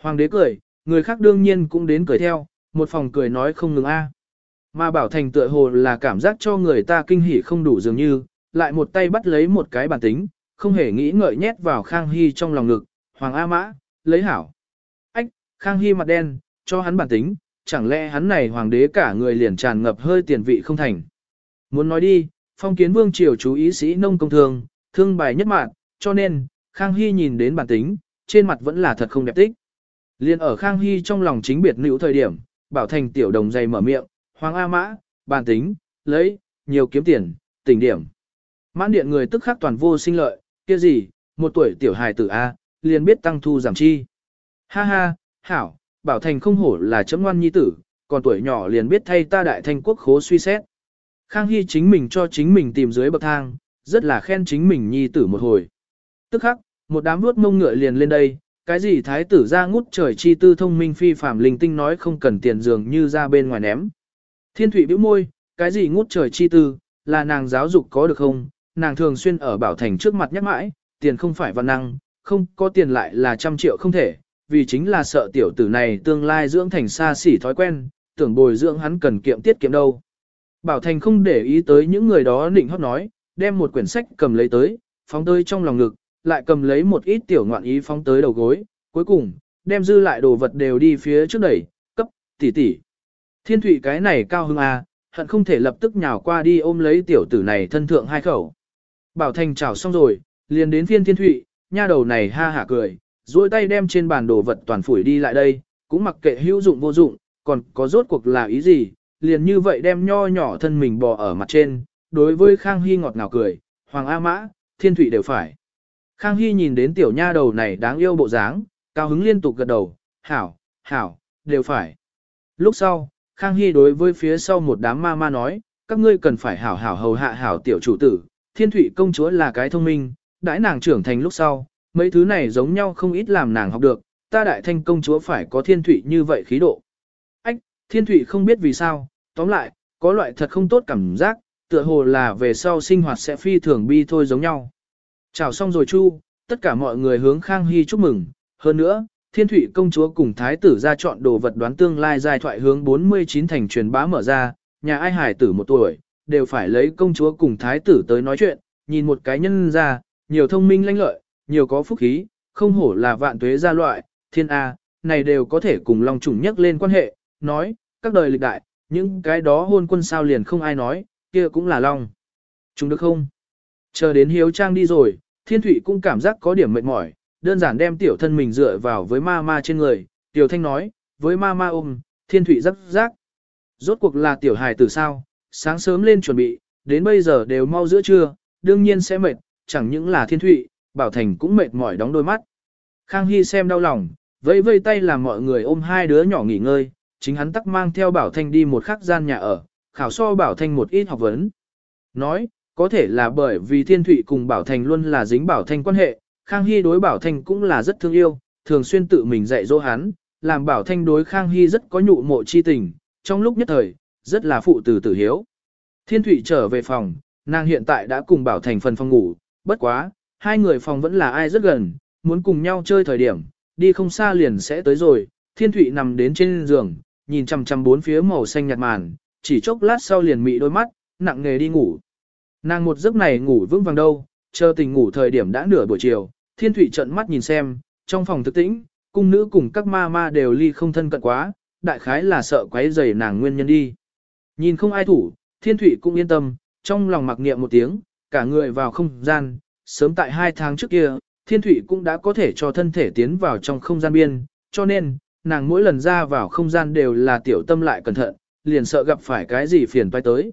Hoàng đế cười, người khác đương nhiên cũng đến cười theo, một phòng cười nói không ngừng a. À. Mà Bảo Thành tựa hồ là cảm giác cho người ta kinh hỉ không đủ dường như, lại một tay bắt lấy một cái bản tính, không hề nghĩ ngợi nhét vào Khang Hy trong lòng ngực, Hoàng A Mã, lấy hảo. Ách, Khang Hy mặt đen, cho hắn bản tính, chẳng lẽ hắn này hoàng đế cả người liền tràn ngập hơi tiền vị không thành. Muốn nói đi, phong kiến vương triều chú ý sĩ nông công thương, thương bài nhất mạng, cho nên, Khang Hy nhìn đến bản tính, trên mặt vẫn là thật không đẹp tích. Liên ở Khang Hy trong lòng chính biệt nữ thời điểm, bảo thành tiểu đồng dày mở miệng, Hoàng A Mã, bản tính, lấy, nhiều kiếm tiền, tỉnh điểm. Mãn điện người tức khắc toàn vô sinh lợi, kia gì, một tuổi tiểu hài tử A, liền biết tăng thu giảm chi. Ha ha, hảo, bảo thành không hổ là chấm ngoan nhi tử, còn tuổi nhỏ liền biết thay ta đại thanh quốc khố suy xét. Khang Hy chính mình cho chính mình tìm dưới bậc thang, rất là khen chính mình nhi tử một hồi. Tức khắc, một đám vuốt mông ngựa liền lên đây, cái gì thái tử ra ngút trời chi tư thông minh phi phàm linh tinh nói không cần tiền dường như ra bên ngoài ném. Thiên thủy bĩu môi, cái gì ngút trời chi tư, là nàng giáo dục có được không, nàng thường xuyên ở bảo thành trước mặt nhắc mãi, tiền không phải văn năng, không có tiền lại là trăm triệu không thể, vì chính là sợ tiểu tử này tương lai dưỡng thành xa xỉ thói quen, tưởng bồi dưỡng hắn cần kiệm tiết kiệm đâu. Bảo Thành không để ý tới những người đó nịnh hót nói, đem một quyển sách cầm lấy tới, phóng tới trong lòng ngực, lại cầm lấy một ít tiểu ngoạn ý phóng tới đầu gối, cuối cùng, đem dư lại đồ vật đều đi phía trước đẩy, cấp, tỷ tỷ. Thiên thủy cái này cao hưng à, hận không thể lập tức nhào qua đi ôm lấy tiểu tử này thân thượng hai khẩu. Bảo Thành chào xong rồi, liền đến phiên thiên thủy, nha đầu này ha hả cười, duỗi tay đem trên bàn đồ vật toàn phủi đi lại đây, cũng mặc kệ hữu dụng vô dụng, còn có rốt cuộc là ý gì, liền như vậy đem nho nhỏ thân mình bò ở mặt trên, đối với Khang Hy ngọt ngào cười, Hoàng A Mã, Thiên Thụy đều phải. Khang Hy nhìn đến tiểu nha đầu này đáng yêu bộ dáng, cao hứng liên tục gật đầu, hảo, hảo, đều phải. Lúc sau, Khang Hy đối với phía sau một đám ma ma nói, các ngươi cần phải hảo hảo hầu hạ hảo tiểu chủ tử, Thiên Thụy công chúa là cái thông minh, đãi nàng trưởng thành lúc sau, mấy thứ này giống nhau không ít làm nàng học được, ta đại thanh công chúa phải có Thiên thủy như vậy khí độ. Ách, Thiên thủy không biết vì sao, tóm lại, có loại thật không tốt cảm giác, tựa hồ là về sau sinh hoạt sẽ phi thường bi thôi giống nhau. Chào xong rồi chu, tất cả mọi người hướng Khang Hy chúc mừng, hơn nữa, Thiên thủy công chúa cùng thái tử ra chọn đồ vật đoán tương lai giai thoại hướng 49 thành truyền bá mở ra, nhà ai hải tử một tuổi, đều phải lấy công chúa cùng thái tử tới nói chuyện, nhìn một cái nhân ra, nhiều thông minh lanh lợi, nhiều có phúc khí, không hổ là vạn tuế gia loại, thiên A, này đều có thể cùng Long Trùng nhắc lên quan hệ, nói, các đời lịch đại, những cái đó hôn quân sao liền không ai nói, kia cũng là Long. Chúng được không? Chờ đến hiếu trang đi rồi, thiên thụy cũng cảm giác có điểm mệt mỏi, đơn giản đem tiểu thân mình dựa vào với ma ma trên người, tiểu thanh nói, với ma ma ôm, thiên thụy rắc rắc. Rốt cuộc là tiểu hài từ sao, sáng sớm lên chuẩn bị, đến bây giờ đều mau giữa trưa, đương nhiên sẽ mệt, chẳng những là thiên thụy bảo thành cũng mệt mỏi đóng đôi mắt. Khang Hy xem đau lòng, vẫy vây tay làm mọi người ôm hai đứa nhỏ nghỉ ngơi, chính hắn tắc mang theo Bảo Thanh đi một khắc gian nhà ở, khảo so Bảo Thanh một ít học vấn. Nói, có thể là bởi vì Thiên Thụy cùng Bảo Thành luôn là dính Bảo Thanh quan hệ, Khang Hy đối Bảo Thanh cũng là rất thương yêu, thường xuyên tự mình dạy dỗ hắn, làm Bảo Thanh đối Khang Hy rất có nhụ mộ chi tình, trong lúc nhất thời, rất là phụ tử tử hiếu. Thiên Thụy trở về phòng, nàng hiện tại đã cùng Bảo Thành phần phòng ngủ, bất quá, hai người phòng vẫn là ai rất gần, muốn cùng nhau chơi thời điểm, đi không xa liền sẽ tới rồi, Thiên Thụy nằm đến trên giường, nhìn chằm chằm bốn phía màu xanh nhạt màn, chỉ chốc lát sau liền mị đôi mắt, nặng nghề đi ngủ. Nàng một giấc này ngủ vững vàng đâu, chờ tình ngủ thời điểm đã nửa buổi chiều, Thiên Thụy trợn mắt nhìn xem, trong phòng thực tĩnh, cung nữ cùng các ma ma đều ly không thân cận quá, đại khái là sợ quấy rầy nàng nguyên nhân đi. Nhìn không ai thủ, Thiên Thụy cũng yên tâm, trong lòng mặc niệm một tiếng, cả người vào không gian, sớm tại hai tháng trước kia, Thiên Thụy cũng đã có thể cho thân thể tiến vào trong không gian biên, cho nên, nàng mỗi lần ra vào không gian đều là tiểu tâm lại cẩn thận, liền sợ gặp phải cái gì phiền toái tới.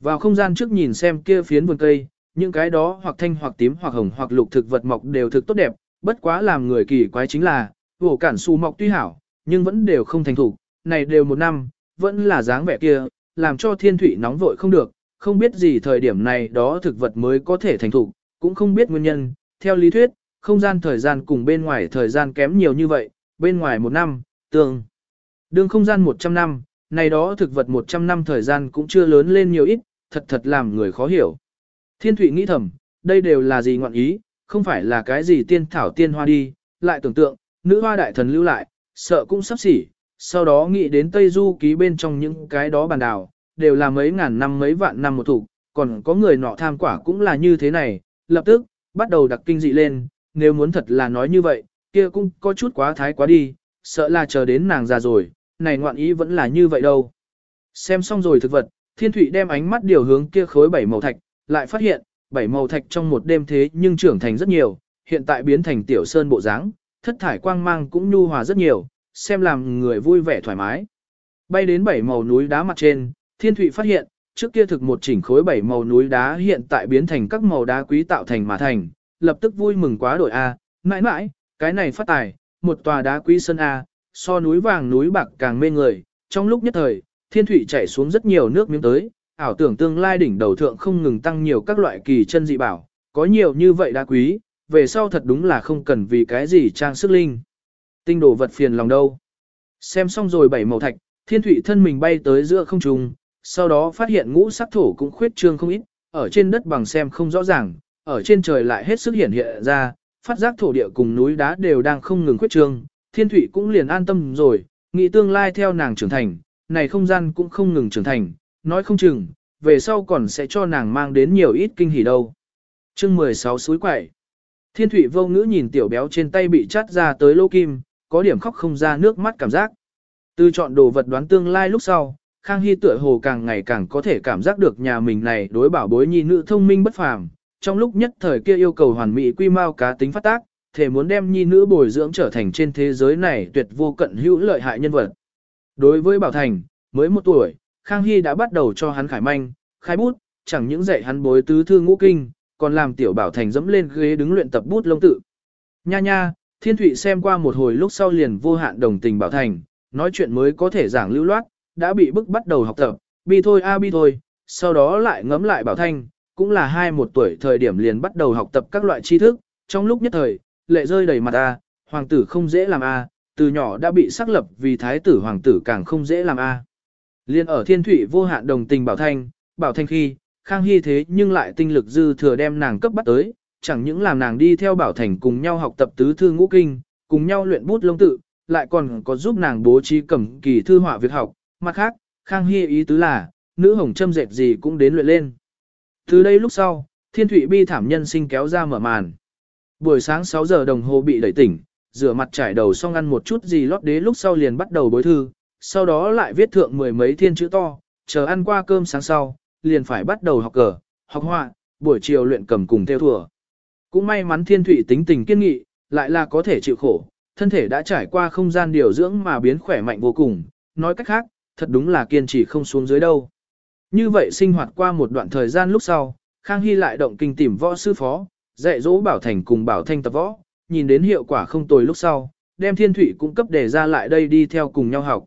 Vào không gian trước nhìn xem kia phiến vườn cây, những cái đó hoặc thanh hoặc tím hoặc hồng hoặc lục thực vật mọc đều thực tốt đẹp, bất quá làm người kỳ quái chính là, vổ cản su mọc tuy hảo, nhưng vẫn đều không thành thủ, này đều một năm, vẫn là dáng vẻ kia, làm cho thiên thủy nóng vội không được, không biết gì thời điểm này đó thực vật mới có thể thành thủ, cũng không biết nguyên nhân, theo lý thuyết, không gian thời gian cùng bên ngoài thời gian kém nhiều như vậy, bên ngoài một năm, tương. Đường không gian 100 năm, này đó thực vật 100 năm thời gian cũng chưa lớn lên nhiều ít, thật thật làm người khó hiểu. Thiên Thụy nghĩ thầm, đây đều là gì ngọn ý, không phải là cái gì tiên thảo tiên hoa đi, lại tưởng tượng, nữ hoa đại thần lưu lại, sợ cũng sắp xỉ, sau đó nghĩ đến Tây Du ký bên trong những cái đó bàn đảo, đều là mấy ngàn năm mấy vạn năm một thủ, còn có người nọ tham quả cũng là như thế này, lập tức, bắt đầu đặc kinh dị lên, nếu muốn thật là nói như vậy, kia cũng có chút quá thái quá đi, sợ là chờ đến nàng già rồi, này ngoạn ý vẫn là như vậy đâu. Xem xong rồi thực vật, thiên thủy đem ánh mắt điều hướng kia khối bảy màu thạch, lại phát hiện, bảy màu thạch trong một đêm thế nhưng trưởng thành rất nhiều, hiện tại biến thành tiểu sơn bộ dáng, thất thải quang mang cũng nhu hòa rất nhiều, xem làm người vui vẻ thoải mái. Bay đến bảy màu núi đá mặt trên, Thiên thủy phát hiện, trước kia thực một chỉnh khối bảy màu núi đá hiện tại biến thành các màu đá quý tạo thành mà thành, lập tức vui mừng quá đổi A, mãi mãi, cái này phát tài, một tòa đá quý sân A, so núi vàng núi bạc càng mê người, trong lúc nhất thời, Thiên thủy chảy xuống rất nhiều nước miếng tới, ảo tưởng tương lai đỉnh đầu thượng không ngừng tăng nhiều các loại kỳ chân dị bảo, có nhiều như vậy đá quý, về sau thật đúng là không cần vì cái gì trang sức linh. Tinh đồ vật phiền lòng đâu. Xem xong rồi bảy màu thạch, thiên thủy thân mình bay tới giữa không trung, sau đó phát hiện ngũ sắc thổ cũng khuyết trương không ít, ở trên đất bằng xem không rõ ràng, ở trên trời lại hết sức hiển hiện ra, phát giác thổ địa cùng núi đá đều đang không ngừng khuyết trương, thiên thủy cũng liền an tâm rồi, nghĩ tương lai theo nàng trưởng thành, này không gian cũng không ngừng trưởng thành, nói không chừng, về sau còn sẽ cho nàng mang đến nhiều ít kinh hỉ đâu. Chương 16 suối quẩy. Thiên thủy vô ngữ nhìn tiểu béo trên tay bị chắt ra tới lô kim, có điểm khóc không ra nước mắt cảm giác. Từ chọn đồ vật đoán tương lai lúc sau, Khang Hy tựa hồ càng ngày càng có thể cảm giác được nhà mình này đối bảo bối nhi nữ thông minh bất phàm. Trong lúc nhất thời kia yêu cầu hoàn mỹ quy mao cá tính phát tác, thể muốn đem nhi nữ bồi dưỡng trở thành trên thế giới này tuyệt vô cận hữu lợi hại nhân vật. Đối với Bảo Thành, mới một tuổi, Khang Hy đã bắt đầu cho hắn khải manh, khai bút, chẳng những dạy hắn bối tứ thư ngũ kinh, còn làm tiểu Bảo Thành dẫm lên ghế đứng luyện tập bút lông tự. Nha nha, Thiên Thụy xem qua một hồi lúc sau liền vô hạn đồng tình Bảo Thành, nói chuyện mới có thể giảng lưu loát, đã bị bức bắt đầu học tập, bi thôi a bi thôi, sau đó lại ngấm lại Bảo Thanh, cũng là hai một tuổi thời điểm liền bắt đầu học tập các loại tri thức, trong lúc nhất thời, lệ rơi đầy mặt a, hoàng tử không dễ làm a, từ nhỏ đã bị xác lập vì thái tử hoàng tử càng không dễ làm a. Liên ở Thiên Thụy vô hạn đồng tình Bảo Thanh, Bảo Thanh khi, Khang Hy thế nhưng lại tinh lực dư thừa đem nàng cấp bắt tới, chẳng những làm nàng đi theo Bảo Thành cùng nhau học tập tứ thư ngũ kinh, cùng nhau luyện bút lông tự, lại còn có giúp nàng bố trí cầm kỳ thư họa việc học, mặt khác, Khang Hy ý tứ là, nữ hồng châm dệt gì cũng đến luyện lên. Từ đây lúc sau, thiên thủy bi thảm nhân sinh kéo ra mở màn. Buổi sáng 6 giờ đồng hồ bị đẩy tỉnh, rửa mặt trải đầu xong ăn một chút gì lót đế lúc sau liền bắt đầu bối thư, sau đó lại viết thượng mười mấy thiên chữ to, chờ ăn qua cơm sáng sau, liền phải bắt đầu học cờ, học họa, buổi chiều luyện cầm cùng theo thùa. Cũng may mắn thiên thủy tính tình kiên nghị, lại là có thể chịu khổ, thân thể đã trải qua không gian điều dưỡng mà biến khỏe mạnh vô cùng, nói cách khác, thật đúng là kiên trì không xuống dưới đâu. Như vậy sinh hoạt qua một đoạn thời gian lúc sau, Khang Hy lại động kinh tìm võ sư phó, dạy dỗ Bảo Thành cùng Bảo Thanh tập võ, nhìn đến hiệu quả không tồi lúc sau, đem Thiên Thụy cung cấp để ra lại đây đi theo cùng nhau học.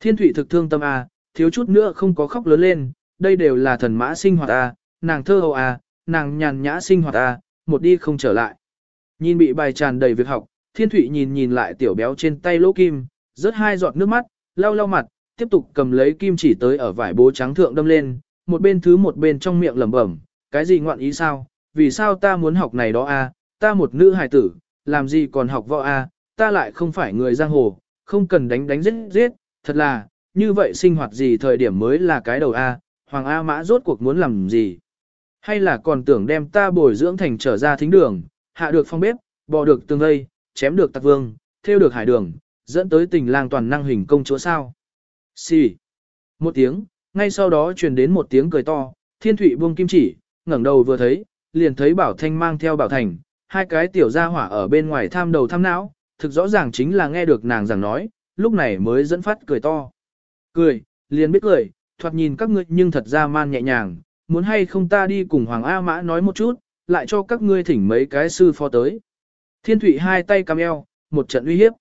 Thiên Thụy thực thương tâm A, thiếu chút nữa không có khóc lớn lên, đây đều là thần mã sinh hoạt A, nàng thơ hầu A, à, nàng nhàn nhã sinh hoạt A, một đi không trở lại. Nhìn bị bài tràn đầy việc học, Thiên Thụy nhìn nhìn lại tiểu béo trên tay lỗ kim, rớt hai giọt nước mắt, lau lau mặt, tiếp tục cầm lấy kim chỉ tới ở vải bố trắng thượng đâm lên, một bên thứ một bên trong miệng lẩm bẩm, cái gì ngoạn ý sao, vì sao ta muốn học này đó a, ta một nữ hài tử, làm gì còn học võ a, ta lại không phải người giang hồ, không cần đánh đánh giết giết, thật là, như vậy sinh hoạt gì thời điểm mới là cái đầu a, Hoàng A Mã rốt cuộc muốn làm gì? Hay là còn tưởng đem ta bồi dưỡng thành trở ra thính đường, hạ được phong bếp, bò được tường lây chém được tạc vương, theo được hải đường, dẫn tới tình lang toàn năng hình công chúa sao. Xì. Một tiếng, ngay sau đó truyền đến một tiếng cười to, thiên thủy buông kim chỉ, ngẩng đầu vừa thấy, liền thấy bảo thanh mang theo bảo thành, hai cái tiểu gia hỏa ở bên ngoài tham đầu tham não, thực rõ ràng chính là nghe được nàng rằng nói, lúc này mới dẫn phát cười to. Cười, liền biết cười, thoạt nhìn các ngươi nhưng thật ra man nhẹ nhàng, muốn hay không ta đi cùng Hoàng A Mã nói một chút, lại cho các ngươi thỉnh mấy cái sư phó tới. Thiên Thụy hai tay cam eo, một trận uy hiếp.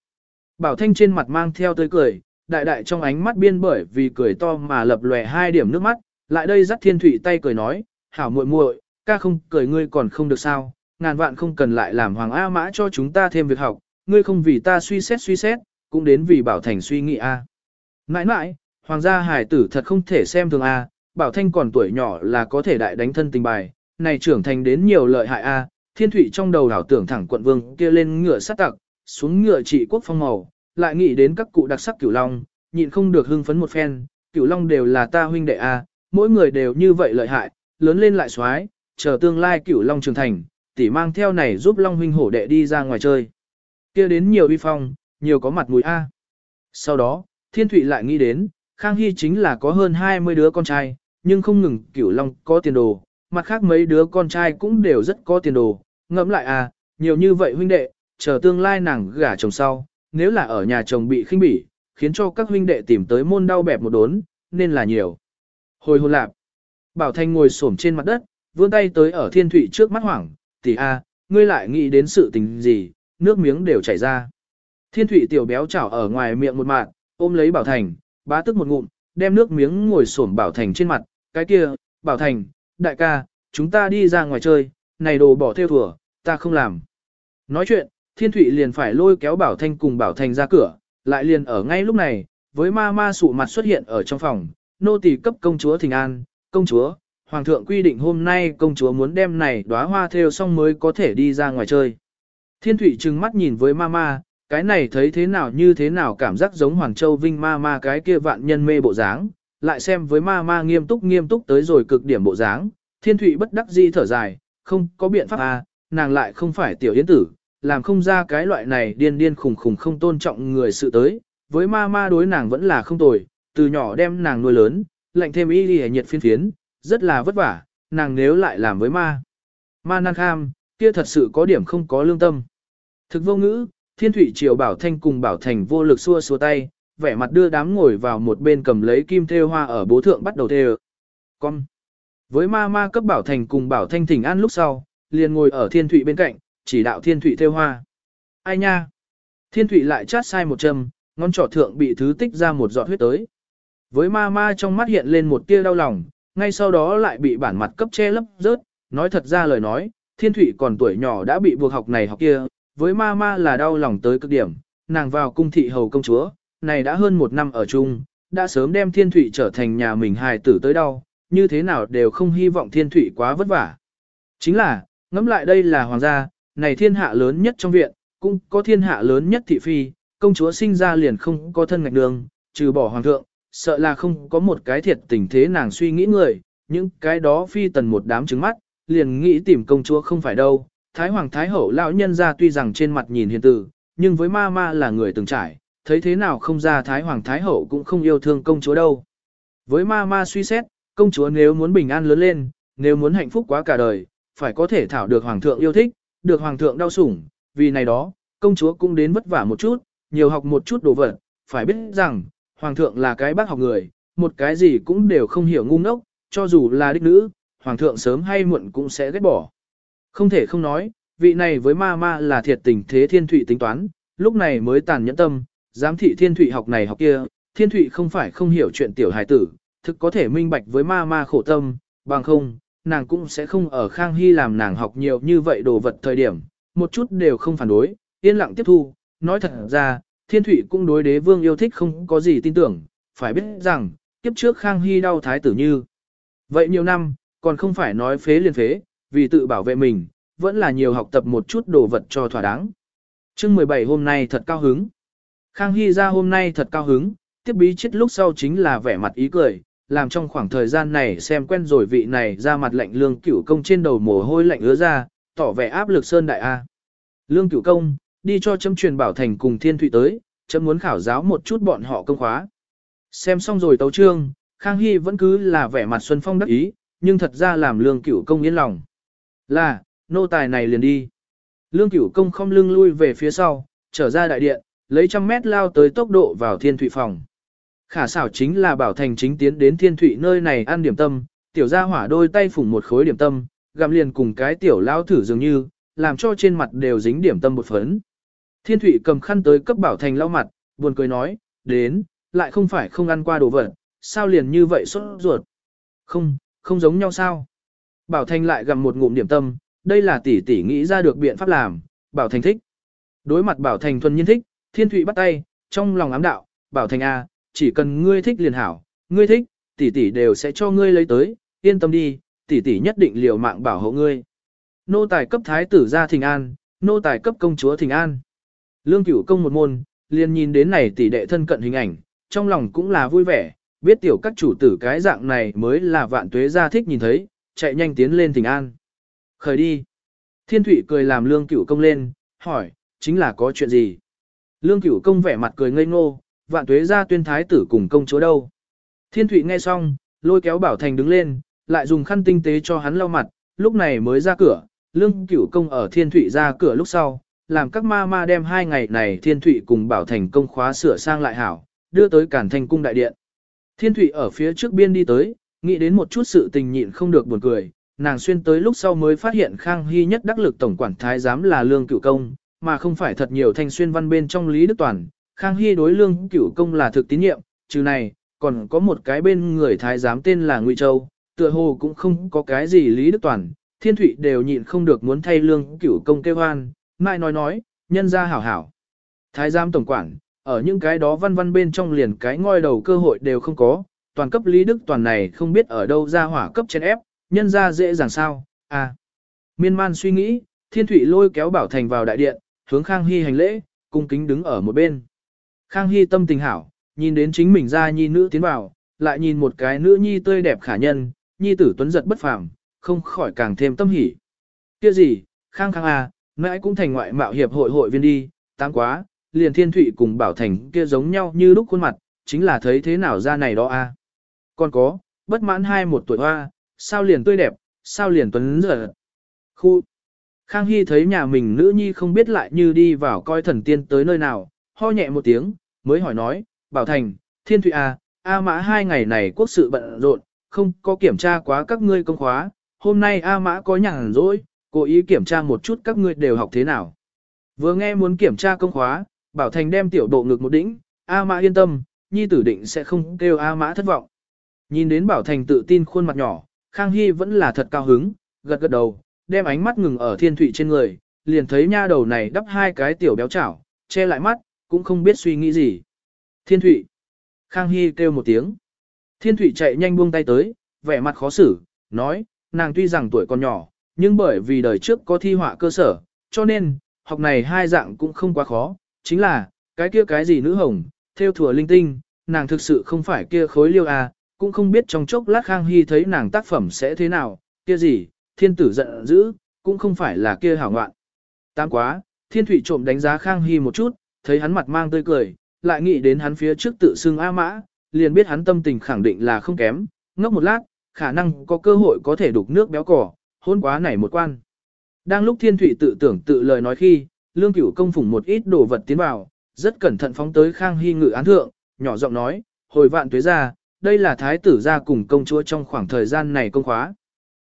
Bảo Thanh trên mặt mang theo tươi cười, đại đại trong ánh mắt biên bởi vì cười to mà lập lòe hai điểm nước mắt, lại đây dắt Thiên Thụy tay cười nói, hảo muội muội, ca không cười ngươi còn không được sao, ngàn vạn không cần lại làm Hoàng A Mã cho chúng ta thêm việc học, ngươi không vì ta suy xét suy xét, cũng đến vì Bảo Thành suy nghĩ A. Nãi nãi, Hoàng gia hải tử thật không thể xem thường A, Bảo Thanh còn tuổi nhỏ là có thể đại đánh thân tình bài, này trưởng thành đến nhiều lợi hại A, Thiên Thụy trong đầu đảo tưởng thẳng quận vương kia lên ngựa sát tặc, xuống ngựa trị quốc phong màu, lại nghĩ đến các cụ đặc sắc cửu long, nhịn không được hưng phấn một phen, cửu long đều là ta huynh đệ a, mỗi người đều như vậy lợi hại, lớn lên lại xoái, chờ tương lai cửu long trưởng thành, tỷ mang theo này giúp long huynh hổ đệ đi ra ngoài chơi. Kia đến nhiều uy phong, nhiều có mặt mũi a. Sau đó, Thiên Thụy lại nghĩ đến, Khang Hy chính là có hơn 20 đứa con trai, nhưng không ngừng cửu long có tiền đồ, mặt khác mấy đứa con trai cũng đều rất có tiền đồ, ngẫm lại à, nhiều như vậy huynh đệ, chờ tương lai nàng gả chồng sau, nếu là ở nhà chồng bị khinh bỉ, khiến cho các huynh đệ tìm tới môn đau bẹp một đốn, nên là nhiều. Hồi hồn lạp, Bảo Thanh ngồi xổm trên mặt đất, vươn tay tới ở thiên thụy trước mắt hoảng, tỷ a, ngươi lại nghĩ đến sự tình gì, nước miếng đều chảy ra. Thiên thụy tiểu béo chảo ở ngoài miệng một mạng, ôm lấy Bảo Thành, bá tức một ngụm, đem nước miếng ngồi xổm Bảo Thành trên mặt, cái kia, Bảo Thành, đại ca, chúng ta đi ra ngoài chơi, này đồ bỏ theo thừa, ta không làm. Nói chuyện, Thiên Thụy liền phải lôi kéo Bảo Thanh cùng Bảo Thành ra cửa, lại liền ở ngay lúc này, với ma ma sụ mặt xuất hiện ở trong phòng, nô tỳ cấp công chúa Thình An, công chúa, Hoàng thượng quy định hôm nay công chúa muốn đem này đóa hoa theo xong mới có thể đi ra ngoài chơi. Thiên Thụy trừng mắt nhìn với ma ma, cái này thấy thế nào như thế nào cảm giác giống Hoàng Châu Vinh ma ma cái kia vạn nhân mê bộ dáng, lại xem với ma ma nghiêm túc nghiêm túc tới rồi cực điểm bộ dáng, Thiên Thụy bất đắc dĩ thở dài, không có biện pháp à, nàng lại không phải tiểu yến tử, làm không ra cái loại này điên điên khùng khùng không tôn trọng người sự tới, với ma ma đối nàng vẫn là không tồi, từ nhỏ đem nàng nuôi lớn, lạnh thêm y đi nhiệt phiên phiến, rất là vất vả, nàng nếu lại làm với ma. Ma năng kham, kia thật sự có điểm không có lương tâm. Thực vô ngữ, thiên thủy triều bảo thanh cùng bảo thành vô lực xua xua tay, vẻ mặt đưa đám ngồi vào một bên cầm lấy kim thêu hoa ở bố thượng bắt đầu thêu. Con. Với ma ma cấp bảo thành cùng bảo thanh thỉnh an lúc sau, liền ngồi ở thiên thụy bên cạnh, chỉ đạo thiên thụy theo hoa. Ai nha? Thiên thụy lại chát sai một châm, ngón trỏ thượng bị thứ tích ra một giọt huyết tới. Với ma ma trong mắt hiện lên một tia đau lòng, ngay sau đó lại bị bản mặt cấp che lấp rớt, nói thật ra lời nói, thiên thụy còn tuổi nhỏ đã bị buộc học này học kia, với ma ma là đau lòng tới cực điểm, nàng vào cung thị hầu công chúa, này đã hơn một năm ở chung, đã sớm đem thiên thụy trở thành nhà mình hài tử tới đau, như thế nào đều không hy vọng thiên thụy quá vất vả. Chính là, ngẫm lại đây là hoàng gia, này thiên hạ lớn nhất trong viện, cũng có thiên hạ lớn nhất thị phi, công chúa sinh ra liền không có thân ngạch đường, trừ bỏ hoàng thượng, sợ là không có một cái thiệt tình thế nàng suy nghĩ người, những cái đó phi tần một đám trứng mắt, liền nghĩ tìm công chúa không phải đâu. Thái hoàng thái hậu lão nhân ra tuy rằng trên mặt nhìn hiền tử, nhưng với ma ma là người từng trải, thấy thế nào không ra thái hoàng thái hậu cũng không yêu thương công chúa đâu. Với ma ma suy xét, công chúa nếu muốn bình an lớn lên, nếu muốn hạnh phúc quá cả đời, phải có thể thảo được hoàng thượng yêu thích, được hoàng thượng đau sủng, vì này đó, công chúa cũng đến vất vả một chút, nhiều học một chút đồ vật, phải biết rằng, hoàng thượng là cái bác học người, một cái gì cũng đều không hiểu ngu ngốc, cho dù là đích nữ, hoàng thượng sớm hay muộn cũng sẽ ghét bỏ. Không thể không nói, vị này với ma ma là thiệt tình thế thiên thụy tính toán, lúc này mới tàn nhẫn tâm, giám thị thiên thụy học này học kia, thiên thụy không phải không hiểu chuyện tiểu hài tử, thực có thể minh bạch với ma ma khổ tâm, bằng không, nàng cũng sẽ không ở Khang Hy làm nàng học nhiều như vậy đồ vật thời điểm, một chút đều không phản đối, yên lặng tiếp thu, nói thật ra, thiên thủy cũng đối đế vương yêu thích không có gì tin tưởng, phải biết rằng, kiếp trước Khang Hy đau thái tử như. Vậy nhiều năm, còn không phải nói phế liền phế, vì tự bảo vệ mình, vẫn là nhiều học tập một chút đồ vật cho thỏa đáng. chương 17 hôm nay thật cao hứng. Khang Hy ra hôm nay thật cao hứng, tiếp bí chết lúc sau chính là vẻ mặt ý cười, làm trong khoảng thời gian này xem quen rồi vị này ra mặt lạnh lương cửu công trên đầu mồ hôi lạnh ứa ra, tỏ vẻ áp lực sơn đại A. Lương cửu công, đi cho chấm truyền bảo thành cùng thiên thụy tới, chấm muốn khảo giáo một chút bọn họ công khóa. Xem xong rồi tấu trương, Khang Hy vẫn cứ là vẻ mặt Xuân Phong đắc ý, nhưng thật ra làm lương cửu công yên lòng. Là, nô tài này liền đi. Lương cửu công không lưng lui về phía sau, trở ra đại điện, lấy trăm mét lao tới tốc độ vào thiên thụy phòng. Khả xảo chính là bảo thành chính tiến đến thiên thụy nơi này ăn điểm tâm, tiểu gia hỏa đôi tay phủng một khối điểm tâm, gặm liền cùng cái tiểu lao thử dường như, làm cho trên mặt đều dính điểm tâm một phấn. Thiên thụy cầm khăn tới cấp bảo thành lau mặt, buồn cười nói, đến, lại không phải không ăn qua đồ vật, sao liền như vậy sốt ruột. Không, không giống nhau sao. Bảo thành lại gặm một ngụm điểm tâm, đây là tỷ tỷ nghĩ ra được biện pháp làm, bảo thành thích. Đối mặt bảo thành thuần nhiên thích, thiên thụy bắt tay, trong lòng ám đạo, bảo thành A, chỉ cần ngươi thích liền hảo, ngươi thích, tỷ tỷ đều sẽ cho ngươi lấy tới, yên tâm đi, tỷ tỷ nhất định liều mạng bảo hộ ngươi. Nô tài cấp thái tử ra thình an, nô tài cấp công chúa thình an. Lương cửu công một môn, liền nhìn đến này tỷ đệ thân cận hình ảnh, trong lòng cũng là vui vẻ, biết tiểu các chủ tử cái dạng này mới là vạn tuế gia thích nhìn thấy, chạy nhanh tiến lên thình an. Khởi đi. Thiên thủy cười làm lương cửu công lên, hỏi, chính là có chuyện gì? Lương cửu công vẻ mặt cười ngây ngô, vạn tuế ra tuyên thái tử cùng công chúa đâu. Thiên Thụy nghe xong, lôi kéo Bảo Thành đứng lên, lại dùng khăn tinh tế cho hắn lau mặt, lúc này mới ra cửa, lương cửu công ở Thiên Thụy ra cửa lúc sau, làm các ma ma đem hai ngày này Thiên Thụy cùng Bảo Thành công khóa sửa sang lại hảo, đưa tới Cản Thành cung đại điện. Thiên Thụy ở phía trước biên đi tới, nghĩ đến một chút sự tình nhịn không được buồn cười, nàng xuyên tới lúc sau mới phát hiện Khang Hy nhất đắc lực tổng quản thái giám là Lương Cửu Công, mà không phải thật nhiều thanh xuyên văn bên trong Lý Đức Toàn. Khang Hy đối Lương Cửu Công là thực tín nhiệm, trừ này, còn có một cái bên người thái giám tên là Ngụy Châu, tựa hồ cũng không có cái gì Lý Đức Toàn, Thiên Thụy đều nhịn không được muốn thay Lương Cửu Công kêu hoan, mai nói nói, nhân ra hảo hảo. Thái giám tổng quản, ở những cái đó văn văn bên trong liền cái ngoi đầu cơ hội đều không có, toàn cấp Lý Đức Toàn này không biết ở đâu ra hỏa cấp trên ép, nhân ra dễ dàng sao, à. Miên man suy nghĩ, Thiên Thụy lôi kéo Bảo Thành vào đại điện, hướng Khang Hy hành lễ, cung kính đứng ở một bên. Khang Hy tâm tình hảo, nhìn đến chính mình ra nhi nữ tiến vào, lại nhìn một cái nữ nhi tươi đẹp khả nhân, nhi tử tuấn giật bất phàm, không khỏi càng thêm tâm hỉ. Kia gì, Khang Khang à, mãi cũng thành ngoại mạo hiệp hội hội viên đi, tám quá, liền Thiên Thụy cùng Bảo Thành kia giống nhau như lúc khuôn mặt, chính là thấy thế nào ra này đó a. À. Còn có, bất mãn hai một tuổi hoa, sao liền tươi đẹp, sao liền tuấn giật. Khu Khang Hy thấy nhà mình nữ nhi không biết lại như đi vào coi thần tiên tới nơi nào, ho nhẹ một tiếng, mới hỏi nói, Bảo Thành, Thiên Thụy A, A Mã hai ngày này quốc sự bận rộn, không có kiểm tra quá các ngươi công khóa, hôm nay A Mã có nhàn rỗi, cố ý kiểm tra một chút các ngươi đều học thế nào. Vừa nghe muốn kiểm tra công khóa, Bảo Thành đem tiểu độ ngực một đỉnh, A Mã yên tâm, nhi tử định sẽ không kêu A Mã thất vọng. Nhìn đến Bảo Thành tự tin khuôn mặt nhỏ, Khang Hy vẫn là thật cao hứng, gật gật đầu, đem ánh mắt ngừng ở thiên thụy trên người, liền thấy nha đầu này đắp hai cái tiểu béo chảo, che lại mắt, cũng không biết suy nghĩ gì. Thiên thụy. Khang Hy kêu một tiếng. Thiên thụy chạy nhanh buông tay tới, vẻ mặt khó xử, nói, nàng tuy rằng tuổi còn nhỏ, nhưng bởi vì đời trước có thi họa cơ sở, cho nên, học này hai dạng cũng không quá khó, chính là, cái kia cái gì nữ hồng, theo thừa linh tinh, nàng thực sự không phải kia khối liêu à, cũng không biết trong chốc lát Khang Hy thấy nàng tác phẩm sẽ thế nào, kia gì, thiên tử giận dữ, cũng không phải là kia hảo ngoạn. Tam quá, thiên thủy trộm đánh giá Khang Hy một chút, thấy hắn mặt mang tươi cười, lại nghĩ đến hắn phía trước tự xưng A Mã, liền biết hắn tâm tình khẳng định là không kém, ngốc một lát, khả năng có cơ hội có thể đục nước béo cỏ, hôn quá nảy một quan. Đang lúc thiên thủy tự tưởng tự lời nói khi, lương cửu công phủng một ít đồ vật tiến vào, rất cẩn thận phóng tới Khang Hy ngự án thượng, nhỏ giọng nói, hồi vạn tuế ra, đây là thái tử ra cùng công chúa trong khoảng thời gian này công khóa.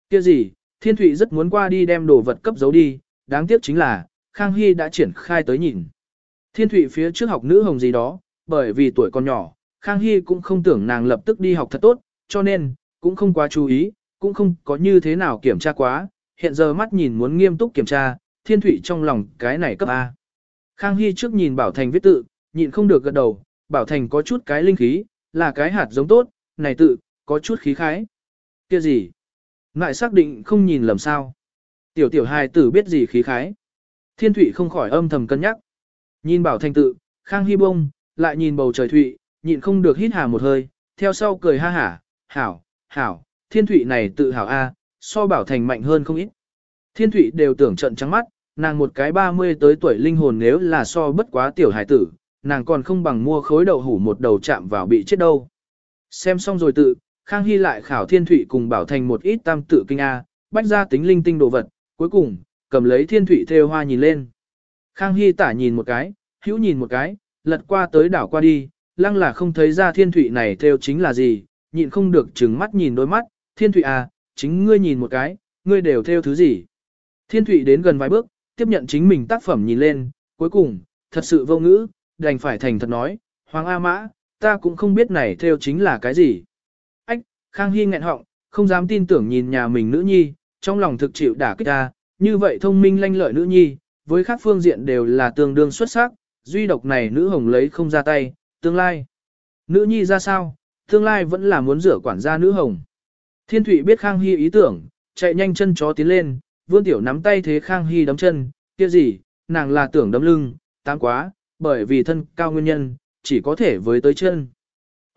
kia gì, Thiên Thụy rất muốn qua đi đem đồ vật cấp giấu đi, đáng tiếc chính là, Khang Hy đã triển khai tới nhìn. Thiên Thụy phía trước học nữ hồng gì đó, bởi vì tuổi còn nhỏ, Khang Hy cũng không tưởng nàng lập tức đi học thật tốt, cho nên, cũng không quá chú ý, cũng không có như thế nào kiểm tra quá, hiện giờ mắt nhìn muốn nghiêm túc kiểm tra, Thiên Thụy trong lòng cái này cấp A. Khang Hy trước nhìn Bảo Thành viết tự, nhịn không được gật đầu, Bảo Thành có chút cái linh khí, là cái hạt giống tốt, này tự, có chút khí khái. kia gì? Ngại xác định không nhìn lầm sao. Tiểu tiểu hài tử biết gì khí khái. Thiên thụy không khỏi âm thầm cân nhắc. Nhìn bảo thành tự, khang hy bông, lại nhìn bầu trời thụy, nhịn không được hít hà một hơi, theo sau cười ha hả, hảo, hảo, thiên thụy này tự hảo a, so bảo thành mạnh hơn không ít. Thiên thụy đều tưởng trận trắng mắt, nàng một cái 30 tới tuổi linh hồn nếu là so bất quá tiểu hải tử, nàng còn không bằng mua khối đậu hủ một đầu chạm vào bị chết đâu. Xem xong rồi tự, Khang Hy lại khảo thiên thụy cùng bảo thành một ít tam tự kinh A, bách ra tính linh tinh đồ vật, cuối cùng, cầm lấy thiên thụy theo hoa nhìn lên. Khang Hy tả nhìn một cái, hữu nhìn một cái, lật qua tới đảo qua đi, lăng là không thấy ra thiên thủy này theo chính là gì, nhịn không được chừng mắt nhìn đôi mắt, thiên thủy à, chính ngươi nhìn một cái, ngươi đều theo thứ gì. Thiên thủy đến gần vài bước, tiếp nhận chính mình tác phẩm nhìn lên, cuối cùng, thật sự vô ngữ, đành phải thành thật nói, Hoàng A Mã, ta cũng không biết này theo chính là cái gì. Ách, Khang Hy nghẹn họng, không dám tin tưởng nhìn nhà mình nữ nhi, trong lòng thực chịu đả kích ta, như vậy thông minh lanh lợi nữ nhi, với các phương diện đều là tương đương xuất sắc, duy độc này nữ hồng lấy không ra tay, tương lai. Nữ nhi ra sao, tương lai vẫn là muốn rửa quản gia nữ hồng. Thiên Thụy biết Khang Hy ý tưởng, chạy nhanh chân chó tiến lên, vương tiểu nắm tay thế Khang Hy đấm chân, kia gì, nàng là tưởng đấm lưng, tám quá, bởi vì thân cao nguyên nhân, chỉ có thể với tới chân.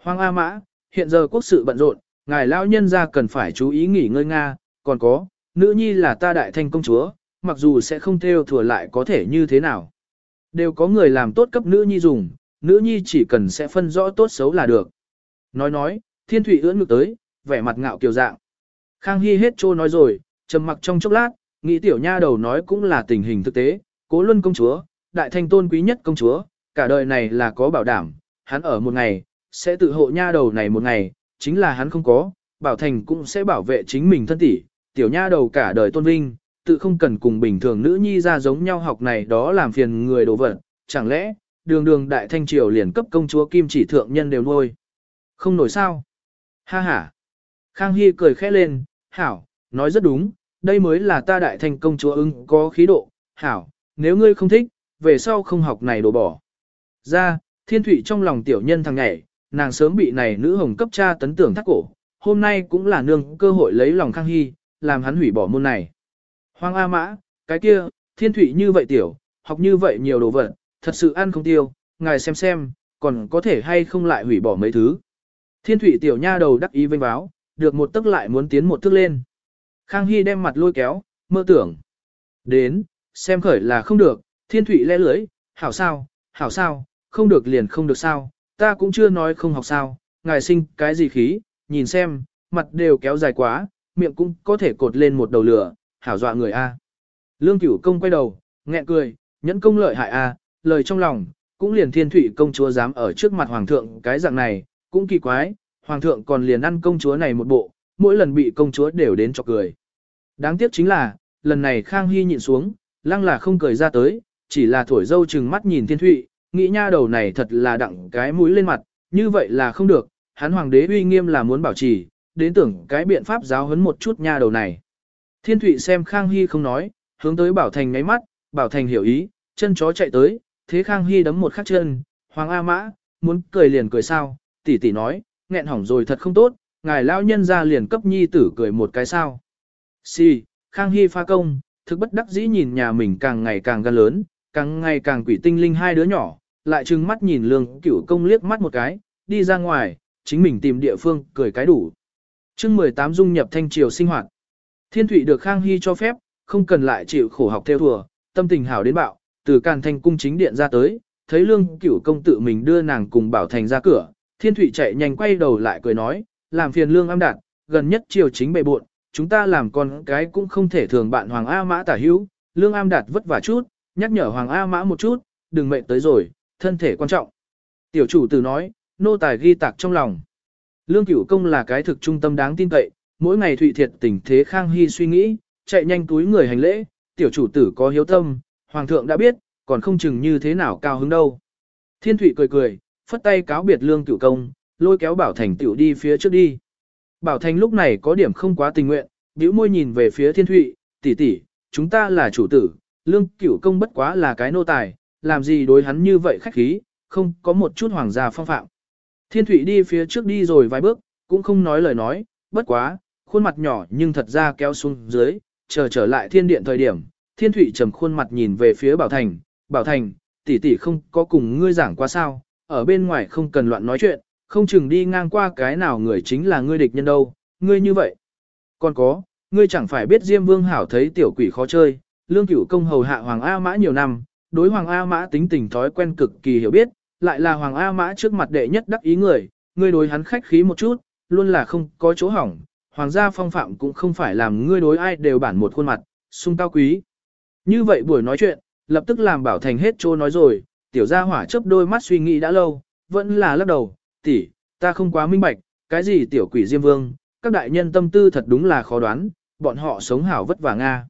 Hoàng A Mã, hiện giờ quốc sự bận rộn, ngài lão nhân ra cần phải chú ý nghỉ ngơi Nga, còn có, nữ nhi là ta đại thanh công chúa, mặc dù sẽ không theo thừa lại có thể như thế nào. Đều có người làm tốt cấp nữ nhi dùng, nữ nhi chỉ cần sẽ phân rõ tốt xấu là được. Nói nói, thiên thủy ưỡn ngược tới, vẻ mặt ngạo kiều dạng. Khang Hy hết trô nói rồi, trầm mặc trong chốc lát, nghĩ tiểu nha đầu nói cũng là tình hình thực tế, cố luân công chúa, đại thanh tôn quý nhất công chúa, cả đời này là có bảo đảm, hắn ở một ngày, sẽ tự hộ nha đầu này một ngày, chính là hắn không có, bảo thành cũng sẽ bảo vệ chính mình thân tỷ, tiểu nha đầu cả đời tôn vinh, tự không cần cùng bình thường nữ nhi ra giống nhau học này đó làm phiền người đồ vật, chẳng lẽ, đường đường đại thanh triều liền cấp công chúa kim chỉ thượng nhân đều nuôi. Không nổi sao? Ha ha. Khang Hy cười khẽ lên, hảo, nói rất đúng, đây mới là ta đại thanh công chúa ưng có khí độ, hảo, nếu ngươi không thích, về sau không học này đổ bỏ. Ra, thiên thủy trong lòng tiểu nhân thằng nhảy, nàng sớm bị này nữ hồng cấp cha tấn tưởng thắt cổ, hôm nay cũng là nương cơ hội lấy lòng Khang Hy, làm hắn hủy bỏ môn này. Hoàng A Mã, cái kia, thiên thủy như vậy tiểu, học như vậy nhiều đồ vật, thật sự ăn không tiêu, ngài xem xem, còn có thể hay không lại hủy bỏ mấy thứ. Thiên thủy tiểu nha đầu đắc ý vênh báo, được một tức lại muốn tiến một thước lên. Khang Hy đem mặt lôi kéo, mơ tưởng. Đến, xem khởi là không được, thiên thủy lẽ lưới, hảo sao, hảo sao, không được liền không được sao, ta cũng chưa nói không học sao, ngài sinh cái gì khí, nhìn xem, mặt đều kéo dài quá, miệng cũng có thể cột lên một đầu lửa, hảo dọa người a. Lương cửu công quay đầu, nghẹn cười, nhẫn công lợi hại a, lời trong lòng, cũng liền thiên thủy công chúa dám ở trước mặt hoàng thượng cái dạng này, cũng kỳ quái, hoàng thượng còn liền ăn công chúa này một bộ, mỗi lần bị công chúa đều đến cho cười. Đáng tiếc chính là, lần này Khang Hy nhịn xuống, lăng là không cười ra tới, chỉ là thổi dâu chừng mắt nhìn thiên thụy, nghĩ nha đầu này thật là đặng cái mũi lên mặt, như vậy là không được, hắn hoàng đế uy nghiêm là muốn bảo trì, đến tưởng cái biện pháp giáo huấn một chút nha đầu này. Thiên thụy xem Khang Hy không nói, hướng tới Bảo Thành ngáy mắt, Bảo Thành hiểu ý, chân chó chạy tới, thế Khang Hy đấm một khắc chân, Hoàng A Mã, muốn cười liền cười sao, tỷ tỷ nói, nghẹn hỏng rồi thật không tốt, ngài lão nhân ra liền cấp nhi tử cười một cái sao. Si, Khang Hy pha công, thực bất đắc dĩ nhìn nhà mình càng ngày càng gan lớn, càng ngày càng quỷ tinh linh hai đứa nhỏ, lại trừng mắt nhìn lương cửu công liếc mắt một cái, đi ra ngoài, chính mình tìm địa phương cười cái đủ. chương 18 dung nhập thanh triều sinh hoạt. Thiên Thụy được Khang Hy cho phép, không cần lại chịu khổ học theo thùa, tâm tình hảo đến bạo, từ càn thành cung chính điện ra tới, thấy lương cửu công tự mình đưa nàng cùng bảo thành ra cửa, thiên Thụy chạy nhanh quay đầu lại cười nói, làm phiền lương am đạt, gần nhất triều chính bệ buộn, chúng ta làm con cái cũng không thể thường bạn Hoàng A Mã tả hữu, lương am đạt vất vả chút, nhắc nhở Hoàng A Mã một chút, đừng mệnh tới rồi, thân thể quan trọng. Tiểu chủ tử nói, nô tài ghi tạc trong lòng. Lương cửu công là cái thực trung tâm đáng tin cậy, mỗi ngày thụy thiệt tình thế khang hy suy nghĩ, chạy nhanh túi người hành lễ, tiểu chủ tử có hiếu tâm, hoàng thượng đã biết, còn không chừng như thế nào cao hứng đâu. Thiên thụy cười cười, phất tay cáo biệt lương cửu công, lôi kéo bảo thành tiểu đi phía trước đi. Bảo thành lúc này có điểm không quá tình nguyện, bĩu môi nhìn về phía thiên thụy, tỷ tỷ, chúng ta là chủ tử, lương cửu công bất quá là cái nô tài, làm gì đối hắn như vậy khách khí, không có một chút hoàng gia phong phạm. Thiên thụy đi phía trước đi rồi vài bước, cũng không nói lời nói, bất quá, khuôn mặt nhỏ nhưng thật ra kéo xuống dưới, chờ trở lại thiên điện thời điểm, thiên thụy trầm khuôn mặt nhìn về phía bảo thành, bảo thành, tỷ tỷ không có cùng ngươi giảng qua sao, ở bên ngoài không cần loạn nói chuyện, không chừng đi ngang qua cái nào người chính là ngươi địch nhân đâu, ngươi như vậy. Còn có, ngươi chẳng phải biết Diêm Vương Hảo thấy tiểu quỷ khó chơi, lương cửu công hầu hạ Hoàng A Mã nhiều năm, đối Hoàng A Mã tính tình thói quen cực kỳ hiểu biết, lại là Hoàng A Mã trước mặt đệ nhất đắc ý người, ngươi đối hắn khách khí một chút, luôn là không có chỗ hỏng, Hoàng gia phong phạm cũng không phải làm ngươi đối ai đều bản một khuôn mặt, sung cao quý. Như vậy buổi nói chuyện, lập tức làm bảo thành hết trô nói rồi, tiểu gia hỏa chớp đôi mắt suy nghĩ đã lâu, vẫn là lắc đầu, tỷ, ta không quá minh bạch, cái gì tiểu quỷ diêm vương, các đại nhân tâm tư thật đúng là khó đoán, bọn họ sống hảo vất vả Nga.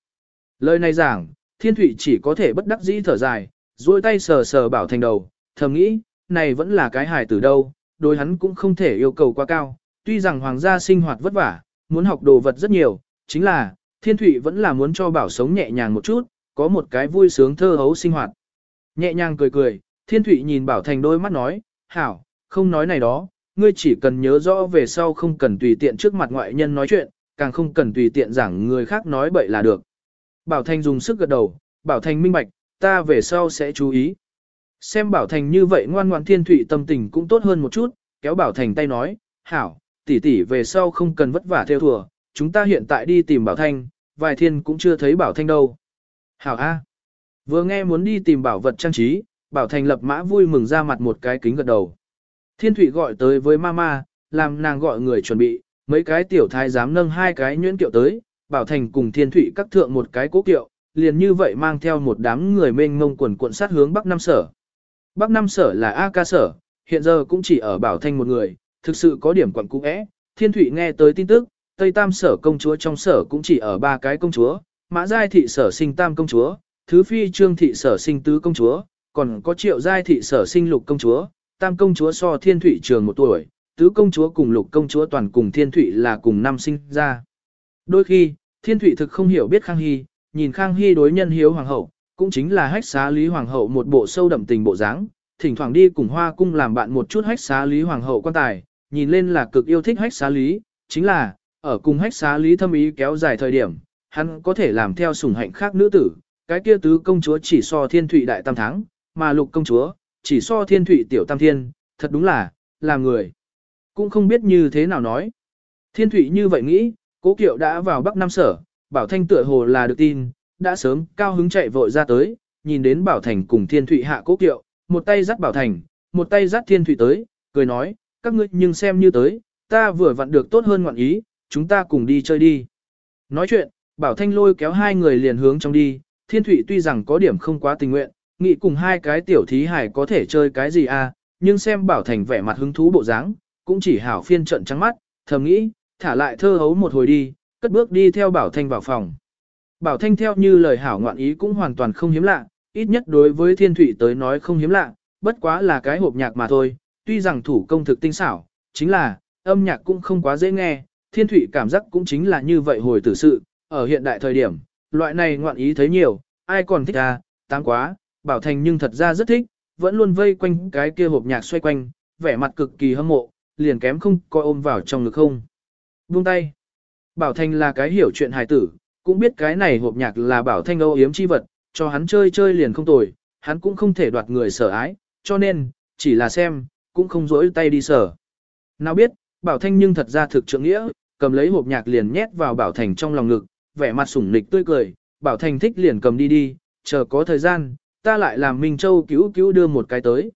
Lời này giảng, thiên thủy chỉ có thể bất đắc dĩ thở dài, duỗi tay sờ sờ bảo thành đầu, thầm nghĩ, này vẫn là cái hài từ đâu, đối hắn cũng không thể yêu cầu quá cao, tuy rằng hoàng gia sinh hoạt vất vả, muốn học đồ vật rất nhiều, chính là, thiên thủy vẫn là muốn cho bảo sống nhẹ nhàng một chút, có một cái vui sướng thơ hấu sinh hoạt. Nhẹ nhàng cười cười, thiên thủy nhìn bảo thành đôi mắt nói, hảo, không nói này đó, ngươi chỉ cần nhớ rõ về sau không cần tùy tiện trước mặt ngoại nhân nói chuyện, càng không cần tùy tiện giảng người khác nói bậy là được. Bảo Thành dùng sức gật đầu, Bảo Thành minh bạch, ta về sau sẽ chú ý. Xem Bảo Thành như vậy ngoan ngoan thiên thủy tâm tình cũng tốt hơn một chút, kéo Bảo Thành tay nói, hảo, tỷ tỷ về sau không cần vất vả theo thùa, chúng ta hiện tại đi tìm Bảo Thanh, vài thiên cũng chưa thấy Bảo Thanh đâu. Hảo A. Vừa nghe muốn đi tìm bảo vật trang trí, Bảo Thành lập mã vui mừng ra mặt một cái kính gật đầu. Thiên Thụy gọi tới với mama, làm nàng gọi người chuẩn bị, mấy cái tiểu thái dám nâng hai cái nhuyễn kiệu tới, Bảo Thành cùng Thiên Thụy cắt thượng một cái cố kiệu, liền như vậy mang theo một đám người mênh mông quần cuộn sát hướng Bắc Nam Sở. Bắc Nam Sở là A ca sở, hiện giờ cũng chỉ ở Bảo Thanh một người, thực sự có điểm quẩn cũ ẽ. Thiên Thụy nghe tới tin tức, Tây Tam Sở công chúa trong sở cũng chỉ ở ba cái công chúa, Mã Giai thị sở sinh Tam công chúa, Thứ Phi Trương thị sở sinh Tứ công chúa, còn có Triệu Giai thị sở sinh Lục công chúa, Tam công chúa so Thiên Thụy trường một tuổi, Tứ công chúa cùng Lục công chúa toàn cùng Thiên Thụy là cùng năm sinh ra. Đôi khi, Thiên Thụy thực không hiểu biết Khang Hy, nhìn Khang Hy đối nhân hiếu hoàng hậu, cũng chính là hách xá Lý Hoàng hậu một bộ sâu đậm tình bộ dáng, thỉnh thoảng đi cùng Hoa cung làm bạn một chút hách xá Lý Hoàng hậu quan tài, nhìn lên là cực yêu thích hách xá Lý, chính là, ở cùng hách xá Lý thâm ý kéo dài thời điểm, hắn có thể làm theo sủng hạnh khác nữ tử, cái kia tứ công chúa chỉ so thiên thụy đại tam tháng mà lục công chúa, chỉ so thiên thụy tiểu tam thiên, thật đúng là, là người. Cũng không biết như thế nào nói. Thiên thụy như vậy nghĩ, cố kiệu đã vào Bắc Nam Sở, Bảo Thanh tựa hồ là được tin, đã sớm cao hứng chạy vội ra tới, nhìn đến Bảo Thành cùng Thiên Thụy hạ cố kiệu, một tay dắt Bảo Thành, một tay dắt Thiên Thụy tới, cười nói, các ngươi nhưng xem như tới, ta vừa vặn được tốt hơn ngoạn ý, chúng ta cùng đi chơi đi. Nói chuyện, Bảo Thanh lôi kéo hai người liền hướng trong đi, Thiên Thụy tuy rằng có điểm không quá tình nguyện, nghĩ cùng hai cái tiểu thí hải có thể chơi cái gì à, nhưng xem Bảo Thành vẻ mặt hứng thú bộ dáng, cũng chỉ hảo phiên trận trắng mắt, thầm nghĩ, thả lại thơ hấu một hồi đi, cất bước đi theo Bảo Thanh vào phòng. Bảo Thanh theo như lời hảo ngoạn ý cũng hoàn toàn không hiếm lạ, ít nhất đối với Thiên Thụy tới nói không hiếm lạ, bất quá là cái hộp nhạc mà thôi, tuy rằng thủ công thực tinh xảo, chính là, âm nhạc cũng không quá dễ nghe, Thiên thủy cảm giác cũng chính là như vậy hồi tử sự, ở hiện đại thời điểm, loại này ngoạn ý thấy nhiều, ai còn thích à, Tăng quá, Bảo Thanh nhưng thật ra rất thích, vẫn luôn vây quanh cái kia hộp nhạc xoay quanh, vẻ mặt cực kỳ hâm mộ, liền kém không coi ôm vào trong ngực không. Buông tay. Bảo Thanh là cái hiểu chuyện hài tử, cũng biết cái này hộp nhạc là Bảo Thanh âu yếm chi vật, cho hắn chơi chơi liền không tồi, hắn cũng không thể đoạt người sở ái, cho nên, chỉ là xem, cũng không rỗi tay đi sở. Nào biết, Bảo Thanh nhưng thật ra thực trượng nghĩa, cầm lấy hộp nhạc liền nhét vào Bảo Thành trong lòng ngực, vẻ mặt sủng nịch tươi cười, Bảo Thành thích liền cầm đi đi, chờ có thời gian, ta lại làm Minh Châu cứu cứu đưa một cái tới.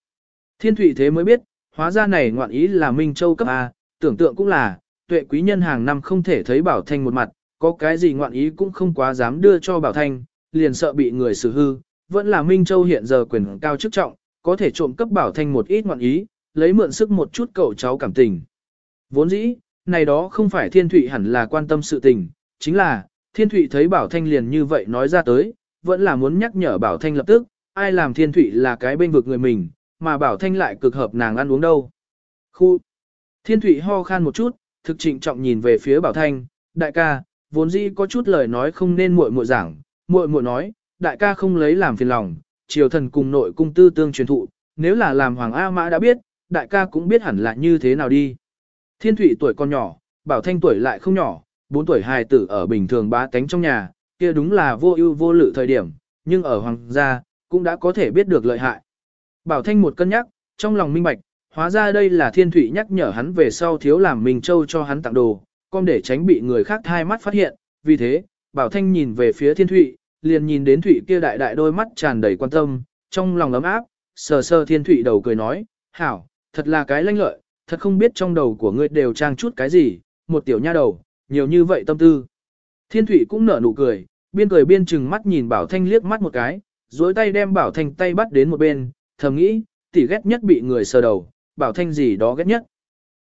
Thiên Thụy thế mới biết, hóa ra này ngoạn ý là Minh Châu cấp A, tưởng tượng cũng là, tuệ quý nhân hàng năm không thể thấy Bảo Thanh một mặt, có cái gì ngoạn ý cũng không quá dám đưa cho Bảo Thanh, liền sợ bị người xử hư, vẫn là Minh Châu hiện giờ quyền cao chức trọng, có thể trộm cấp Bảo Thanh một ít ngoạn ý, lấy mượn sức một chút cậu cháu cảm tình. Vốn dĩ, này đó không phải Thiên Thụy hẳn là quan tâm sự tình, chính là, Thiên Thụy thấy Bảo Thanh liền như vậy nói ra tới, vẫn là muốn nhắc nhở Bảo Thanh lập tức, ai làm Thiên Thụy là cái bên vực người mình, mà Bảo Thanh lại cực hợp nàng ăn uống đâu. Khu! Thiên Thụy ho khan một chút, thực trịnh trọng nhìn về phía Bảo Thanh, đại ca, vốn dĩ có chút lời nói không nên muội muội giảng, muội muội nói, đại ca không lấy làm phiền lòng, triều thần cùng nội cung tư tương truyền thụ, nếu là làm Hoàng A Mã đã biết, đại ca cũng biết hẳn là như thế nào đi. Thiên Thụy tuổi còn nhỏ, Bảo Thanh tuổi lại không nhỏ, 4 tuổi hài tử ở bình thường bá tánh trong nhà, kia đúng là vô ưu vô lự thời điểm, nhưng ở hoàng gia, cũng đã có thể biết được lợi hại. Bảo Thanh một cân nhắc, trong lòng minh bạch, hóa ra đây là Thiên Thụy nhắc nhở hắn về sau thiếu làm Minh Châu cho hắn tặng đồ, con để tránh bị người khác thai mắt phát hiện, vì thế, Bảo Thanh nhìn về phía Thiên Thụy, liền nhìn đến Thụy kia đại đại đôi mắt tràn đầy quan tâm, trong lòng ấm áp, sờ sờ Thiên Thụy đầu cười nói, hảo, thật là cái lanh lợi, thật không biết trong đầu của ngươi đều trang chút cái gì, một tiểu nha đầu, nhiều như vậy tâm tư. Thiên Thụy cũng nở nụ cười, biên cười biên chừng mắt nhìn Bảo Thanh liếc mắt một cái, duỗi tay đem Bảo Thanh tay bắt đến một bên, thầm nghĩ, tỷ ghét nhất bị người sờ đầu, Bảo Thanh gì đó ghét nhất.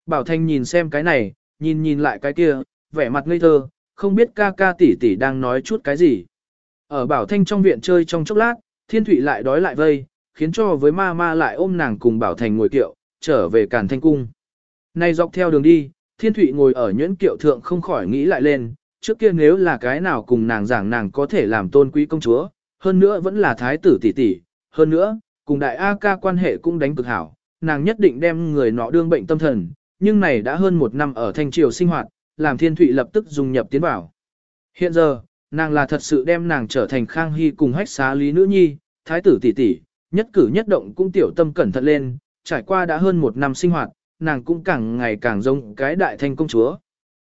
Bảo Thanh nhìn xem cái này, nhìn nhìn lại cái kia, vẻ mặt ngây thơ, không biết ca ca tỷ tỷ đang nói chút cái gì. Ở Bảo Thanh trong viện chơi trong chốc lát, Thiên Thụy lại đói lại vây, khiến cho với ma ma lại ôm nàng cùng Bảo Thành ngồi kiệu, trở về Càn Thanh Cung. nay dọc theo đường đi, Thiên Thụy ngồi ở nhuyễn kiệu thượng không khỏi nghĩ lại lên, trước kia nếu là cái nào cùng nàng giảng nàng có thể làm tôn quý công chúa, hơn nữa vẫn là thái tử tỷ tỷ, hơn nữa, cùng đại A ca quan hệ cũng đánh cực hảo, nàng nhất định đem người nọ đương bệnh tâm thần, nhưng này đã hơn một năm ở thanh triều sinh hoạt, làm Thiên Thụy lập tức dùng nhập tiến vào. Hiện giờ, nàng là thật sự đem nàng trở thành Khang Hy cùng hách xá lý nữ nhi, thái tử tỷ tỷ, nhất cử nhất động cũng tiểu tâm cẩn thận lên, trải qua đã hơn một năm sinh hoạt, nàng cũng càng ngày càng giống cái đại thanh công chúa.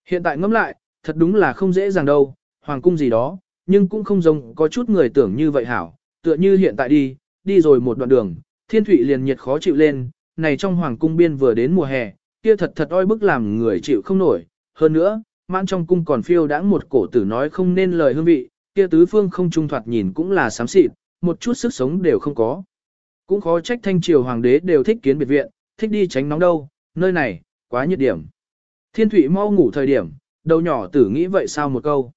Hiện tại ngẫm lại, thật đúng là không dễ dàng đâu, hoàng cung gì đó, nhưng cũng không giống có chút người tưởng như vậy hảo, tựa như hiện tại đi, đi rồi một đoạn đường, thiên thủy liền nhiệt khó chịu lên, này trong hoàng cung biên vừa đến mùa hè, kia thật thật oi bức làm người chịu không nổi, hơn nữa, mãn trong cung còn phiêu đãng một cổ tử nói không nên lời hương vị, kia tứ phương không trung thoạt nhìn cũng là xám xịt, một chút sức sống đều không có. Cũng khó trách thanh triều hoàng đế đều thích kiến biệt viện, thích đi tránh nóng đâu, nơi này, quá nhiệt điểm. Thiên thủy mau ngủ thời điểm, đầu nhỏ tử nghĩ vậy sao một câu.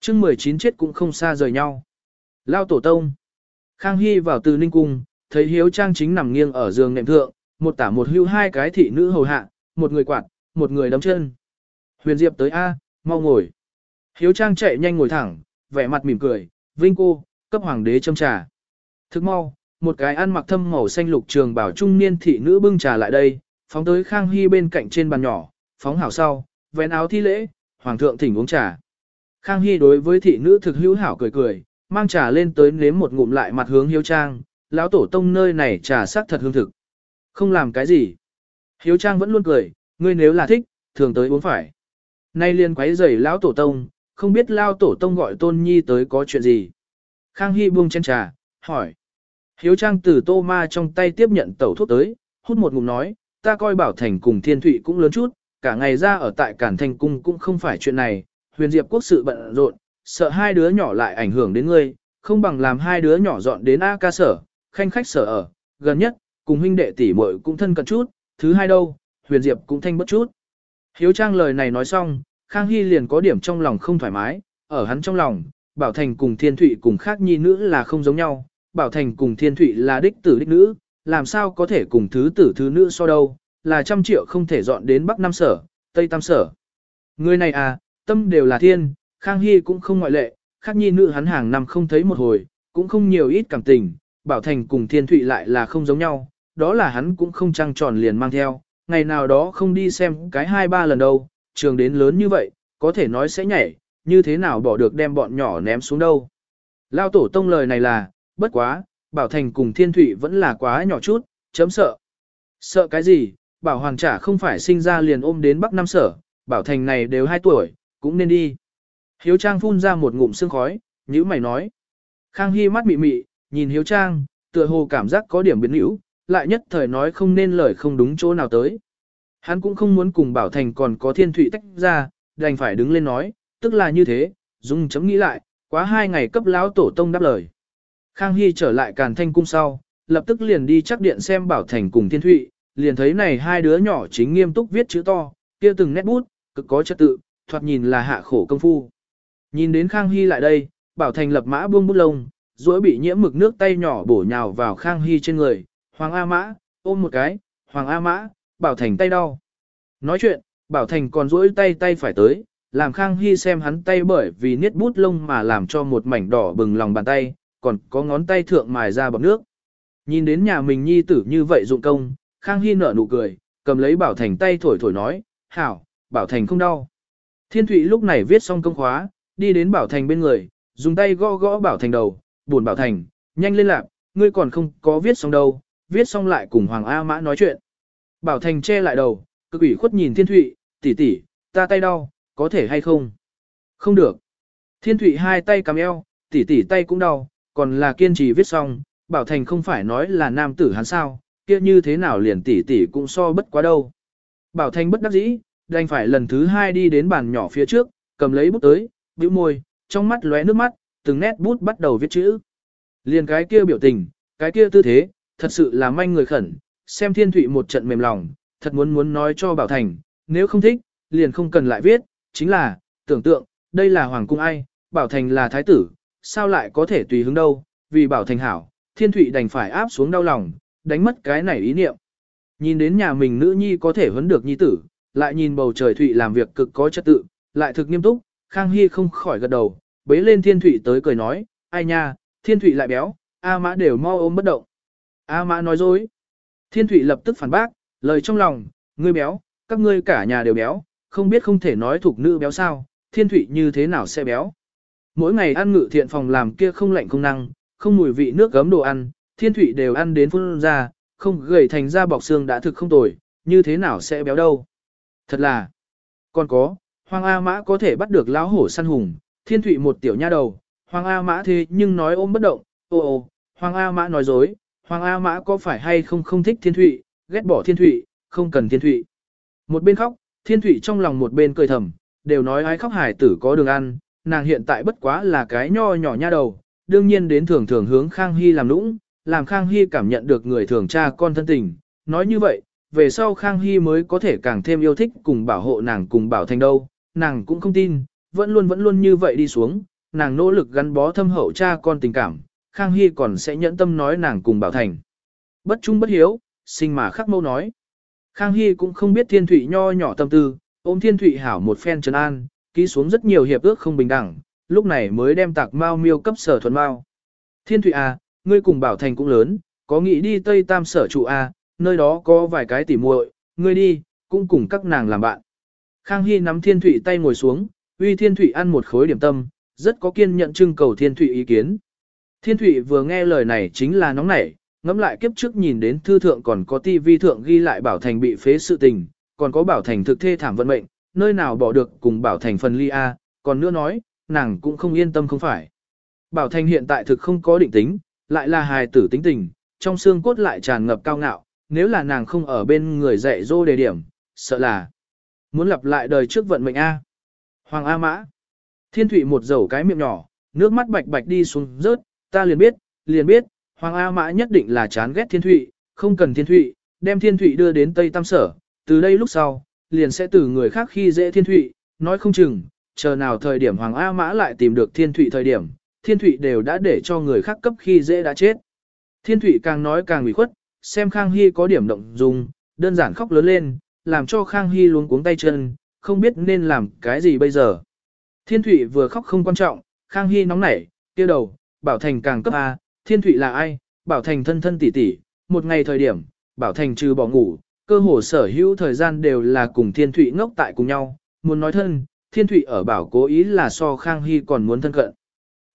chương 19 chết cũng không xa rời nhau. Lao tổ tông. Khang Hy vào từ Ninh Cung, thấy Hiếu Trang chính nằm nghiêng ở giường nệm thượng, một tả một hưu hai cái thị nữ hầu hạ, một người quạt, một người đấm chân. Huyền Diệp tới A, mau ngồi. Hiếu Trang chạy nhanh ngồi thẳng, vẻ mặt mỉm cười, vinh cô, cấp hoàng đế châm trà. Thức mau, một cái ăn mặc thâm màu xanh lục trường bảo trung niên thị nữ bưng trà lại đây, phóng tới Khang Hy bên cạnh trên bàn nhỏ, phóng hảo sau, vén áo thi lễ, hoàng thượng thỉnh uống trà. Khang Hy đối với thị nữ thực hữu hảo cười cười, mang trà lên tới nếm một ngụm lại mặt hướng Hiếu Trang, lão tổ tông nơi này trà sắc thật hương thực. Không làm cái gì. Hiếu Trang vẫn luôn cười, ngươi nếu là thích, thường tới uống phải. Nay liên quấy rầy lão tổ tông, không biết lão tổ tông gọi tôn nhi tới có chuyện gì. Khang Hy buông chén trà, hỏi. Hiếu Trang từ tô ma trong tay tiếp nhận tẩu thuốc tới, hút một ngụm nói, ta coi bảo thành cùng thiên thụy cũng lớn chút, cả ngày ra ở tại Cản Thành Cung cũng không phải chuyện này, huyền diệp quốc sự bận rộn, sợ hai đứa nhỏ lại ảnh hưởng đến ngươi, không bằng làm hai đứa nhỏ dọn đến A ca sở, khanh khách sở ở, gần nhất, cùng huynh đệ tỷ muội cũng thân cận chút, thứ hai đâu, huyền diệp cũng thanh bất chút. Hiếu Trang lời này nói xong, Khang Hy liền có điểm trong lòng không thoải mái, ở hắn trong lòng, Bảo Thành cùng Thiên Thụy cùng khác nhi nữ là không giống nhau, Bảo Thành cùng Thiên Thụy là đích tử đích nữ, làm sao có thể cùng thứ tử thứ nữ so đâu, là trăm triệu không thể dọn đến Bắc Nam Sở, Tây Tam Sở. Người này à, tâm đều là thiên, Khang Hy cũng không ngoại lệ, khác nhi nữ hắn hàng năm không thấy một hồi, cũng không nhiều ít cảm tình, Bảo Thành cùng Thiên Thụy lại là không giống nhau, đó là hắn cũng không trăng tròn liền mang theo, ngày nào đó không đi xem cái hai ba lần đâu, trường đến lớn như vậy, có thể nói sẽ nhảy, như thế nào bỏ được đem bọn nhỏ ném xuống đâu. Lao tổ tông lời này là, bất quá, Bảo Thành cùng Thiên Thụy vẫn là quá nhỏ chút, chấm sợ. Sợ cái gì, Bảo Hoàng trả không phải sinh ra liền ôm đến Bắc Nam Sở, Bảo Thành này đều 2 tuổi, cũng nên đi. Hiếu Trang phun ra một ngụm sương khói, nhữ mày nói. Khang Hy mắt mị mị, nhìn Hiếu Trang, tựa hồ cảm giác có điểm biến hữu, lại nhất thời nói không nên lời không đúng chỗ nào tới. Hắn cũng không muốn cùng Bảo Thành còn có thiên thụy tách ra, đành phải đứng lên nói, tức là như thế, dung chấm nghĩ lại, quá hai ngày cấp lão tổ tông đáp lời. Khang Hy trở lại càn thanh cung sau, lập tức liền đi chắc điện xem Bảo Thành cùng thiên thụy, liền thấy này hai đứa nhỏ chính nghiêm túc viết chữ to, kia từng nét bút, cực có trật tự, thoạt nhìn là hạ khổ công phu. Nhìn đến Khang Hy lại đây, Bảo Thành lập mã buông bút lông, duỗi bị nhiễm mực nước tay nhỏ bổ nhào vào Khang Hy trên người, Hoàng A Mã, ôm một cái, Hoàng A Mã, Bảo Thành tay đau. Nói chuyện, Bảo Thành còn duỗi tay tay phải tới, làm Khang Hy xem hắn tay bởi vì niết bút lông mà làm cho một mảnh đỏ bừng lòng bàn tay, còn có ngón tay thượng mài ra bọc nước. Nhìn đến nhà mình nhi tử như vậy dụng công, Khang Hy nở nụ cười, cầm lấy Bảo Thành tay thổi thổi nói, hảo, Bảo Thành không đau. Thiên Thụy lúc này viết xong công khóa, đi đến Bảo Thành bên người, dùng tay gõ gõ Bảo Thành đầu, buồn Bảo Thành, nhanh lên lạc, ngươi còn không có viết xong đâu, viết xong lại cùng Hoàng A Mã nói chuyện. Bảo Thành che lại đầu, cực ủy khuất nhìn Thiên Thụy, tỷ tỷ, ta tay đau, có thể hay không? Không được. Thiên Thụy hai tay cầm eo, tỷ tỷ tay cũng đau, còn là kiên trì viết xong, Bảo Thành không phải nói là nam tử hắn sao, kia như thế nào liền tỷ tỷ cũng so bất quá đâu. Bảo Thành bất đắc dĩ, đành phải lần thứ hai đi đến bàn nhỏ phía trước, cầm lấy bút tới, bĩu môi, trong mắt lóe nước mắt, từng nét bút bắt đầu viết chữ. Liền cái kia biểu tình, cái kia tư thế, thật sự là manh người khẩn, xem thiên thụy một trận mềm lòng, thật muốn muốn nói cho Bảo Thành, nếu không thích, liền không cần lại viết, chính là, tưởng tượng, đây là hoàng cung ai, Bảo Thành là thái tử, sao lại có thể tùy hứng đâu, vì Bảo Thành hảo, thiên thụy đành phải áp xuống đau lòng, đánh mất cái này ý niệm. Nhìn đến nhà mình nữ nhi có thể huấn được nhi tử, lại nhìn bầu trời thụy làm việc cực có trật tự, lại thực nghiêm túc, Khang Hy không khỏi gật đầu, bế lên thiên thụy tới cười nói, ai nha, thiên thụy lại béo, A mã đều mau ôm bất động. A mã nói dối. Thiên thụy lập tức phản bác, lời trong lòng, ngươi béo, các ngươi cả nhà đều béo, không biết không thể nói thuộc nữ béo sao, thiên thụy như thế nào sẽ béo. Mỗi ngày ăn ngự thiện phòng làm kia không lạnh không năng, không mùi vị nước gấm đồ ăn, thiên thụy đều ăn đến phun ra, không gầy thành ra bọc xương đã thực không tồi, như thế nào sẽ béo đâu. Thật là, còn có, Hoàng A Mã có thể bắt được lão hổ săn hùng, thiên thụy một tiểu nha đầu, Hoàng A Mã thế nhưng nói ôm bất động, ô ô, Hoàng A Mã nói dối, Hoàng A Mã có phải hay không không thích thiên thụy, ghét bỏ thiên thụy, không cần thiên thụy. Một bên khóc, thiên thụy trong lòng một bên cười thầm, đều nói ai khóc hải tử có đường ăn, nàng hiện tại bất quá là cái nho nhỏ nha đầu, đương nhiên đến thường thường hướng Khang Hy làm nũng, làm Khang Hy cảm nhận được người thường cha con thân tình. Nói như vậy, về sau Khang Hy mới có thể càng thêm yêu thích cùng bảo hộ nàng cùng bảo thành đâu, nàng cũng không tin, vẫn luôn vẫn luôn như vậy đi xuống, nàng nỗ lực gắn bó thâm hậu cha con tình cảm, Khang Hy còn sẽ nhẫn tâm nói nàng cùng bảo thành. Bất trung bất hiếu, sinh mà khắc mâu nói. Khang Hy cũng không biết thiên thủy nho nhỏ tâm tư, ôm thiên thủy hảo một phen trấn an, ký xuống rất nhiều hiệp ước không bình đẳng, lúc này mới đem tạc mao miêu cấp sở thuần mao. Thiên Thụy à, ngươi cùng bảo thành cũng lớn, có nghĩ đi Tây Tam sở trụ à, nơi đó có vài cái tỉ muội, ngươi đi, cũng cùng các nàng làm bạn. Khang Hy nắm thiên Thụy tay ngồi xuống, uy thiên Thụy ăn một khối điểm tâm, rất có kiên nhận trưng cầu thiên Thụy ý kiến. Thiên Thụy vừa nghe lời này chính là nóng nảy, ngẫm lại kiếp trước nhìn đến thư thượng còn có tivi thượng ghi lại bảo thành bị phế sự tình, còn có bảo thành thực thê thảm vận mệnh, nơi nào bỏ được cùng bảo thành phần ly A, còn nữa nói, nàng cũng không yên tâm không phải. Bảo thành hiện tại thực không có định tính, lại là hài tử tính tình, trong xương cốt lại tràn ngập cao ngạo, nếu là nàng không ở bên người dạy dô đề điểm, sợ là muốn lặp lại đời trước vận mệnh A. Hoàng A Mã Thiên Thụy một dầu cái miệng nhỏ, nước mắt bạch bạch đi xuống rớt, ta liền biết, liền biết, Hoàng A Mã nhất định là chán ghét Thiên Thụy, không cần Thiên Thụy, đem Thiên Thụy đưa đến Tây Tam Sở, từ đây lúc sau, liền sẽ từ người khác khi dễ Thiên Thụy, nói không chừng, chờ nào thời điểm Hoàng A Mã lại tìm được Thiên Thụy thời điểm, Thiên Thụy đều đã để cho người khác cấp khi dễ đã chết. Thiên Thụy càng nói càng ủy khuất, xem Khang Hy có điểm động dùng đơn giản khóc lớn lên, làm cho Khang Hy luống cuống tay chân, không biết nên làm cái gì bây giờ. Thiên Thụy vừa khóc không quan trọng, Khang Hy nóng nảy, tiêu đầu, Bảo Thành càng cấp A, Thiên Thụy là ai, Bảo Thành thân thân tỷ tỷ, một ngày thời điểm, Bảo Thành trừ bỏ ngủ, cơ hồ sở hữu thời gian đều là cùng Thiên Thụy ngốc tại cùng nhau, muốn nói thân, Thiên Thụy ở Bảo cố ý là so Khang Hy còn muốn thân cận.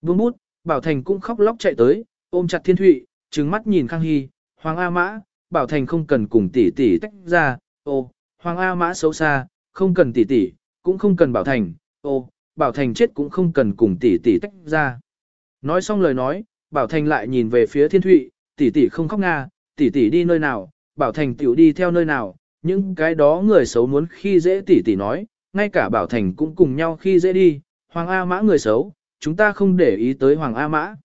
Vương bút, Bảo Thành cũng khóc lóc chạy tới, ôm chặt Thiên Thụy, trừng mắt nhìn Khang Hy, Hoàng A Mã, Bảo Thành không cần cùng tỷ tỷ tách ra, ô, Hoàng A Mã xấu xa, không cần tỷ tỷ, cũng không cần Bảo Thành, ô, Bảo Thành chết cũng không cần cùng tỷ tỷ tách ra. Nói xong lời nói, Bảo Thành lại nhìn về phía Thiên Thụy, tỷ tỷ không khóc nga, tỷ tỷ đi nơi nào, Bảo Thành tiểu đi theo nơi nào, những cái đó người xấu muốn khi dễ tỷ tỷ nói, ngay cả Bảo Thành cũng cùng nhau khi dễ đi, Hoàng A Mã người xấu, chúng ta không để ý tới Hoàng A Mã.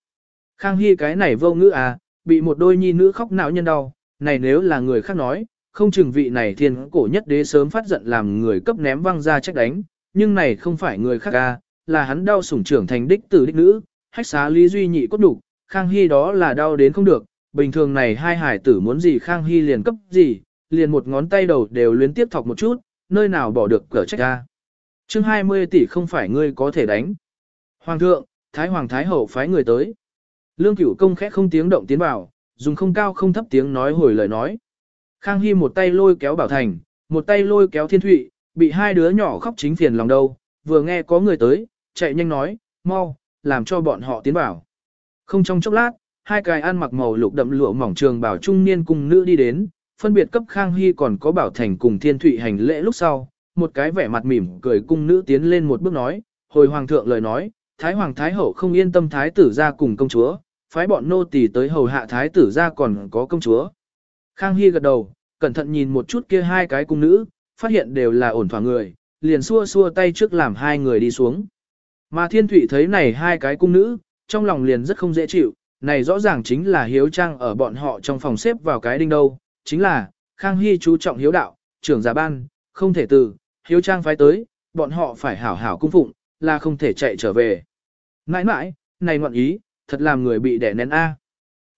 Khang Hy cái này vô ngữ à, bị một đôi nhi nữ khóc não nhân đau, này nếu là người khác nói, không chừng vị này thiên cổ nhất đế sớm phát giận làm người cấp ném văng ra trách đánh, nhưng này không phải người khác à, là hắn đau sủng trưởng thành đích tử đích nữ, hách xá lý duy nhị cốt đủ, Khang Hy đó là đau đến không được, bình thường này hai hải tử muốn gì Khang Hy liền cấp gì, liền một ngón tay đầu đều luyến tiếp thọc một chút, nơi nào bỏ được cỡ trách ra. chương 20 tỷ không phải ngươi có thể đánh. Hoàng thượng, Thái Hoàng Thái Hậu phái người tới. Lương cửu công khẽ không tiếng động tiến vào, dùng không cao không thấp tiếng nói hồi lời nói. Khang Hy một tay lôi kéo Bảo Thành, một tay lôi kéo Thiên Thụy, bị hai đứa nhỏ khóc chính phiền lòng đâu, vừa nghe có người tới, chạy nhanh nói, mau, làm cho bọn họ tiến vào. Không trong chốc lát, hai cái ăn mặc màu lục đậm lụa mỏng trường bảo trung niên cùng nữ đi đến, phân biệt cấp Khang Hy còn có Bảo Thành cùng Thiên Thụy hành lễ lúc sau, một cái vẻ mặt mỉm cười cung nữ tiến lên một bước nói, hồi hoàng thượng lời nói, Thái Hoàng Thái Hậu không yên tâm Thái tử ra cùng công chúa, phái bọn nô tỳ tới hầu hạ Thái tử ra còn có công chúa. Khang Hy gật đầu, cẩn thận nhìn một chút kia hai cái cung nữ, phát hiện đều là ổn thỏa người, liền xua xua tay trước làm hai người đi xuống. Mà Thiên Thụy thấy này hai cái cung nữ, trong lòng liền rất không dễ chịu, này rõ ràng chính là hiếu trang ở bọn họ trong phòng xếp vào cái đinh đâu, chính là, Khang Hy chú trọng hiếu đạo, trưởng giả ban, không thể từ, hiếu trang phái tới, bọn họ phải hảo hảo cung phụng, là không thể chạy trở về. Nãi nãi, này ngoạn ý, thật làm người bị đẻ nén A.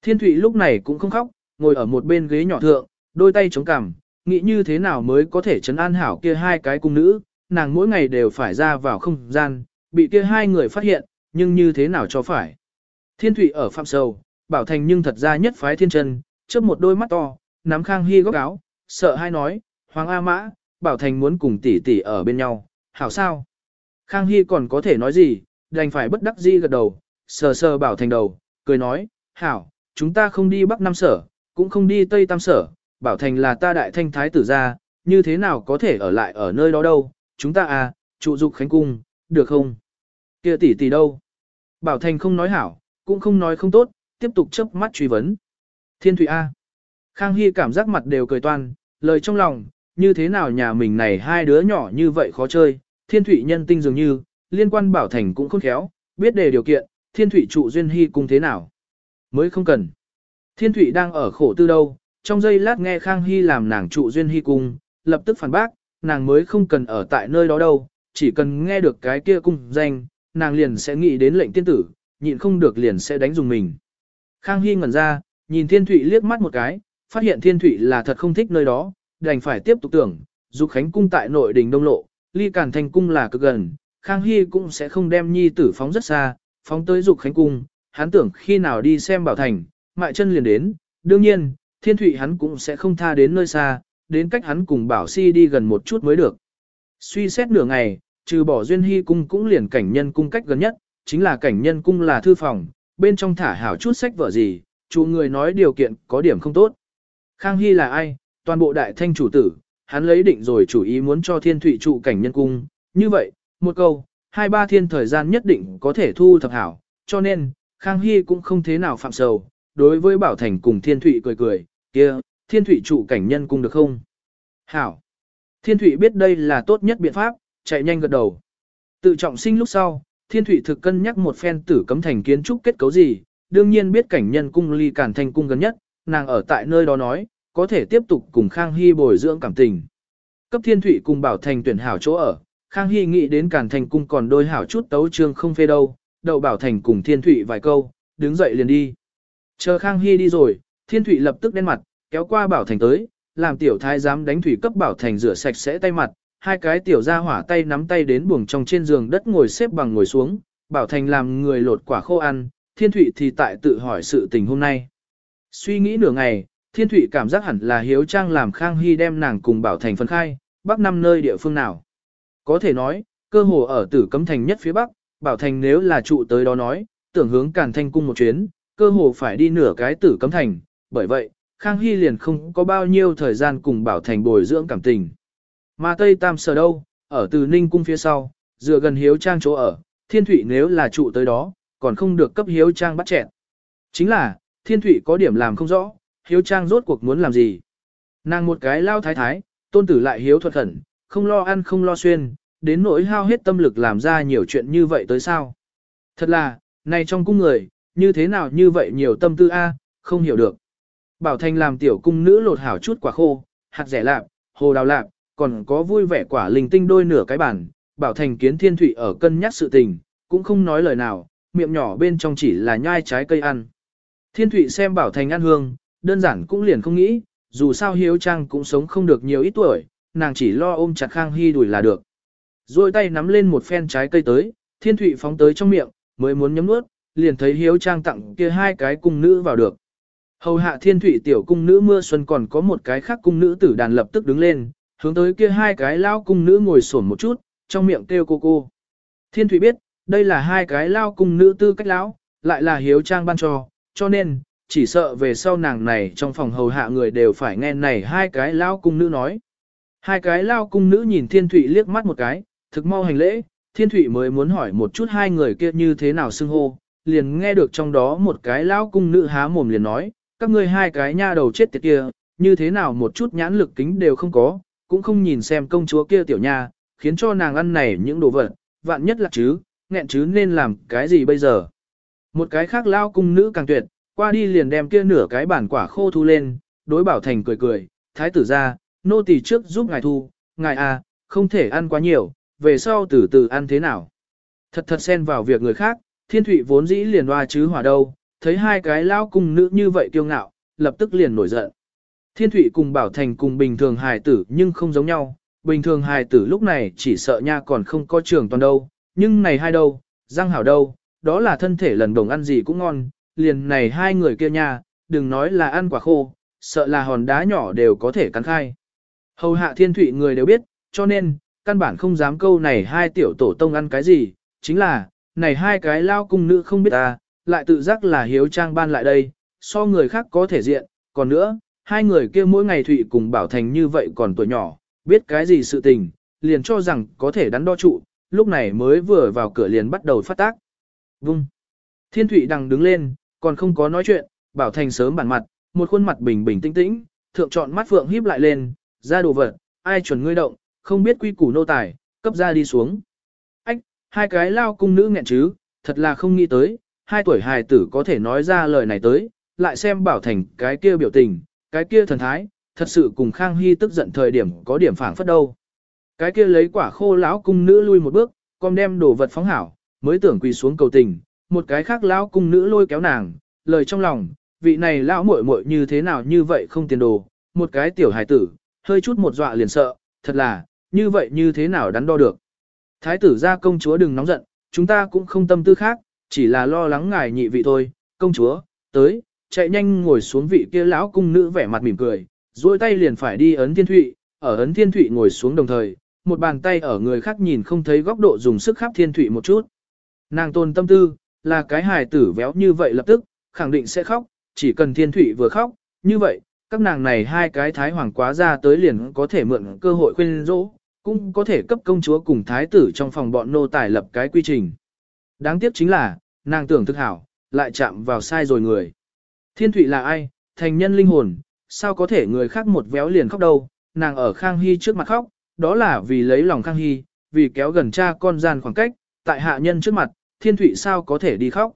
Thiên Thụy lúc này cũng không khóc, ngồi ở một bên ghế nhỏ thượng, đôi tay chống cằm, nghĩ như thế nào mới có thể chấn an hảo kia hai cái cung nữ, nàng mỗi ngày đều phải ra vào không gian, bị kia hai người phát hiện, nhưng như thế nào cho phải. Thiên Thụy ở phạm sầu, bảo thành nhưng thật ra nhất phái thiên chân, chớp một đôi mắt to, nắm Khang Hy góc áo, sợ hai nói, Hoàng A Mã, bảo thành muốn cùng tỷ tỷ ở bên nhau, hảo sao? Khang Hy còn có thể nói gì, đành phải bất đắc dĩ gật đầu, sờ sờ bảo thành đầu, cười nói, hảo, chúng ta không đi Bắc Nam Sở, cũng không đi Tây Tam Sở, bảo thành là ta đại thanh thái tử gia, như thế nào có thể ở lại ở nơi đó đâu, chúng ta à, trụ dục khánh cung, được không? kia tỷ tỷ đâu? Bảo thành không nói hảo, cũng không nói không tốt, tiếp tục chớp mắt truy vấn. Thiên Thụy A. Khang Hy cảm giác mặt đều cười toan, lời trong lòng, như thế nào nhà mình này hai đứa nhỏ như vậy khó chơi, Thiên Thụy nhân tinh dường như, liên quan bảo thành cũng khôn khéo, biết đề điều kiện, thiên Thụy trụ duyên hy cung thế nào. Mới không cần. Thiên Thụy đang ở khổ tư đâu, trong giây lát nghe Khang Hy làm nàng trụ duyên hy cung, lập tức phản bác, nàng mới không cần ở tại nơi đó đâu, chỉ cần nghe được cái kia cung danh, nàng liền sẽ nghĩ đến lệnh tiên tử, nhịn không được liền sẽ đánh dùng mình. Khang Hy ngẩn ra, nhìn Thiên Thụy liếc mắt một cái, phát hiện Thiên Thụy là thật không thích nơi đó, đành phải tiếp tục tưởng, Dục Khánh cung tại nội đình Đông Lộ, ly Cản Thành cung là cực gần, Khang Hy cũng sẽ không đem nhi tử phóng rất xa, phóng tới Dục Khánh cung, hắn tưởng khi nào đi xem Bảo Thành, mại chân liền đến, đương nhiên, Thiên Thụy hắn cũng sẽ không tha đến nơi xa, đến cách hắn cùng Bảo Si đi gần một chút mới được. Suy xét nửa ngày, trừ bỏ Duyên Hy cung cũng liền cảnh nhân cung cách gần nhất, chính là cảnh nhân cung là thư phòng, bên trong thả hảo chút sách vở gì, chủ người nói điều kiện có điểm không tốt. Khang Hy là ai? Toàn bộ đại thanh chủ tử, hắn lấy định rồi chủ ý muốn cho thiên thủy trụ cảnh nhân cung, như vậy, một câu, hai ba thiên thời gian nhất định có thể thu thập hảo, cho nên, Khang Hy cũng không thế nào phạm sầu, đối với Bảo Thành cùng thiên thủy cười cười, kia, thiên thủy trụ cảnh nhân cung được không? Hảo! Thiên thủy biết đây là tốt nhất biện pháp, chạy nhanh gật đầu. Tự trọng sinh lúc sau, thiên Thụy thực cân nhắc một phen tử cấm thành kiến trúc kết cấu gì, đương nhiên biết cảnh nhân cung ly cản thành cung gần nhất, nàng ở tại nơi đó nói, có thể tiếp tục cùng Khang Hy bồi dưỡng cảm tình. Cấp thiên Thụy cùng bảo thành tuyển hảo chỗ ở, Khang Hy nghĩ đến cản thành cung còn đôi hảo chút tấu trương không phê đâu, đậu bảo thành cùng thiên Thụy vài câu, đứng dậy liền đi. Chờ Khang Hy đi rồi, thiên Thụy lập tức đen mặt, kéo qua bảo thành tới, làm tiểu thái giám đánh thủy cấp bảo thành rửa sạch sẽ tay mặt, hai cái tiểu ra hỏa tay nắm tay đến buồng trong trên giường đất ngồi xếp bằng ngồi xuống, bảo thành làm người lột quả khô ăn, thiên thụy thì tại tự hỏi sự tình hôm nay. Suy nghĩ nửa ngày, thiên thụy cảm giác hẳn là hiếu trang làm khang hy đem nàng cùng bảo thành phân khai, bắc năm nơi địa phương nào. Có thể nói, cơ hồ ở tử cấm thành nhất phía bắc, bảo thành nếu là trụ tới đó nói, tưởng hướng càn thanh cung một chuyến, cơ hồ phải đi nửa cái tử cấm thành, bởi vậy, Khang Hy liền không có bao nhiêu thời gian cùng Bảo Thành bồi dưỡng cảm tình. Mà Tây Tam Sở đâu, ở từ Ninh Cung phía sau, dựa gần Hiếu Trang chỗ ở, Thiên Thụy nếu là trụ tới đó, còn không được cấp Hiếu Trang bắt chẹn. Chính là, Thiên Thụy có điểm làm không rõ, Hiếu Trang rốt cuộc muốn làm gì. Nàng một cái lao thái thái, tôn tử lại hiếu thuật khẩn, không lo ăn không lo xuyên, đến nỗi hao hết tâm lực làm ra nhiều chuyện như vậy tới sao. Thật là, này trong cung người, như thế nào như vậy nhiều tâm tư a, không hiểu được. Bảo Thành làm tiểu cung nữ lột hảo chút quả khô, hạt rẻ lạp, hồ đào lạp, còn có vui vẻ quả linh tinh đôi nửa cái bản, bảo thành kiến thiên thủy ở cân nhắc sự tình, cũng không nói lời nào, miệng nhỏ bên trong chỉ là nhai trái cây ăn. Thiên thủy xem bảo thành ăn hương, đơn giản cũng liền không nghĩ, dù sao hiếu trang cũng sống không được nhiều ít tuổi, nàng chỉ lo ôm chặt khang hy đuổi là được. Rồi tay nắm lên một phen trái cây tới, thiên thủy phóng tới trong miệng, mới muốn nhấm nuốt, liền thấy hiếu trang tặng kia hai cái cung nữ vào được. Hầu hạ thiên thủy tiểu cung nữ mưa xuân còn có một cái khác cung nữ tử đàn lập tức đứng lên, hướng tới kia hai cái lao cung nữ ngồi sổn một chút, trong miệng kêu cô cô. Thiên Thụy biết, đây là hai cái lao cung nữ tư cách lão, lại là hiếu trang ban cho, cho nên, chỉ sợ về sau nàng này trong phòng hầu hạ người đều phải nghe này hai cái lao cung nữ nói. Hai cái lao cung nữ nhìn Thiên Thụy liếc mắt một cái, thực mau hành lễ, Thiên Thụy mới muốn hỏi một chút hai người kia như thế nào xưng hô, liền nghe được trong đó một cái lao cung nữ há mồm liền nói, các ngươi hai cái nha đầu chết tiệt kia, như thế nào một chút nhãn lực kính đều không có, cũng không nhìn xem công chúa kia tiểu nha, khiến cho nàng ăn này những đồ vật, vạn nhất là chứ, nghẹn chứ nên làm cái gì bây giờ. Một cái khác lao cung nữ càng tuyệt, qua đi liền đem kia nửa cái bản quả khô thu lên, đối bảo thành cười cười, thái tử ra, nô tỳ trước giúp ngài thu, ngài à, không thể ăn quá nhiều, về sau từ từ ăn thế nào. Thật thật xen vào việc người khác, thiên thụy vốn dĩ liền hoa chứ hỏa đâu, thấy hai cái lao cung nữ như vậy kiêu ngạo, lập tức liền nổi giận. Thiên Thụy cùng Bảo Thành cùng bình thường hài tử nhưng không giống nhau, bình thường hài tử lúc này chỉ sợ nha còn không có trường toàn đâu, nhưng này hai đâu, răng hảo đâu, đó là thân thể lần đồng ăn gì cũng ngon, liền này hai người kia nha, đừng nói là ăn quả khô, sợ là hòn đá nhỏ đều có thể cắn khai. Hầu hạ thiên thụy người đều biết, cho nên, căn bản không dám câu này hai tiểu tổ tông ăn cái gì, chính là, này hai cái lao cung nữ không biết ta, lại tự giác là hiếu trang ban lại đây, so người khác có thể diện, còn nữa, hai người kia mỗi ngày Thụy cùng Bảo Thành như vậy còn tuổi nhỏ, biết cái gì sự tình, liền cho rằng có thể đắn đo trụ, lúc này mới vừa vào cửa liền bắt đầu phát tác. Vung. Thiên Thụy đằng đứng lên, còn không có nói chuyện, Bảo Thành sớm bản mặt, một khuôn mặt bình bình tĩnh tĩnh, thượng chọn mắt phượng híp lại lên, ra đồ vật, ai chuẩn ngươi động, không biết quy củ nô tài, cấp ra đi xuống. Ách, hai cái lao cung nữ nghẹn chứ, thật là không nghĩ tới, hai tuổi hài tử có thể nói ra lời này tới, lại xem bảo thành cái kia biểu tình, cái kia thần thái, thật sự cùng Khang Hy tức giận thời điểm có điểm phản phất đâu. Cái kia lấy quả khô lão cung nữ lui một bước, con đem đồ vật phóng hảo, mới tưởng quỳ xuống cầu tình, một cái khác lão cung nữ lôi kéo nàng, lời trong lòng, vị này lão muội muội như thế nào như vậy không tiền đồ, một cái tiểu hài tử, hơi chút một dọa liền sợ, thật là, như vậy như thế nào đắn đo được. Thái tử ra công chúa đừng nóng giận, chúng ta cũng không tâm tư khác, chỉ là lo lắng ngài nhị vị thôi, công chúa, tới, chạy nhanh ngồi xuống vị kia lão cung nữ vẻ mặt mỉm cười, duỗi tay liền phải đi ấn thiên thụy, ở ấn thiên thụy ngồi xuống đồng thời, một bàn tay ở người khác nhìn không thấy góc độ dùng sức khắp thiên thụy một chút. Nàng tôn tâm tư, là cái hài tử véo như vậy lập tức, khẳng định sẽ khóc, chỉ cần thiên thụy vừa khóc, như vậy, các nàng này hai cái thái hoàng quá ra tới liền có thể mượn cơ hội khuyên dỗ, cũng có thể cấp công chúa cùng thái tử trong phòng bọn nô tài lập cái quy trình. Đáng tiếc chính là, nàng tưởng thực hảo, lại chạm vào sai rồi người. Thiên thụy là ai, thành nhân linh hồn, sao có thể người khác một véo liền khóc đâu, nàng ở Khang Hy trước mặt khóc, đó là vì lấy lòng Khang Hy, vì kéo gần cha con gian khoảng cách, tại hạ nhân trước mặt, thiên thụy sao có thể đi khóc.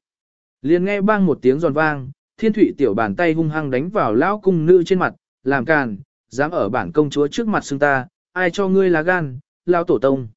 Liền nghe bang một tiếng giòn vang, thiên thụy tiểu bàn tay hung hăng đánh vào lão cung nữ trên mặt, làm càn, dám ở bản công chúa trước mặt xưng ta, ai cho ngươi là gan, lao tổ tông.